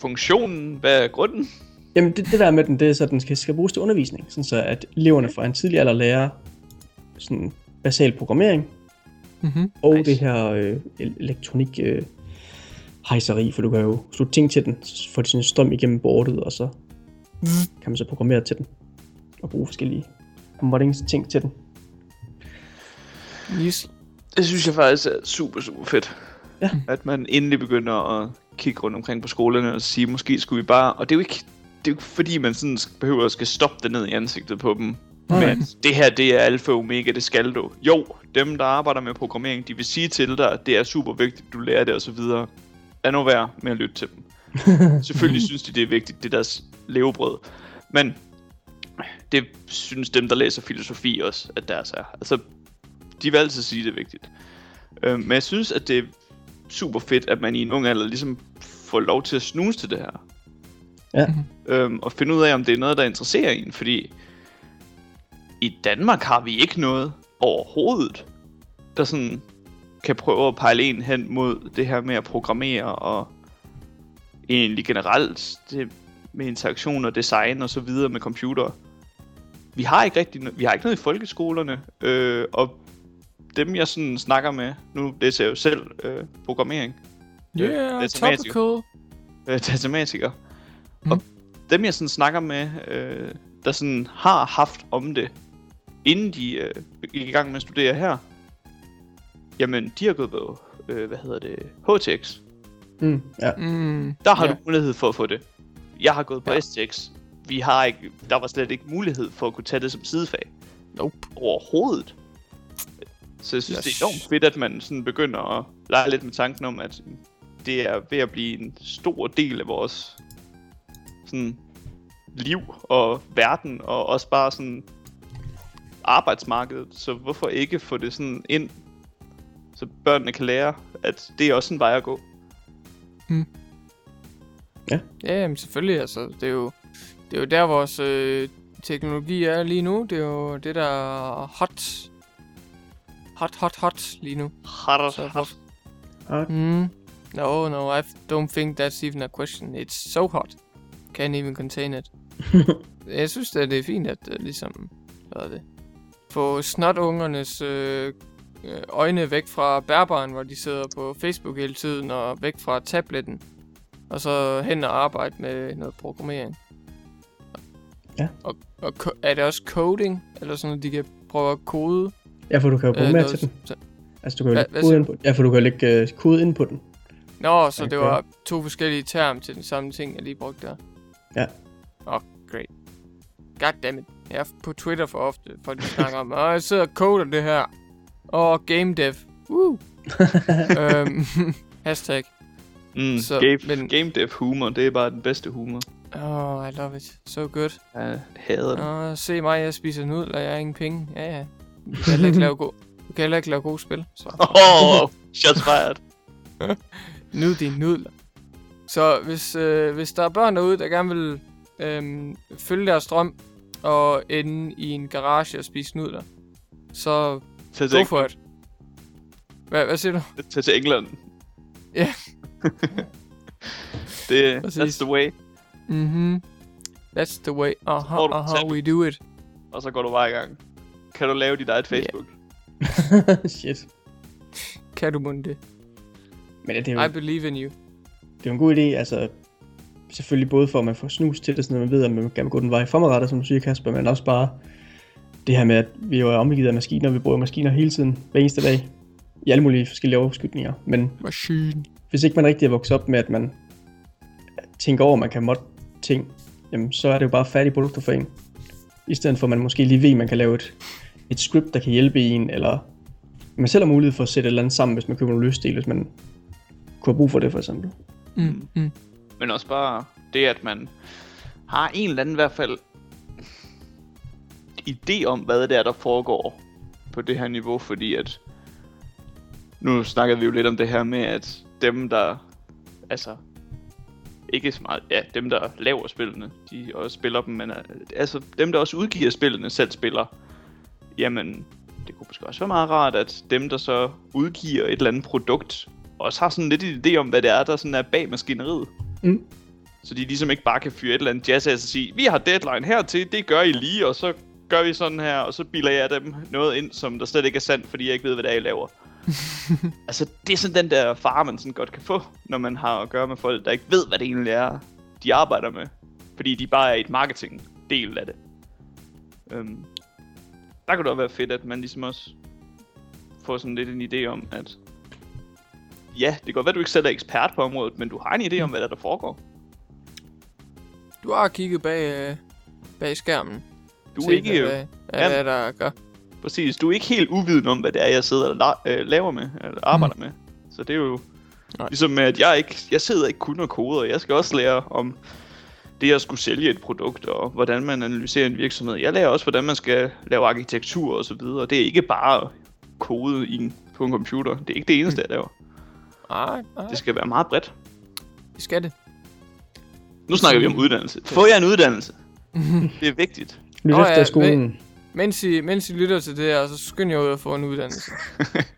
funktionen, hvad er grunden? Jamen det, det der med den, det er så, at den skal, skal bruges til undervisning, sådan så at eleverne fra en tidlig alder lærer sådan basal programmering, Mm-hmm. Og Nice. det her øh, el- elektronik øh, hejseri, for du kan jo slutte ting til den, så får de sådan en strøm igennem bordet, og så kan man så programmere til den, og bruge forskellige moddings ting til den. Yes. Det synes jeg faktisk er super, super fedt. Ja. At man endelig begynder at kigge rundt omkring på skolerne og sige, måske skulle vi bare... Og det er jo ikke, det er jo ikke fordi, man sådan behøver at skal stoppe det ned i ansigtet på dem. Nej. Men det her, det er alfa og omega, det skal du. Jo, dem, der arbejder med programmering, de vil sige til dig, at det er super vigtigt, du lærer det osv. Lad nu være med at lytte til dem. Selvfølgelig synes de, det er vigtigt, det er deres levebrød. Men det synes dem, der læser filosofi også, at deres er. Altså, de vil altid sige, det er vigtigt. Øh, men jeg synes, at det er super fedt, at man i en ung alder ligesom får lov til at snuse til det her. Ja. Øhm, og finde ud af, om det er noget, der interesserer en. Fordi i Danmark har vi ikke noget overhovedet, der sådan kan prøve at pejle en hen mod det her med at programmere og egentlig generelt det med interaktion og design og så videre med computer. Vi har ikke rigtig no- vi har ikke noget i folkeskolerne, øh, og dem jeg sådan snakker med, nu læser jeg jo selv øh, programmering, Yeah, matematiker. topical. øh, datamatiker. Mm. Og dem jeg sådan snakker med, øh, der sådan har haft om det, inden de øh, gik i gang med at studere her, jamen de har gået på, øh, hvad hedder det, HTX. Mm, ja. Mm, Der har ja. du mulighed for at få det. Jeg har gået på Ja. STX. Vi har ikke, der var slet ikke mulighed for at kunne tage det som sidefag. Nope. Overhovedet. Så jeg synes, yes. det er enormt fedt, at man sådan begynder at lege lidt med tanken om, at det er ved at blive en stor del af vores sådan, liv og verden, og også bare sådan arbejdsmarkedet. Så hvorfor ikke få det sådan ind, så børnene kan lære, at det er også en vej at gå. Ja, jamen selvfølgelig, altså, det er jo, det er jo der, vores øh, teknologi er lige nu. Det er jo det, der er hot, hot, hot, hot lige nu. Har Så har hvor- Mm. No, no, I don't think that's even a question. It's so hot. Can't even contain it. jeg synes, at det er fint, at uh, ligesom, hvad er det, få snotungernes øh, øh, øjne væk fra bærbaren, hvor de sidder på Facebook hele tiden, og væk fra tabletten, og så hen og arbejde med noget programmering. Ja. Og, og er det også coding, eller sådan noget, de kan prøve at kode? ja, for du kan jo programmere noget til den. så- Altså, du kan jo lægge kode ind på Ja, for du kan jo lægge øh, kode ind på den. Nå, så Okay. det var to forskellige term til den samme ting, jeg lige brugte der. Ja. Åh, oh, great. Goddammit. Jeg er på Twitter for ofte, for de snakker om, åh, jeg sidder og coder det her. Åh, game dev. Woo. øhm, hashtag. Mm, Så, game, men- game dev humor, det er bare den bedste humor. Oh, I love it. So good. Jeg hader det. Åh, se mig, jeg spiser nudler, jeg har ingen penge. Ja, ja. Du kan heller ikke lave, go- du kan heller ikke lave gode spil, så. Åh, oh, shots fired. Nyd dine nudler. Så hvis, øh, hvis der er børn derude, der gerne vil øh, følge deres drøm og ende i en garage og spise nudler, så Tag til, go for it. Hvad, hvad siger du? tag til England. Ja. det, Præcis. that's the way. Mhm. That's the way. Aha, du aha, selv. we do it. og så går du bare i gang. Kan du lave dit eget Facebook? Shit. Kan du munde det? Men det er, jo, I believe in you. Det er en god idé, altså selvfølgelig både for at man får snus til det, sådan at man ved, at man gerne vil gå den vej fremadrettet, som du siger Kasper, men også bare det her med, at vi jo er omgivet af maskiner, vi bruger maskiner hele tiden, hver eneste dag, i alle mulige forskellige overskydninger, men Machine. hvis ikke man rigtig er vokset op med, at man tænker over, at man kan modde ting, jamen, så er det jo bare færdige produkter for en. I stedet for, at man måske lige ved, at man kan lave et, et script, der kan hjælpe en, eller man selv har mulighed for at sætte et eller andet sammen, hvis man køber nogle løsdele, hvis man kunne have brug for det, for eksempel. Mm, mm. Men også bare det, at man har en eller anden i hvert fald idé om, hvad det er, der foregår på det her niveau, fordi at nu snakker vi jo lidt om det her med, at dem, der altså ikke så meget, ja, dem, der laver spillene, de også spiller dem, men øh, altså dem, der også udgiver spillene, selv spiller, jamen, det kunne måske også være meget rart, at dem, der så udgiver et eller andet produkt, også har sådan lidt en idé om, hvad det er, der sådan er bag maskineriet. Mm. Så de ligesom ikke bare kan fyre et eller andet jazz af og sige, vi har deadline hertil, det gør I lige, og så gør vi sådan her, og så bilder jeg dem noget ind, som der slet ikke er sandt, fordi jeg ikke ved, hvad det er, I laver. altså, det er sådan den der fare, man sådan godt kan få, når man har at gøre med folk, der ikke ved, hvad det egentlig er, de arbejder med. Fordi de bare er et marketing-del af det. Øhm, der kunne det også være fedt, at man ligesom også får sådan lidt en idé om, at ja, det kan godt være, at du ikke selv er ekspert på området, men du har en idé om, hvad der, der foregår. Du har kigget bag, øh, bag skærmen. Du er ikke, Hvad, hvad, Ja. hvad der gør. præcis, du er ikke helt uviden om, hvad det er, jeg sidder og la- øh, laver med, eller arbejder mm. med. Så det er jo Nej. ligesom med, at jeg ikke, jeg sidder ikke kun og koder, jeg skal også lære om det at skulle sælge et produkt, og hvordan man analyserer en virksomhed. Jeg lærer også, hvordan man skal lave arkitektur og så videre. Det er ikke bare kode i en, på en computer. Det er ikke det eneste, jeg laver. Nej, nej, Det skal være meget bredt. det skal det. Nu snakker vi om uddannelse. Få jer en uddannelse. Det er vigtigt. Lyt efter ja, skolen. Mens I, mens I lytter til det her, så skynd jer ud og få en uddannelse.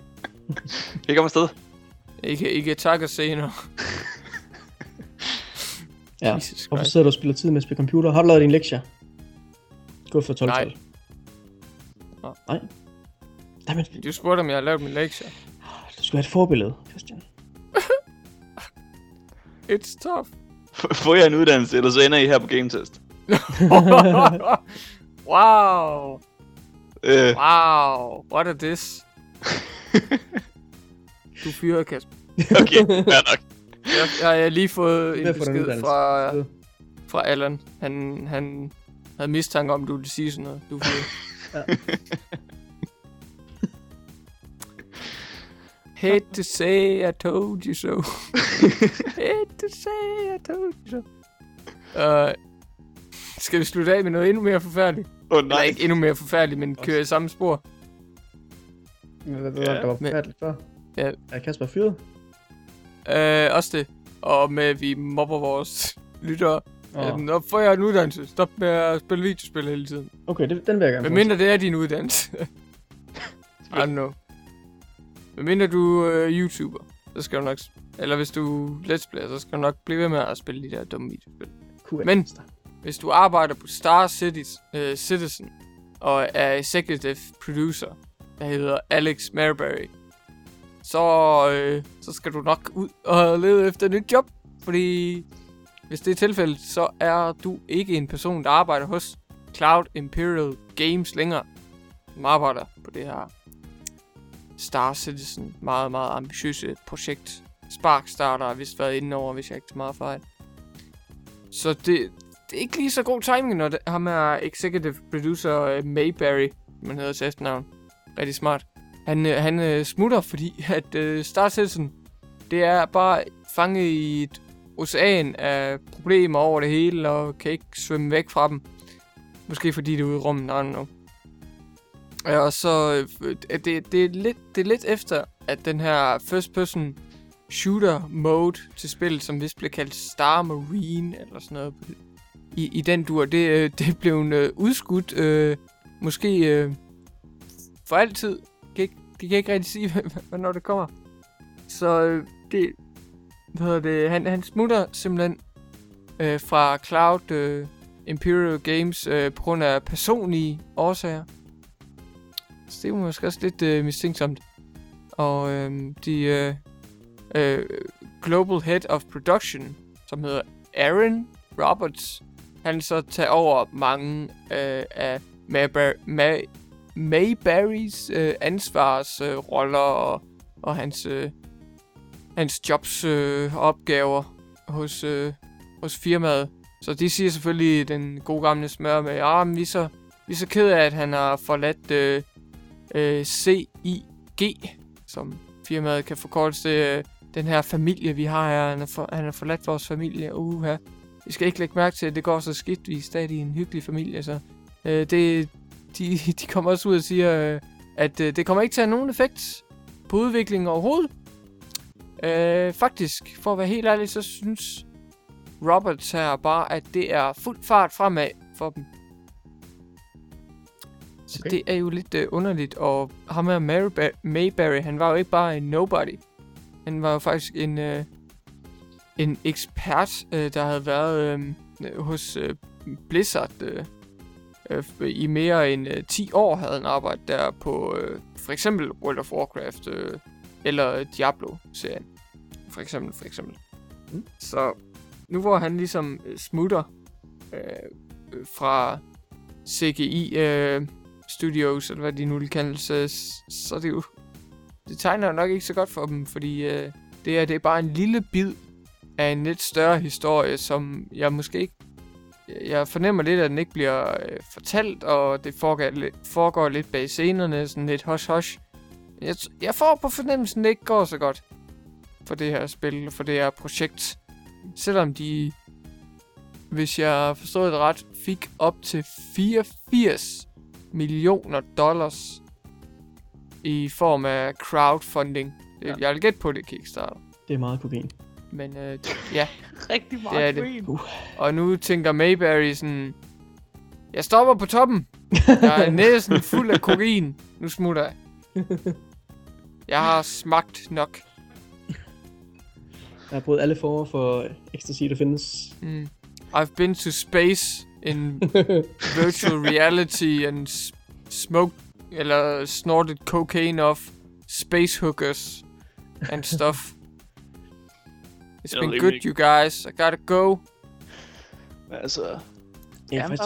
Jeg kommer afsted. I kan, I kan takke os senere. Ja. Jesus Hvorfor sidder du og spiller tid med at spille computer? Har du lavet din lektier? Gå for 12 Nej. Nej. Dammit, Du spurgte, om jeg har lavet min lektie. du skulle have et forbillede, Christian. It's tough. F- Få jer en uddannelse, eller så ender I her på Game Test. wow. Øh, Wow. What is this? Du fyrer, Kasper. okay, fair nok. Jeg, jeg har lige fået en besked fra, fra Allan. Han, han havde mistanke om, du ville sige sådan noget. Du fyrer. Hate to say I told you so. Hate to say I told you so. Uh, skal vi slutte af med noget endnu mere forfærdeligt? Åh oh, Nej, nej. ikke endnu mere forfærdeligt, men køre i samme spor. Hvad var det, der var men- forfærdeligt før? Ja. Er Kasper fyret? Uh, også det. Og med, at vi mobber vores lyttere. Oh. Nå, får jeg en uddannelse. Stop med at spille videospil hele tiden. Okay, det, den vil jeg gerne Hvad mindre det er din uddannelse. I don't know. Hvad mindre du er uh, YouTuber, så skal du nok... Eller hvis du er Let's Player, så skal du nok blive ved med at spille de der dumme videospil. Cool. Men- Hvis du arbejder på Star Cities, uh, Citizen og er executive producer, der hedder Alex Marbury, så, øh, så skal du nok ud og lede efter et nyt job. Fordi hvis det er tilfældet, så er du ikke en person, der arbejder hos Cloud Imperial Games længere. Som arbejder på det her Star Citizen meget, meget ambitiøse projekt. Sparkstarter har vist været inde over, hvis jeg ikke tager meget fejl. Så det, det er ikke lige så god timing, når det, ham er executive producer uh, Mayberry, man hedder til efternavn. Rigtig smart. Han, øh, han øh, smutter, fordi at øh, Star Citizen, det er bare fanget i et ocean af problemer over det hele, og kan ikke svømme væk fra dem. Måske fordi det er ude i rummet, I don't know. Ja, og så, øh, det, det, er lidt, det er lidt efter, at den her first person shooter mode til spillet, som vist blev kaldt Star Marine, eller sådan noget, i, i den dur, det, øh, det blev en øh, udskudt, øh, måske øh, for altid. Kan ikke, kan ikke rigtig sige, hvornår det kommer. Så øh, det, hvad hedder det, han, han smutter simpelthen øh, fra Cloud, øh, Imperial Games øh, på grund af personlige årsager. Så det er måske også lidt øh, mistænksomt. Og øh, de øh, øh, Global Head of Production, som hedder Aaron Roberts, han så tager over mange øh, af Maybar- May Mayberrys øh, ansvarsroller øh, og, og hans, øh, hans jobs øh, opgaver hos, øh, hos firmaet. Så de siger selvfølgelig den gode gamle smør med, ja, ah, men vi er så, vi er så ked af, at han har forladt øh, øh, CIG, som firmaet kan forkortes til øh, den her familie, vi har her. Han har, for, han forladt vores familie. Uha. Vi skal ikke lægge mærke til, at det går så skidt. Vi er stadig en hyggelig familie, så øh, det, de, de kommer også ud og siger, øh, at øh, det kommer ikke til at have nogen effekt på udviklingen overhovedet. Øh, faktisk, for at være helt ærlig, så synes Roberts her bare, at det er fuld fart fremad for dem. Så okay. det er jo lidt øh, underligt, og ham her Mayberry, Mayberry, han var jo ikke bare en nobody. Han var jo faktisk en, øh, en ekspert, øh, der havde været øh, hos øh, Blizzard øh, øh, i mere end øh, 10 år havde han arbejdet der på øh, for eksempel World of Warcraft øh, eller Diablo-serien. For eksempel, for eksempel. Mm. Så nu hvor han ligesom øh, smutter øh, øh fra CGI øh, Studios, eller hvad de nu vil kalde så, så det jo... Det tegner jo nok ikke så godt for dem, fordi øh, det, er, det er bare en lille bid af en lidt større historie, som jeg måske ikke... Jeg fornemmer lidt, at den ikke bliver øh, fortalt, og det foregår foregår lidt bag scenerne, sådan lidt hush-hush. Jeg, jeg får på fornemmelsen, at det ikke går så godt for det her spil, for det her projekt. Selvom de, hvis jeg forstod det ret, fik op til 84 millioner dollars i form af crowdfunding. Ja. Jeg vil gætte på det Kickstarter. Det er meget kokain. Men øh, ja. Rigtig meget det er det. Uh. Og nu tænker Mayberry sådan... Jeg stopper på toppen. Jeg er næsten fuld af kokain. Nu smutter jeg. Jeg har smagt nok. Jeg har brugt alle former for ecstasy, der findes. Mm. I've been to space in virtual reality and smoked eller snorted cocaine off space hookers and stuff. It's been good, you guys. I gotta go. Altså, ja, faktisk...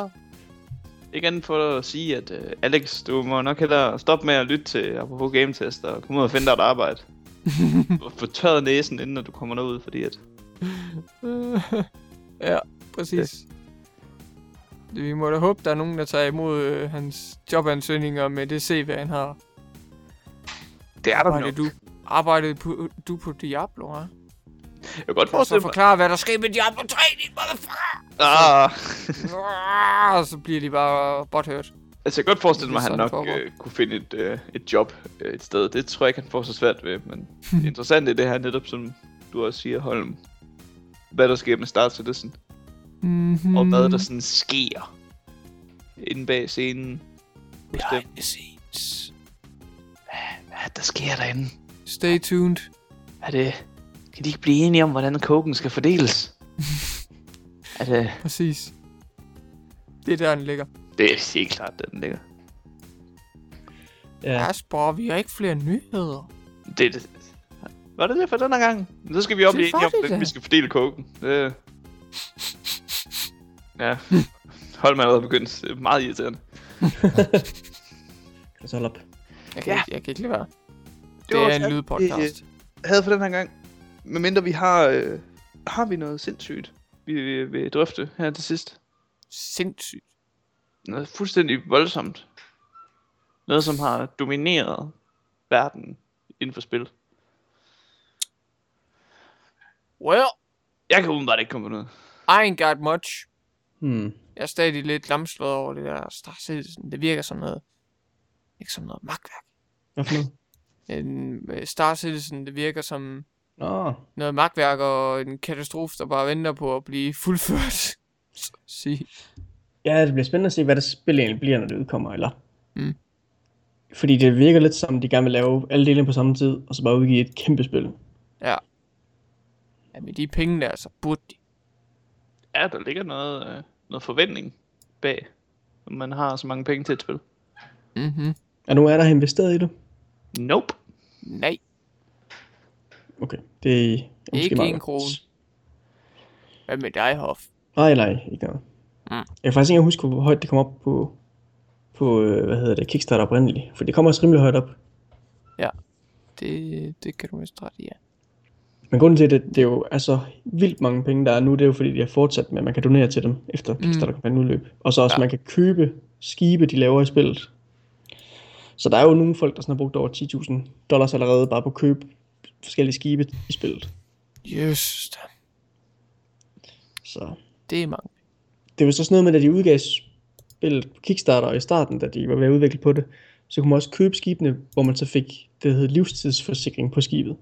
Igen for at sige, at uh, Alex, du må nok hellere stoppe med at lytte til apropos game test og komme ud og finde dig et arbejde. og få tørret næsen, inden du kommer derud, fordi at... ja, præcis. Det. Vi må da håbe, der er nogen, der tager imod øh, hans jobansøgninger med det CV, han har. Det er der nok. Du, arbejdede på, du på Diablo, hva'? Jeg kan godt forestille mig... forklare, hvad der sker med Diablo 3, din motherfucker! Ah. og så bliver de bare butthurt. Altså, jeg kan godt forestille mig, at han nok øh, kunne finde et, øh, et job øh, et sted. Det tror jeg ikke, han får så svært ved. Men det interessante er det her netop, som du også siger, Holm. Hvad der sker med Star Citizen. Mm-hmm. Og hvad der sådan sker. Inde bag scenen. Behind the scenes. Hvad, hvad der sker derinde? Stay tuned. Er det... Kan de ikke blive enige om, hvordan koken skal fordeles? er det... Præcis. Det er der, den ligger. Det er helt klart, der den ligger. Ja. Asper, vi har ikke flere nyheder. Det, det, var det det for denne gang? Så skal vi op i enige om, hvordan vi skal fordele koken. Det... Ja. Hold mig allerede begyndt. Det er meget irriterende. så hold op. Jeg kan, ja. ikke, jeg kan ikke lade være. Det, det er en lydpodcast. Jeg havde for den her gang. Medmindre vi har... Øh, har vi noget sindssygt, vi vil, vil drøfte her til sidst? Sindssygt? Noget fuldstændig voldsomt. Noget, som har domineret verden inden for spil. Well, jeg kan umiddelbart ikke komme på noget. I ain't got much. Hmm. Jeg er stadig lidt lamslået over det der Star Citizen. Det virker som noget, ikke som noget magtværk. Hvad for noget? En, øh, Star Citizen, det virker som oh. noget magtværk og en katastrofe, der bare venter på at blive fuldført. Sige. Ja, det bliver spændende at se, hvad der spil egentlig bliver, når det udkommer, eller? Mm. Fordi det virker lidt som, de gerne vil lave alle delene på samme tid, og så bare udgive et kæmpe spil. Ja. Ja, med de penge der, så burde de. Ja, der ligger noget, øh, noget forventning bag, når man har så mange penge til et spil. Mhm. Er nogen af der har investeret i det? Nope. Nej, Okay, det er måske ikke meget en krone. Hvad med dig, Hoff? Nej, nej, ikke noget. Mm. Jeg kan faktisk ikke huske, hvor højt det kom op på, på øh, hvad hedder det, Kickstarter oprindeligt. For det kommer også rimelig højt op. Det, det kan du vist ret i, ja. Men grunden til, at det, det er jo altså vildt mange penge, der er nu, det er jo fordi, de har fortsat med, at man kan donere til dem efter Kickstarter-kampagnen udløb. Og så også, Ja. man kan købe skibe, de laver i spillet. Så der er jo nogle folk, der sådan har brugt over 10.000 dollars allerede bare på at købe forskellige skibe i spillet. Just, Så det er mange. det var så sådan noget med, at de udgav spillet på Kickstarter i starten, da de var ved at udvikle på det, så kunne man også købe skibene, hvor man så fik det, der hedder livstidsforsikring på skibet.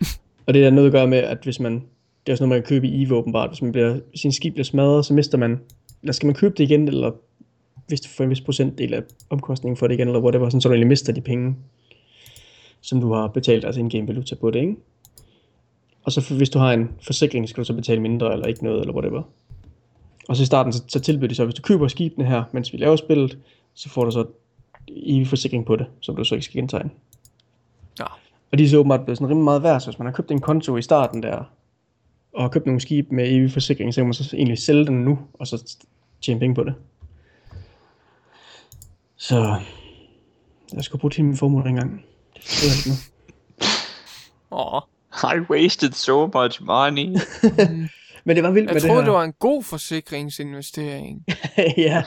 og det er noget at gøre med, at hvis man, det er også noget, man kan købe i EVE åbenbart, hvis man bliver, sin skib bliver smadret, så mister man, eller skal man købe det igen, eller hvis du får en vis procentdel af omkostningen for det igen, eller whatever, sådan, så du egentlig mister de penge, som du har betalt, altså en game valuta på det, ikke? Og så for- hvis du har en forsikring, skal du så betale mindre, eller ikke noget, eller whatever. Og så i starten, så, så tilbyder de så, hvis du køber skibene her, mens vi laver spillet, så får du så evig forsikring på det, som du så ikke skal gentegne. Ja. Og de er så åbenbart blevet sådan rimelig meget værd, så hvis man har købt en konto i starten der, og har købt nogle skib med evig forsikring, så kan man så egentlig sælge den nu, og så tjene penge på det. Så jeg skulle bruge til min formue dengang. Det ikke nu. Åh, I wasted so much money. Men det var vildt jeg med troede, det det her. var en god forsikringsinvestering. ja.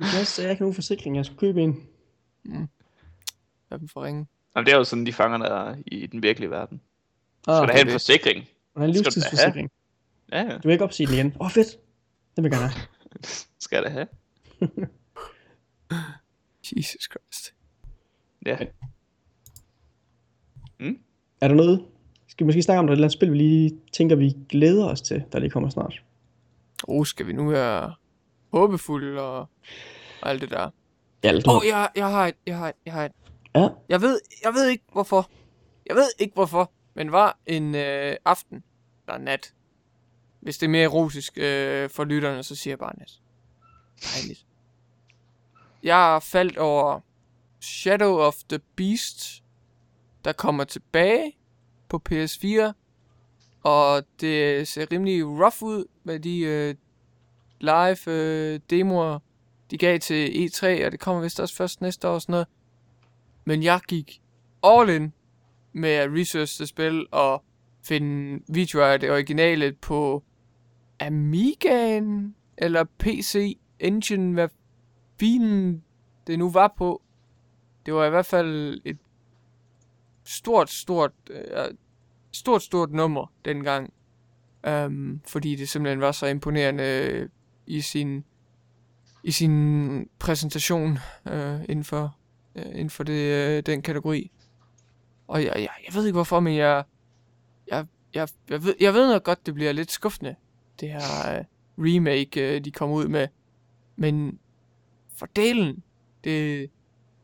Jeg jeg ikke nogen forsikring, jeg skulle købe en. Hvad den for ringe? Jamen, det er jo sådan, de fanger der i den virkelige verden. Ah, Skal der have en det. forsikring? Og en livstidsforsikring. Ja, ja. Du vil ikke opsige den igen. Åh, oh, fedt. Det vil jeg gerne have. Skal der have. Jesus Christ. Ja. Er der noget? Skal vi måske snakke om, der er et eller andet spil, vi lige tænker, vi glæder os til, der lige kommer snart? Oh, skal vi nu være håbefulde og, og alt det der? Ja, Åh, oh, jeg, jeg har et, jeg har et, jeg har et. Ja. Jeg ved, jeg ved ikke hvorfor. Jeg ved ikke hvorfor, men var en øh, aften, eller nat. Hvis det er mere erotisk øh, for lytterne, så siger jeg bare nat. Dejligt. Jeg faldt over Shadow of the Beast, der kommer tilbage på PS4. Og det ser rimelig rough ud med de øh, live øh, demoer, de gav til E3, og det kommer vist også først næste år og sådan noget. Men jeg gik all in med at researche det spil og finde videoer af det originale på Amigaen eller PC Engine, hvad filen det nu var på. Det var i hvert fald et stort, stort, øh, stort, stort nummer dengang. Um, fordi det simpelthen var så imponerende i sin i sin præsentation øh, inden for øh, inden for det, øh, den kategori. Og jeg, jeg, jeg ved ikke hvorfor, men jeg jeg, jeg, jeg, ved, jeg ved nok godt, det bliver lidt skuffende, det her øh, remake, øh, de kommer ud med. Men for delen, det,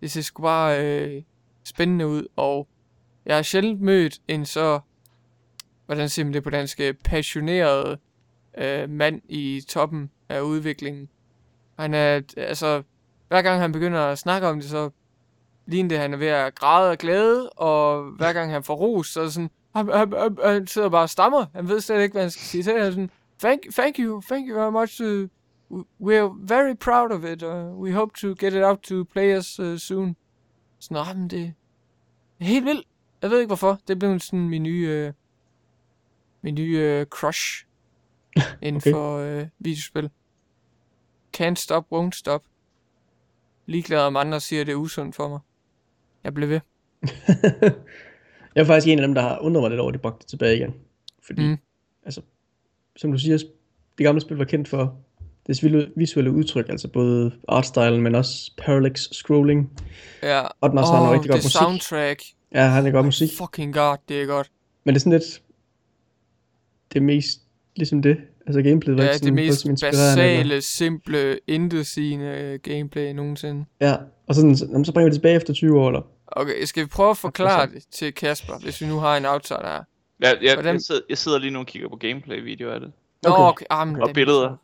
det ser sgu bare øh, spændende ud, og jeg har sjældent mødt en så, hvordan siger man det på dansk, øh, passioneret øh, mand i toppen af udviklingen. Han er, altså, hver gang han begynder at snakke om det, så ligner det, han er ved at græde og glæde, og hver gang han får ros, så er det sådan, han, han, han, han sidder bare og stammer. Han ved slet ikke, hvad han skal sige til. Han er sådan, thank, thank you, thank you very much. Uh, we're very proud of it. Uh, we hope to get it out to players uh, soon. Sådan, ah, men det er helt vildt. Jeg ved ikke hvorfor. Det blev sådan min nye, uh, min nye uh, crush inden Okay. for uh, videospil. Can't stop, won't stop. Ligeglad om andre siger, at det er usundt for mig. Jeg blev ved. jeg er faktisk en af dem, der har undret mig lidt over, at de bragte det tilbage igen. Fordi, Mm. altså, som du siger, det gamle spil var kendt for det visuelle udtryk, altså både artstylen, men også parallax scrolling. Ja. Og den også har noget rigtig godt det musik. soundtrack. Ja, han er godt musik. Fucking god, det er godt. Men det er sådan lidt, det er mest ligesom det. Altså gameplayet var Ja, ikke det sådan mest voldsomt inspirerende, eller- basale, simple, intetsigende gameplay nogensinde. Ja, og sådan, så bringer vi det tilbage efter 20 år, eller? Okay, skal vi prøve at forklare det til Kasper, hvis vi nu har en outsider her? Ja, jeg, Hvordan- jeg, sidder, jeg sidder lige nu og kigger på gameplay-video af det. Nå, Okay. okay. Ah, men Og den- billeder.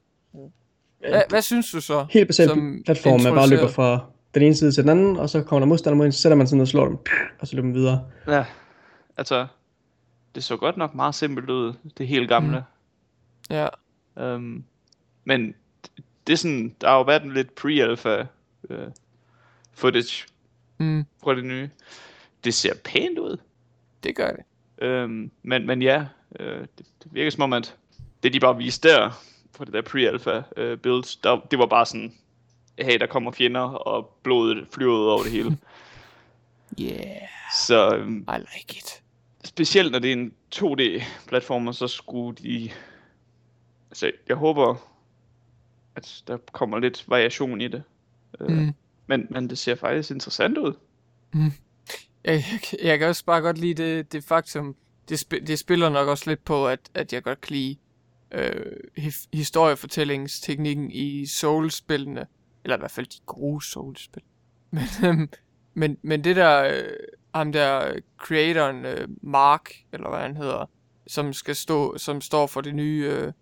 Hvad, hvad synes du så? Helt basalt platform, man bare løber fra den ene side til den anden, og så kommer der modstander mod en, så sætter man sådan noget og slår dem, og så løber man videre. Ja, altså, det så godt nok meget simpelt ud, det helt gamle. Mm. Ja. Um, men det er sådan, der har jo været en lidt pre-alpha uh, footage mm. fra det nye. Det ser pænt ud. Det gør det. Um, men, men ja, uh, det, det virker som om, at det de bare viste der, på det der pre-alpha uh, build, der, det var bare sådan, hey, der kommer fjender, og blodet flyver ud over det hele. yeah. Så um, I like it. Specielt når det er en 2D-platformer, så skulle de... Altså, jeg håber, at der kommer lidt variation i det. Øh, mm. Men, men det ser faktisk interessant ud. Mm. Jeg, jeg, jeg kan også bare godt lide det, det faktum, det, sp- det spiller nok også lidt på, at, at jeg godt kan lide øh, historiefortællingsteknikken i Souls-spillene. Eller i hvert fald de gode Souls-spil. Men, øhm, men, men det der, øh, ham der creatoren, øh, Mark, eller hvad han hedder, som skal stå, som står for det nye øh,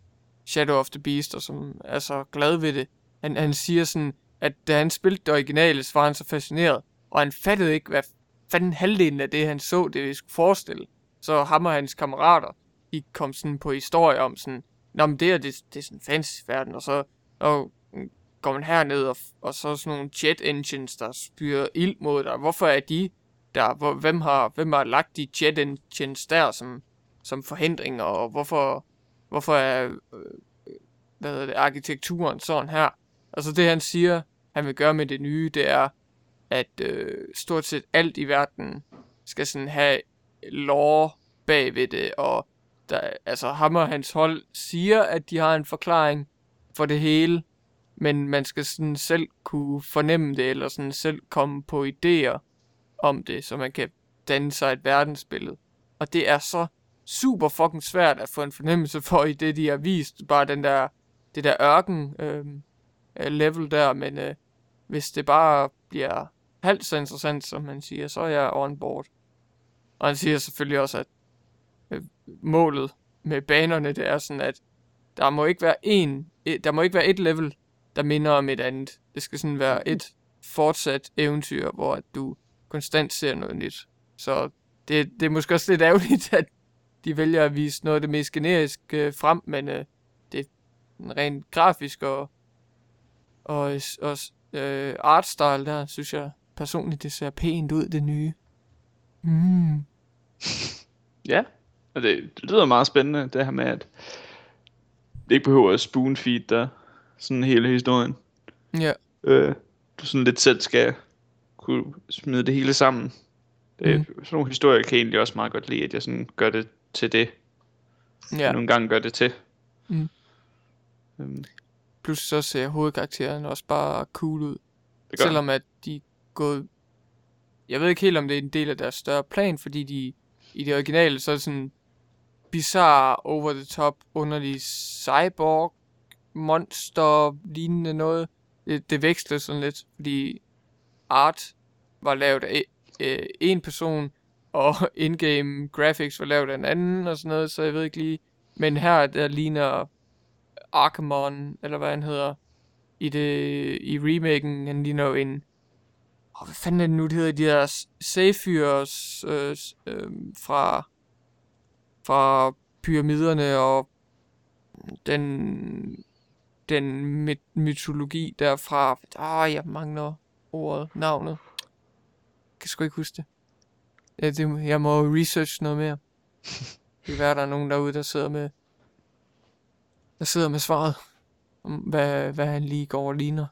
Shadow of the Beast, og som er så glad ved det. Han, han siger sådan, at da han spillede det originale, så var han så fascineret, og han fattede ikke, hvad fanden halvdelen af det, han så, det vi skulle forestille. Så ham og hans kammerater, de kom sådan på historie om sådan, Nå, men det er, det, det er sådan en fantasy-verden, og så og går man herned, og, og så sådan nogle jet engines, der spyrer ild mod dig. Hvorfor er de der? Hvor, hvem, har, hvem har lagt de jet engines der som, som forhindringer, og hvorfor, hvorfor er øh, hvad hedder det, arkitekturen sådan her? Altså det han siger, han vil gøre med det nye, det er, at øh, stort set alt i verden skal sådan have lore bag ved det, og der, altså ham og hans hold siger, at de har en forklaring for det hele, men man skal sådan selv kunne fornemme det, eller sådan selv komme på idéer om det, så man kan danne sig et verdensbillede. Og det er så super fucking svært at få en fornemmelse for i det, de har vist. Bare den der, det der ørken øh, Øh, level der, men øh, hvis det bare bliver halvt så interessant, som man siger, så er jeg on board. Og han siger selvfølgelig også, at øh, målet med banerne, det er sådan, at der må ikke være en, øh, der må ikke være et level, der minder om et andet. Det skal sådan være et fortsat eventyr, hvor du konstant ser noget nyt. Så det, det er måske også lidt ærgerligt, at de vælger at vise noget af det mest generiske øh, frem, men øh, det er rent grafisk og, og, og øh, artstyle der, synes jeg personligt, det ser pænt ud, det nye. Mm. Ja, og det, det lyder meget spændende, det her med, at det ikke behøver at spoonfeed der sådan hele historien. Ja. Øh, du sådan lidt selv skal kunne smide det hele sammen. Det, mm. Sådan nogle historier kan jeg egentlig også meget godt lide, at jeg sådan gør det til det. Ja. Nogle gange gør det til. Mm. Øhm. Plus så ser hovedkarakteren også bare cool ud. Det Selvom at de gået... Jeg ved ikke helt, om det er en del af deres større plan, fordi de i det originale, så er det sådan bizarre, over the top, underlig cyborg monster lignende noget. Det, det vekslede sådan lidt, fordi art var lavet af øh, en person, og in-game graphics var lavet af en anden og sådan noget, så jeg ved ikke lige. Men her, der ligner Arkham, eller hvad han hedder, i, det, i remaken, han ligner jo en... Oh, hvad fanden er det nu, det hedder? De her Saphires øh, øh, fra, fra pyramiderne og den den myt- mytologi derfra. Ah, jeg mangler ordet, navnet. Jeg kan sgu ikke huske det. Ja, det jeg må research noget mere. Det kan være, der er nogen derude, der sidder med, der sidder med svaret. Om hvad, hvad han lige går og ligner.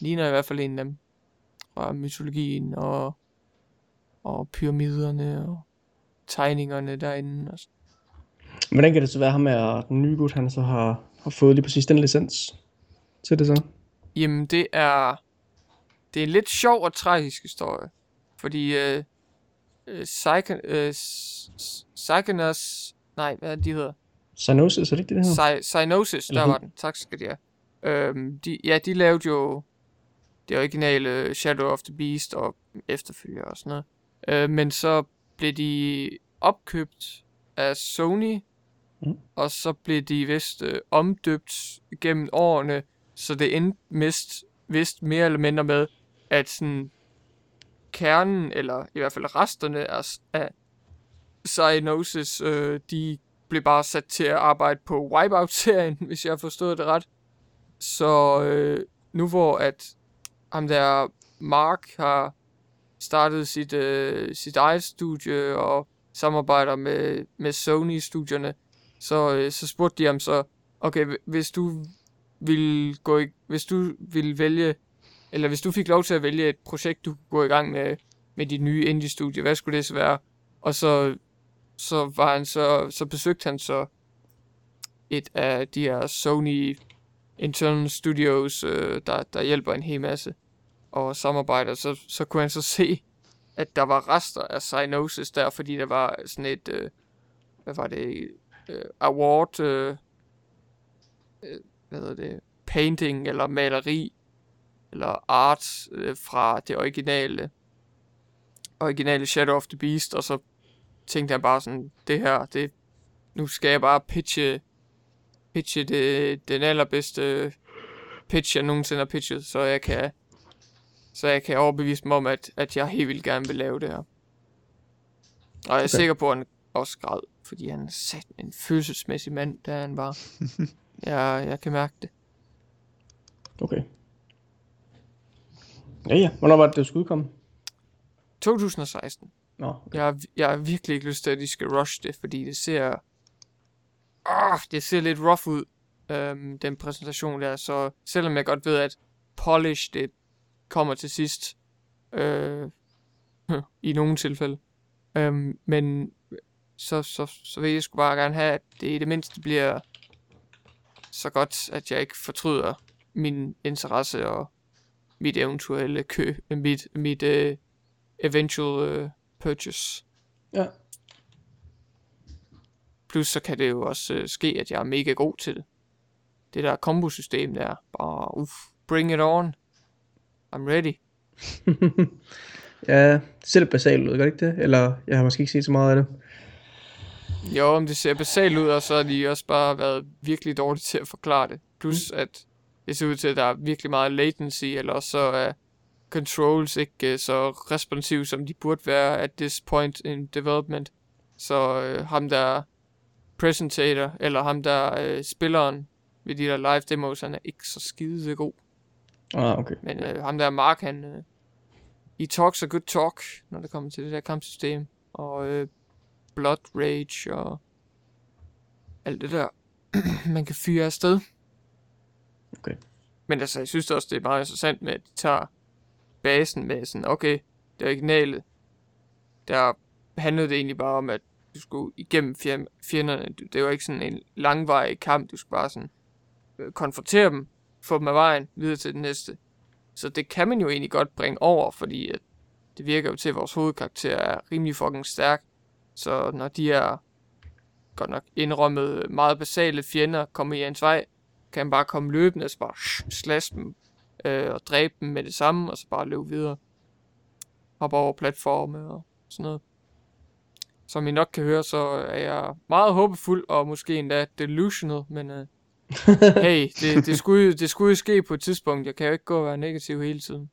Ligner i hvert fald en af dem. Fra mytologien og, og pyramiderne og tegningerne derinde. Og sådan. Hvordan kan det så være ham med den nye gut, han så har har fået lige præcis den licens til det så? Jamen, det er... Det er en lidt sjov og tragisk historie. Fordi... Øh, øh, øh, Psychonos... Nej, hvad er det, de hedder? Cyanosis, er det ikke det, det hedder? Cyanosis, der var den. Tak skal de have. Øhm, de, ja, de lavede jo det originale Shadow of the Beast og efterfølger og sådan noget. Øh, men så blev de opkøbt af Sony Mm. Og så blev de vist øh, omdøbt gennem årene, så det endte mest, vist mere eller mindre med, at sådan kernen, eller i hvert fald resterne af, af Cyanosis, øh, de blev bare sat til at arbejde på Wipeout-serien, hvis jeg har forstået det ret. Så øh, nu hvor at ham der Mark har startet sit, øh, sit eget studie og samarbejder med, med Sony-studierne, så, øh, så spurgte de ham så, okay, hvis du vil gå i, hvis du vil vælge, eller hvis du fik lov til at vælge et projekt, du kunne gå i gang med, med dit nye indie-studie, hvad skulle det så være? Og så, så var han så, så besøgte han så et af de her Sony internal studios, øh, der, der hjælper en hel masse og samarbejder, så, så kunne han så se, at der var rester af Cyanosis der, fordi der var sådan et, øh, hvad var det, øh, award, øh, øh, hvad hedder det, painting eller maleri, eller art øh, fra det originale, originale Shadow of the Beast, og så tænkte han bare sådan, det her, det, nu skal jeg bare pitche, pitche det, den allerbedste pitch, jeg nogensinde har pitchet, så jeg kan, så jeg kan overbevise mig om, at, at jeg helt vildt gerne vil lave det her. Og jeg er okay. sikker på, at han også græd, fordi han er sat en følelsesmæssig mand, da han var. jeg, jeg kan mærke det. Okay. Ja, ja. Hvornår var det, det skulle udkomme? 2016. Nå, okay. jeg, jeg har virkelig ikke lyst til, at de skal rush det, fordi det ser... Arh, det ser lidt rough ud, øhm, den præsentation der. Så selvom jeg godt ved, at polish det kommer til sidst, øh, i nogle tilfælde. Øhm, men så, så, så vil jeg sgu bare gerne have, at det i det mindste bliver så godt, at jeg ikke fortryder min interesse og mit eventuelle kø, mit, mit øh, uh, eventual uh, purchase. Ja. Plus så kan det jo også uh, ske, at jeg er mega god til det der kombosystem der. Bare, uff, bring it on. I'm ready. ja, det ser lidt basalt ud, gør det ikke det? Eller jeg har måske ikke set så meget af det. Jo, om det ser basalt ud, og så har de også bare været virkelig dårlige til at forklare det. Plus mm. at det ser ud til, at der er virkelig meget latency, eller også så er controls ikke uh, så responsive, som de burde være at this point in development. Så uh, ham der presentator, eller ham der uh, spilleren ved de der live demos, han er ikke så skide god. Ah, okay. Men uh, ham der Mark, han... Uh, he talks a good talk, når det kommer til det der kampsystem. Og uh, Blood Rage og alt det der, man kan fyre afsted. Okay. Men altså, jeg synes også, det er meget interessant med, at de tager basen med sådan, okay, det originale, der handlede det egentlig bare om, at du skulle igennem fjenderne. Det var ikke sådan en langvarig kamp, du skulle bare sådan øh, konfrontere dem, få dem af vejen, videre til den næste. Så det kan man jo egentlig godt bringe over, fordi at det virker jo til, at vores hovedkarakter er rimelig fucking stærk. Så når de er godt nok indrømmet meget basale fjender kommer i ens vej, kan man bare komme løbende og bare slash dem øh, og dræbe dem med det samme, og så bare løbe videre. Hoppe over platforme og sådan noget. Som I nok kan høre, så er jeg meget håbefuld og måske endda delusional, men øh, hey, det, det, skulle, det skulle jo ske på et tidspunkt. Jeg kan jo ikke gå og være negativ hele tiden.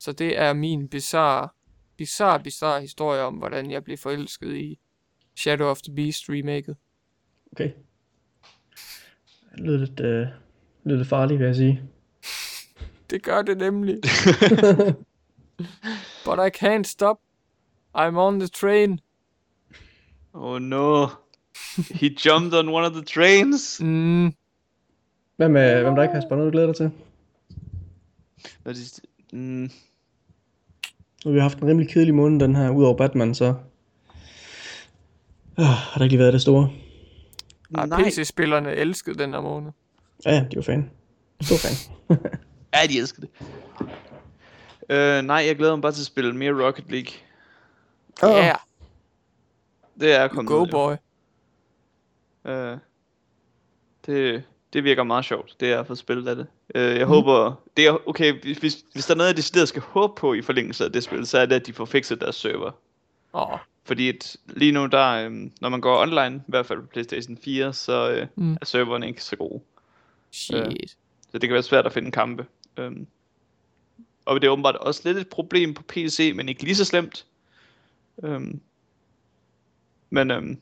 Så det er min bizarre, bizarre, bizarre historie om, hvordan jeg blev forelsket i Shadow of the Beast remaket. Okay. Det lyder lidt, øh, lyder lidt farligt, vil jeg sige. Det gør det nemlig. But I can't stop. I'm on the train. Oh no. He jumped on one of the trains. Mm. Hvem, er, hvem der ikke har spændt noget, du glæder dig til? Hvad er det? Mm. Nu har vi haft en rimelig kedelig måned, den her, udover Batman, så... Øh, har der ikke lige været det store. Ja, PC-spillerne elskede den her måned. Ja, ja, de var fan. Stor fan. ja, de elskede det. Uh, nej, jeg glæder mig bare til at spille mere Rocket League. Ja. Oh. Yeah. Det er kommet Go boy. Uh, det, det virker meget sjovt, det er at få spillet af det. Uh, jeg mm. håber, det er, okay, hvis, hvis der er noget, jeg der skal håbe på i forlængelse af det spil, så er det, at de får fikset deres server. Åh. Oh. Fordi at lige nu, der, øhm, når man går online, i hvert fald på Playstation 4, så øh, mm. er serverne ikke så gode. Shit. Øh, Så det kan være svært at finde kampe. Øhm, og det er åbenbart også lidt et problem på PC, men ikke lige så slemt. Øhm, men øhm,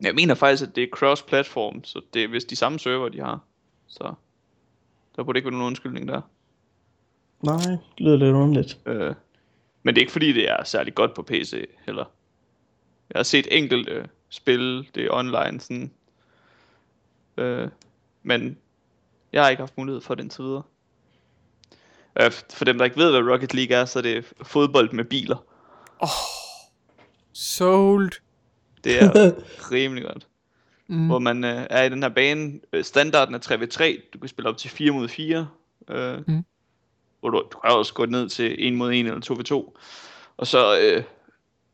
jeg mener faktisk, at det er cross-platform, så det er vist de samme server, de har. Så der burde ikke være nogen undskyldning der. Nej, det lyder lidt underligt. Øh, men det er ikke fordi, det er særlig godt på PC heller. Jeg har set enkelte spil, det er online, sådan. Øh, men jeg har ikke haft mulighed for den til videre. Øh, for dem, der ikke ved, hvad Rocket League er, så er det fodbold med biler. Sold. Det er rimelig godt. Mm. Hvor man øh, er i den her bane. Øh, Standarden er 3v3. Du kan spille op til 4 mod 4. Øh, Mm. Hvor du, du kan også gå ned til 1 mod 1 eller 2 v 2. Og så, øh,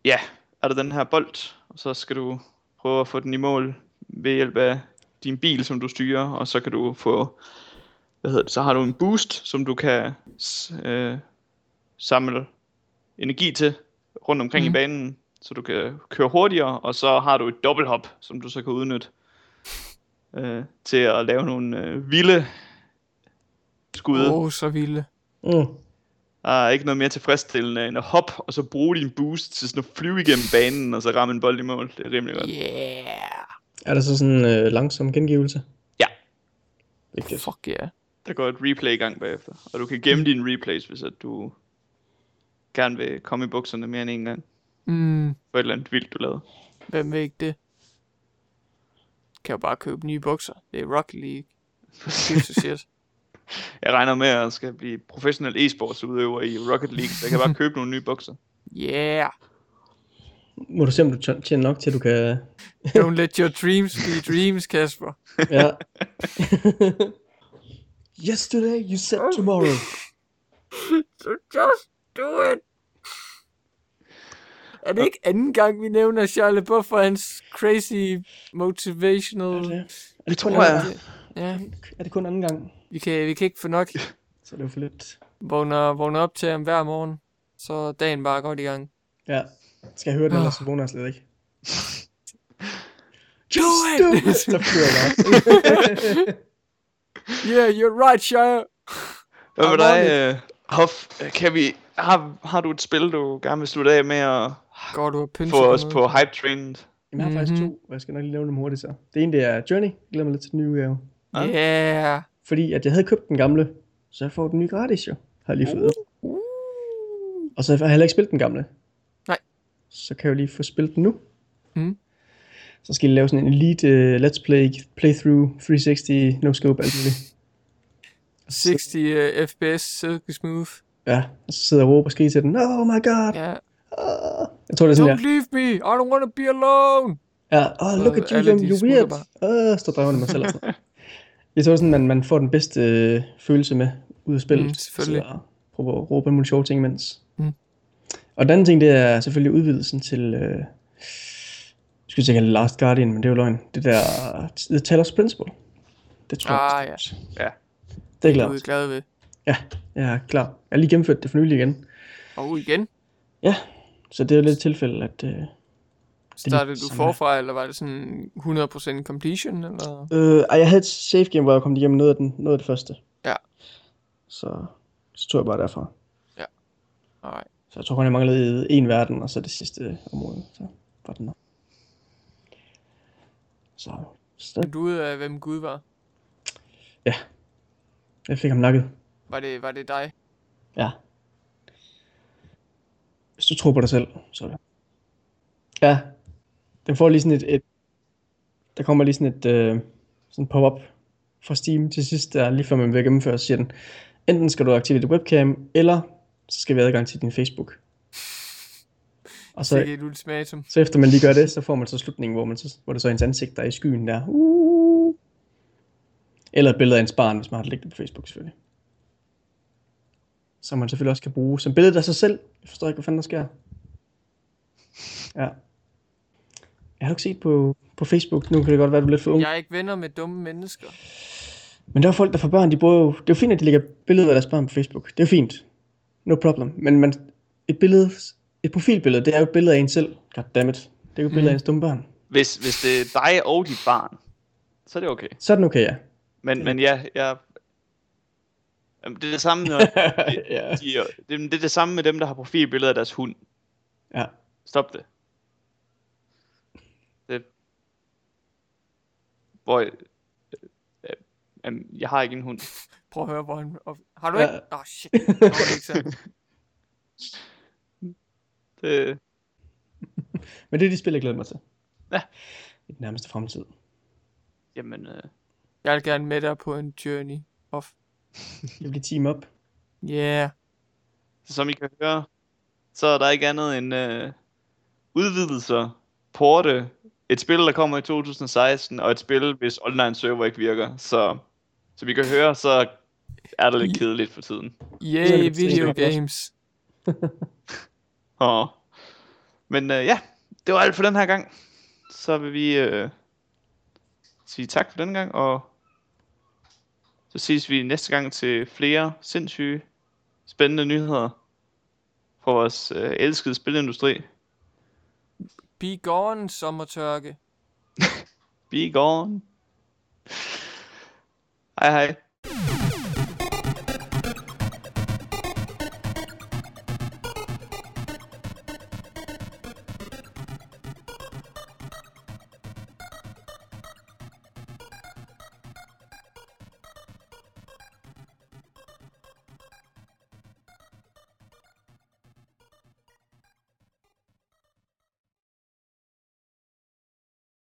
ja, er der den her bold. Og så skal du prøve at få den i mål ved hjælp af din bil, som du styrer. Og så kan du få, hvad hedder det, så har du en boost, som du kan øh, samle energi til rundt omkring mm. I banen, så du kan køre hurtigere, og så har du et dobbelthop, som du så kan udnytte øh, til at lave nogle øh, vilde skud. Åh, oh, så vilde. Mm. Der er ikke noget mere tilfredsstillende end at hoppe, og så bruge din boost til sådan at flyve igennem banen, og så ramme en bold i mål. Det er rimelig godt. Yeah. Er der så sådan en øh, langsom gengivelse? Ja. Vigtigt. Fuck yeah. Der går et replay i gang bagefter, og du kan gemme dine replays, hvis at du gerne vil komme i bukserne mere end en gang. Mm, For et eller andet vildt, du lavede. hvem vil ikke det? Kan jo bare købe nye bukser. Det er Rocket League. To shit. Jeg regner med, at jeg skal blive professionel e-sports udøver i Rocket League, så jeg kan bare købe nogle nye bukser. Yeah. Må du se, om du tj- tjener nok til, at du kan... Don't let your dreams be dreams, Kasper. Ja. Yesterday you said tomorrow. So just do it. Er det ikke anden gang, vi nævner Charles LeBeouf for hans crazy motivational... Er det, er det, tror jeg. Ja, er det kun anden gang? vi kan, vi kan ikke få nok. Så er det jo for lidt. Vågner, vågner op til ham hver morgen, så dagen bare godt i gang. Ja. Skal jeg høre det, ellers så vågner jeg slet ikke. Do it! Så flyver jeg. Yeah, you're right, Shire. Hvad med want dig, uh, Hoff? Kan vi, har, har du et spil, du gerne vil slutte af med at Går du og pynser få os noget? på hype trainet? Jamen, jeg har faktisk Mhm. to, og jeg skal nok lige nævne dem hurtigt så. Det ene, det er Journey. Jeg glæder mig lidt til den nye udgave. Yeah. Fordi at jeg havde købt den gamle, så jeg får den nye gratis jo. Har jeg lige fået. Uh. Og så har jeg heller ikke spillet den gamle. Så kan jeg jo lige få spillet den nu. Mm. Så skal jeg lave sådan en elite uh, let's play, playthrough, 360, no scope, alt muligt. Og så, 60 uh, FPS, silky smooth. ja, og så sidder jeg og råber og skriger til den, oh my god. Ja. Uh. Jeg tror det er sådan, Don't leave me. I don't want to be alone. Ja, oh, look at you, you're, weird. Åh, uh, står drevende mig selv. noget. Jeg tror sådan, man, man får den bedste øh, følelse med ud af spillet. Mm, selvfølgelig. Så prøve at råbe en mulige sjove ting imens. Mm. Og den anden ting, det er selvfølgelig udvidelsen til, øh, jeg skulle sige Last Guardian, men det er jo løgn. Det der, The Talos Principle. Det tror Ah, jeg. ja. Ja. Det er Du klart. er glad ved. Ja, jeg er klar. Jeg har lige gennemført det for nylig igen. Og igen. Ja, så det er jo lidt tilfælde, at... Øh, Startede du forfra, eller var det sådan 100% completion? Eller? Øh, ej, jeg havde et save game, hvor jeg kom igennem noget af, den, noget af det første. Ja. Så, så tog jeg bare derfra. Nej. Så jeg tror kun, jeg manglede en verden, og så det sidste område. Så var den nok. Så, du ud af, hvem Gud var? jeg fik ham nakket. Var det, var det dig? Ja. Hvis du tror på dig selv, så er det. Ja. Den får lige sådan et, et der kommer lige sådan et øh, sådan pop-up fra Steam til sidst, der lige før man vil gennemføre, siger den, enten skal du aktivere dit webcam, eller så skal vi have adgang til din Facebook. Og så, et ultimatum. så efter man lige gør det, så får man så slutningen, hvor, man så, hvor det så er ens ansigt, der er i skyen der. Uh. Eller et billede af ens barn, hvis man har det liggende på Facebook selvfølgelig. Som man selvfølgelig også kan bruge som billede af sig selv. Jeg forstår ikke, hvad fanden der sker. Ja. Jeg har du ikke set på, på Facebook. Nu kan det godt være, du er lidt for ung. Jeg er ikke venner med dumme mennesker. Men der er folk, der får børn, de bruger jo... Det er jo fint, at de lægger billeder af deres børn på Facebook. Det er jo fint. No problem. Men man, et billede, et profilbillede, det er jo et billede af en selv. Goddammit. Det er jo et billede Mm. af ens dumme børn. Hvis, hvis det er dig og dit barn, så er det okay. Så er den okay, ja. Men, men ja, jeg... Jamen, det er det samme, når de, ja. de, det, det er det samme med dem, der har profilbilleder af deres hund. ja. Stop det. Det... Hvor... Øh, øh, øh, jeg har ikke en hund. Prøv at høre, hvor han... og- Har du Ja. ikke? Åh, oh, shit. Nå, det er ikke sandt. Det, Men det er de spil, jeg glæder mig til. Ja. I den nærmeste fremtid. jamen, øh, Jeg vil gerne med dig på en journey of... Det bliver team up. Yeah. så som I kan høre, så er der ikke andet end øh, udvidelser, porte, et spil, der kommer i 2016, og et spil, hvis online server ikke virker. Så, så vi kan høre, så er det lidt kedeligt for tiden. Yay, video games. Og, men øh, ja, det var alt for den her gang. Så vil vi øh, sige tak for den gang, og så ses vi næste gang til flere sindssyge, spændende nyheder fra vores øh, elskede spilindustri. Be gone, sommertørke. Be gone. Hej hej.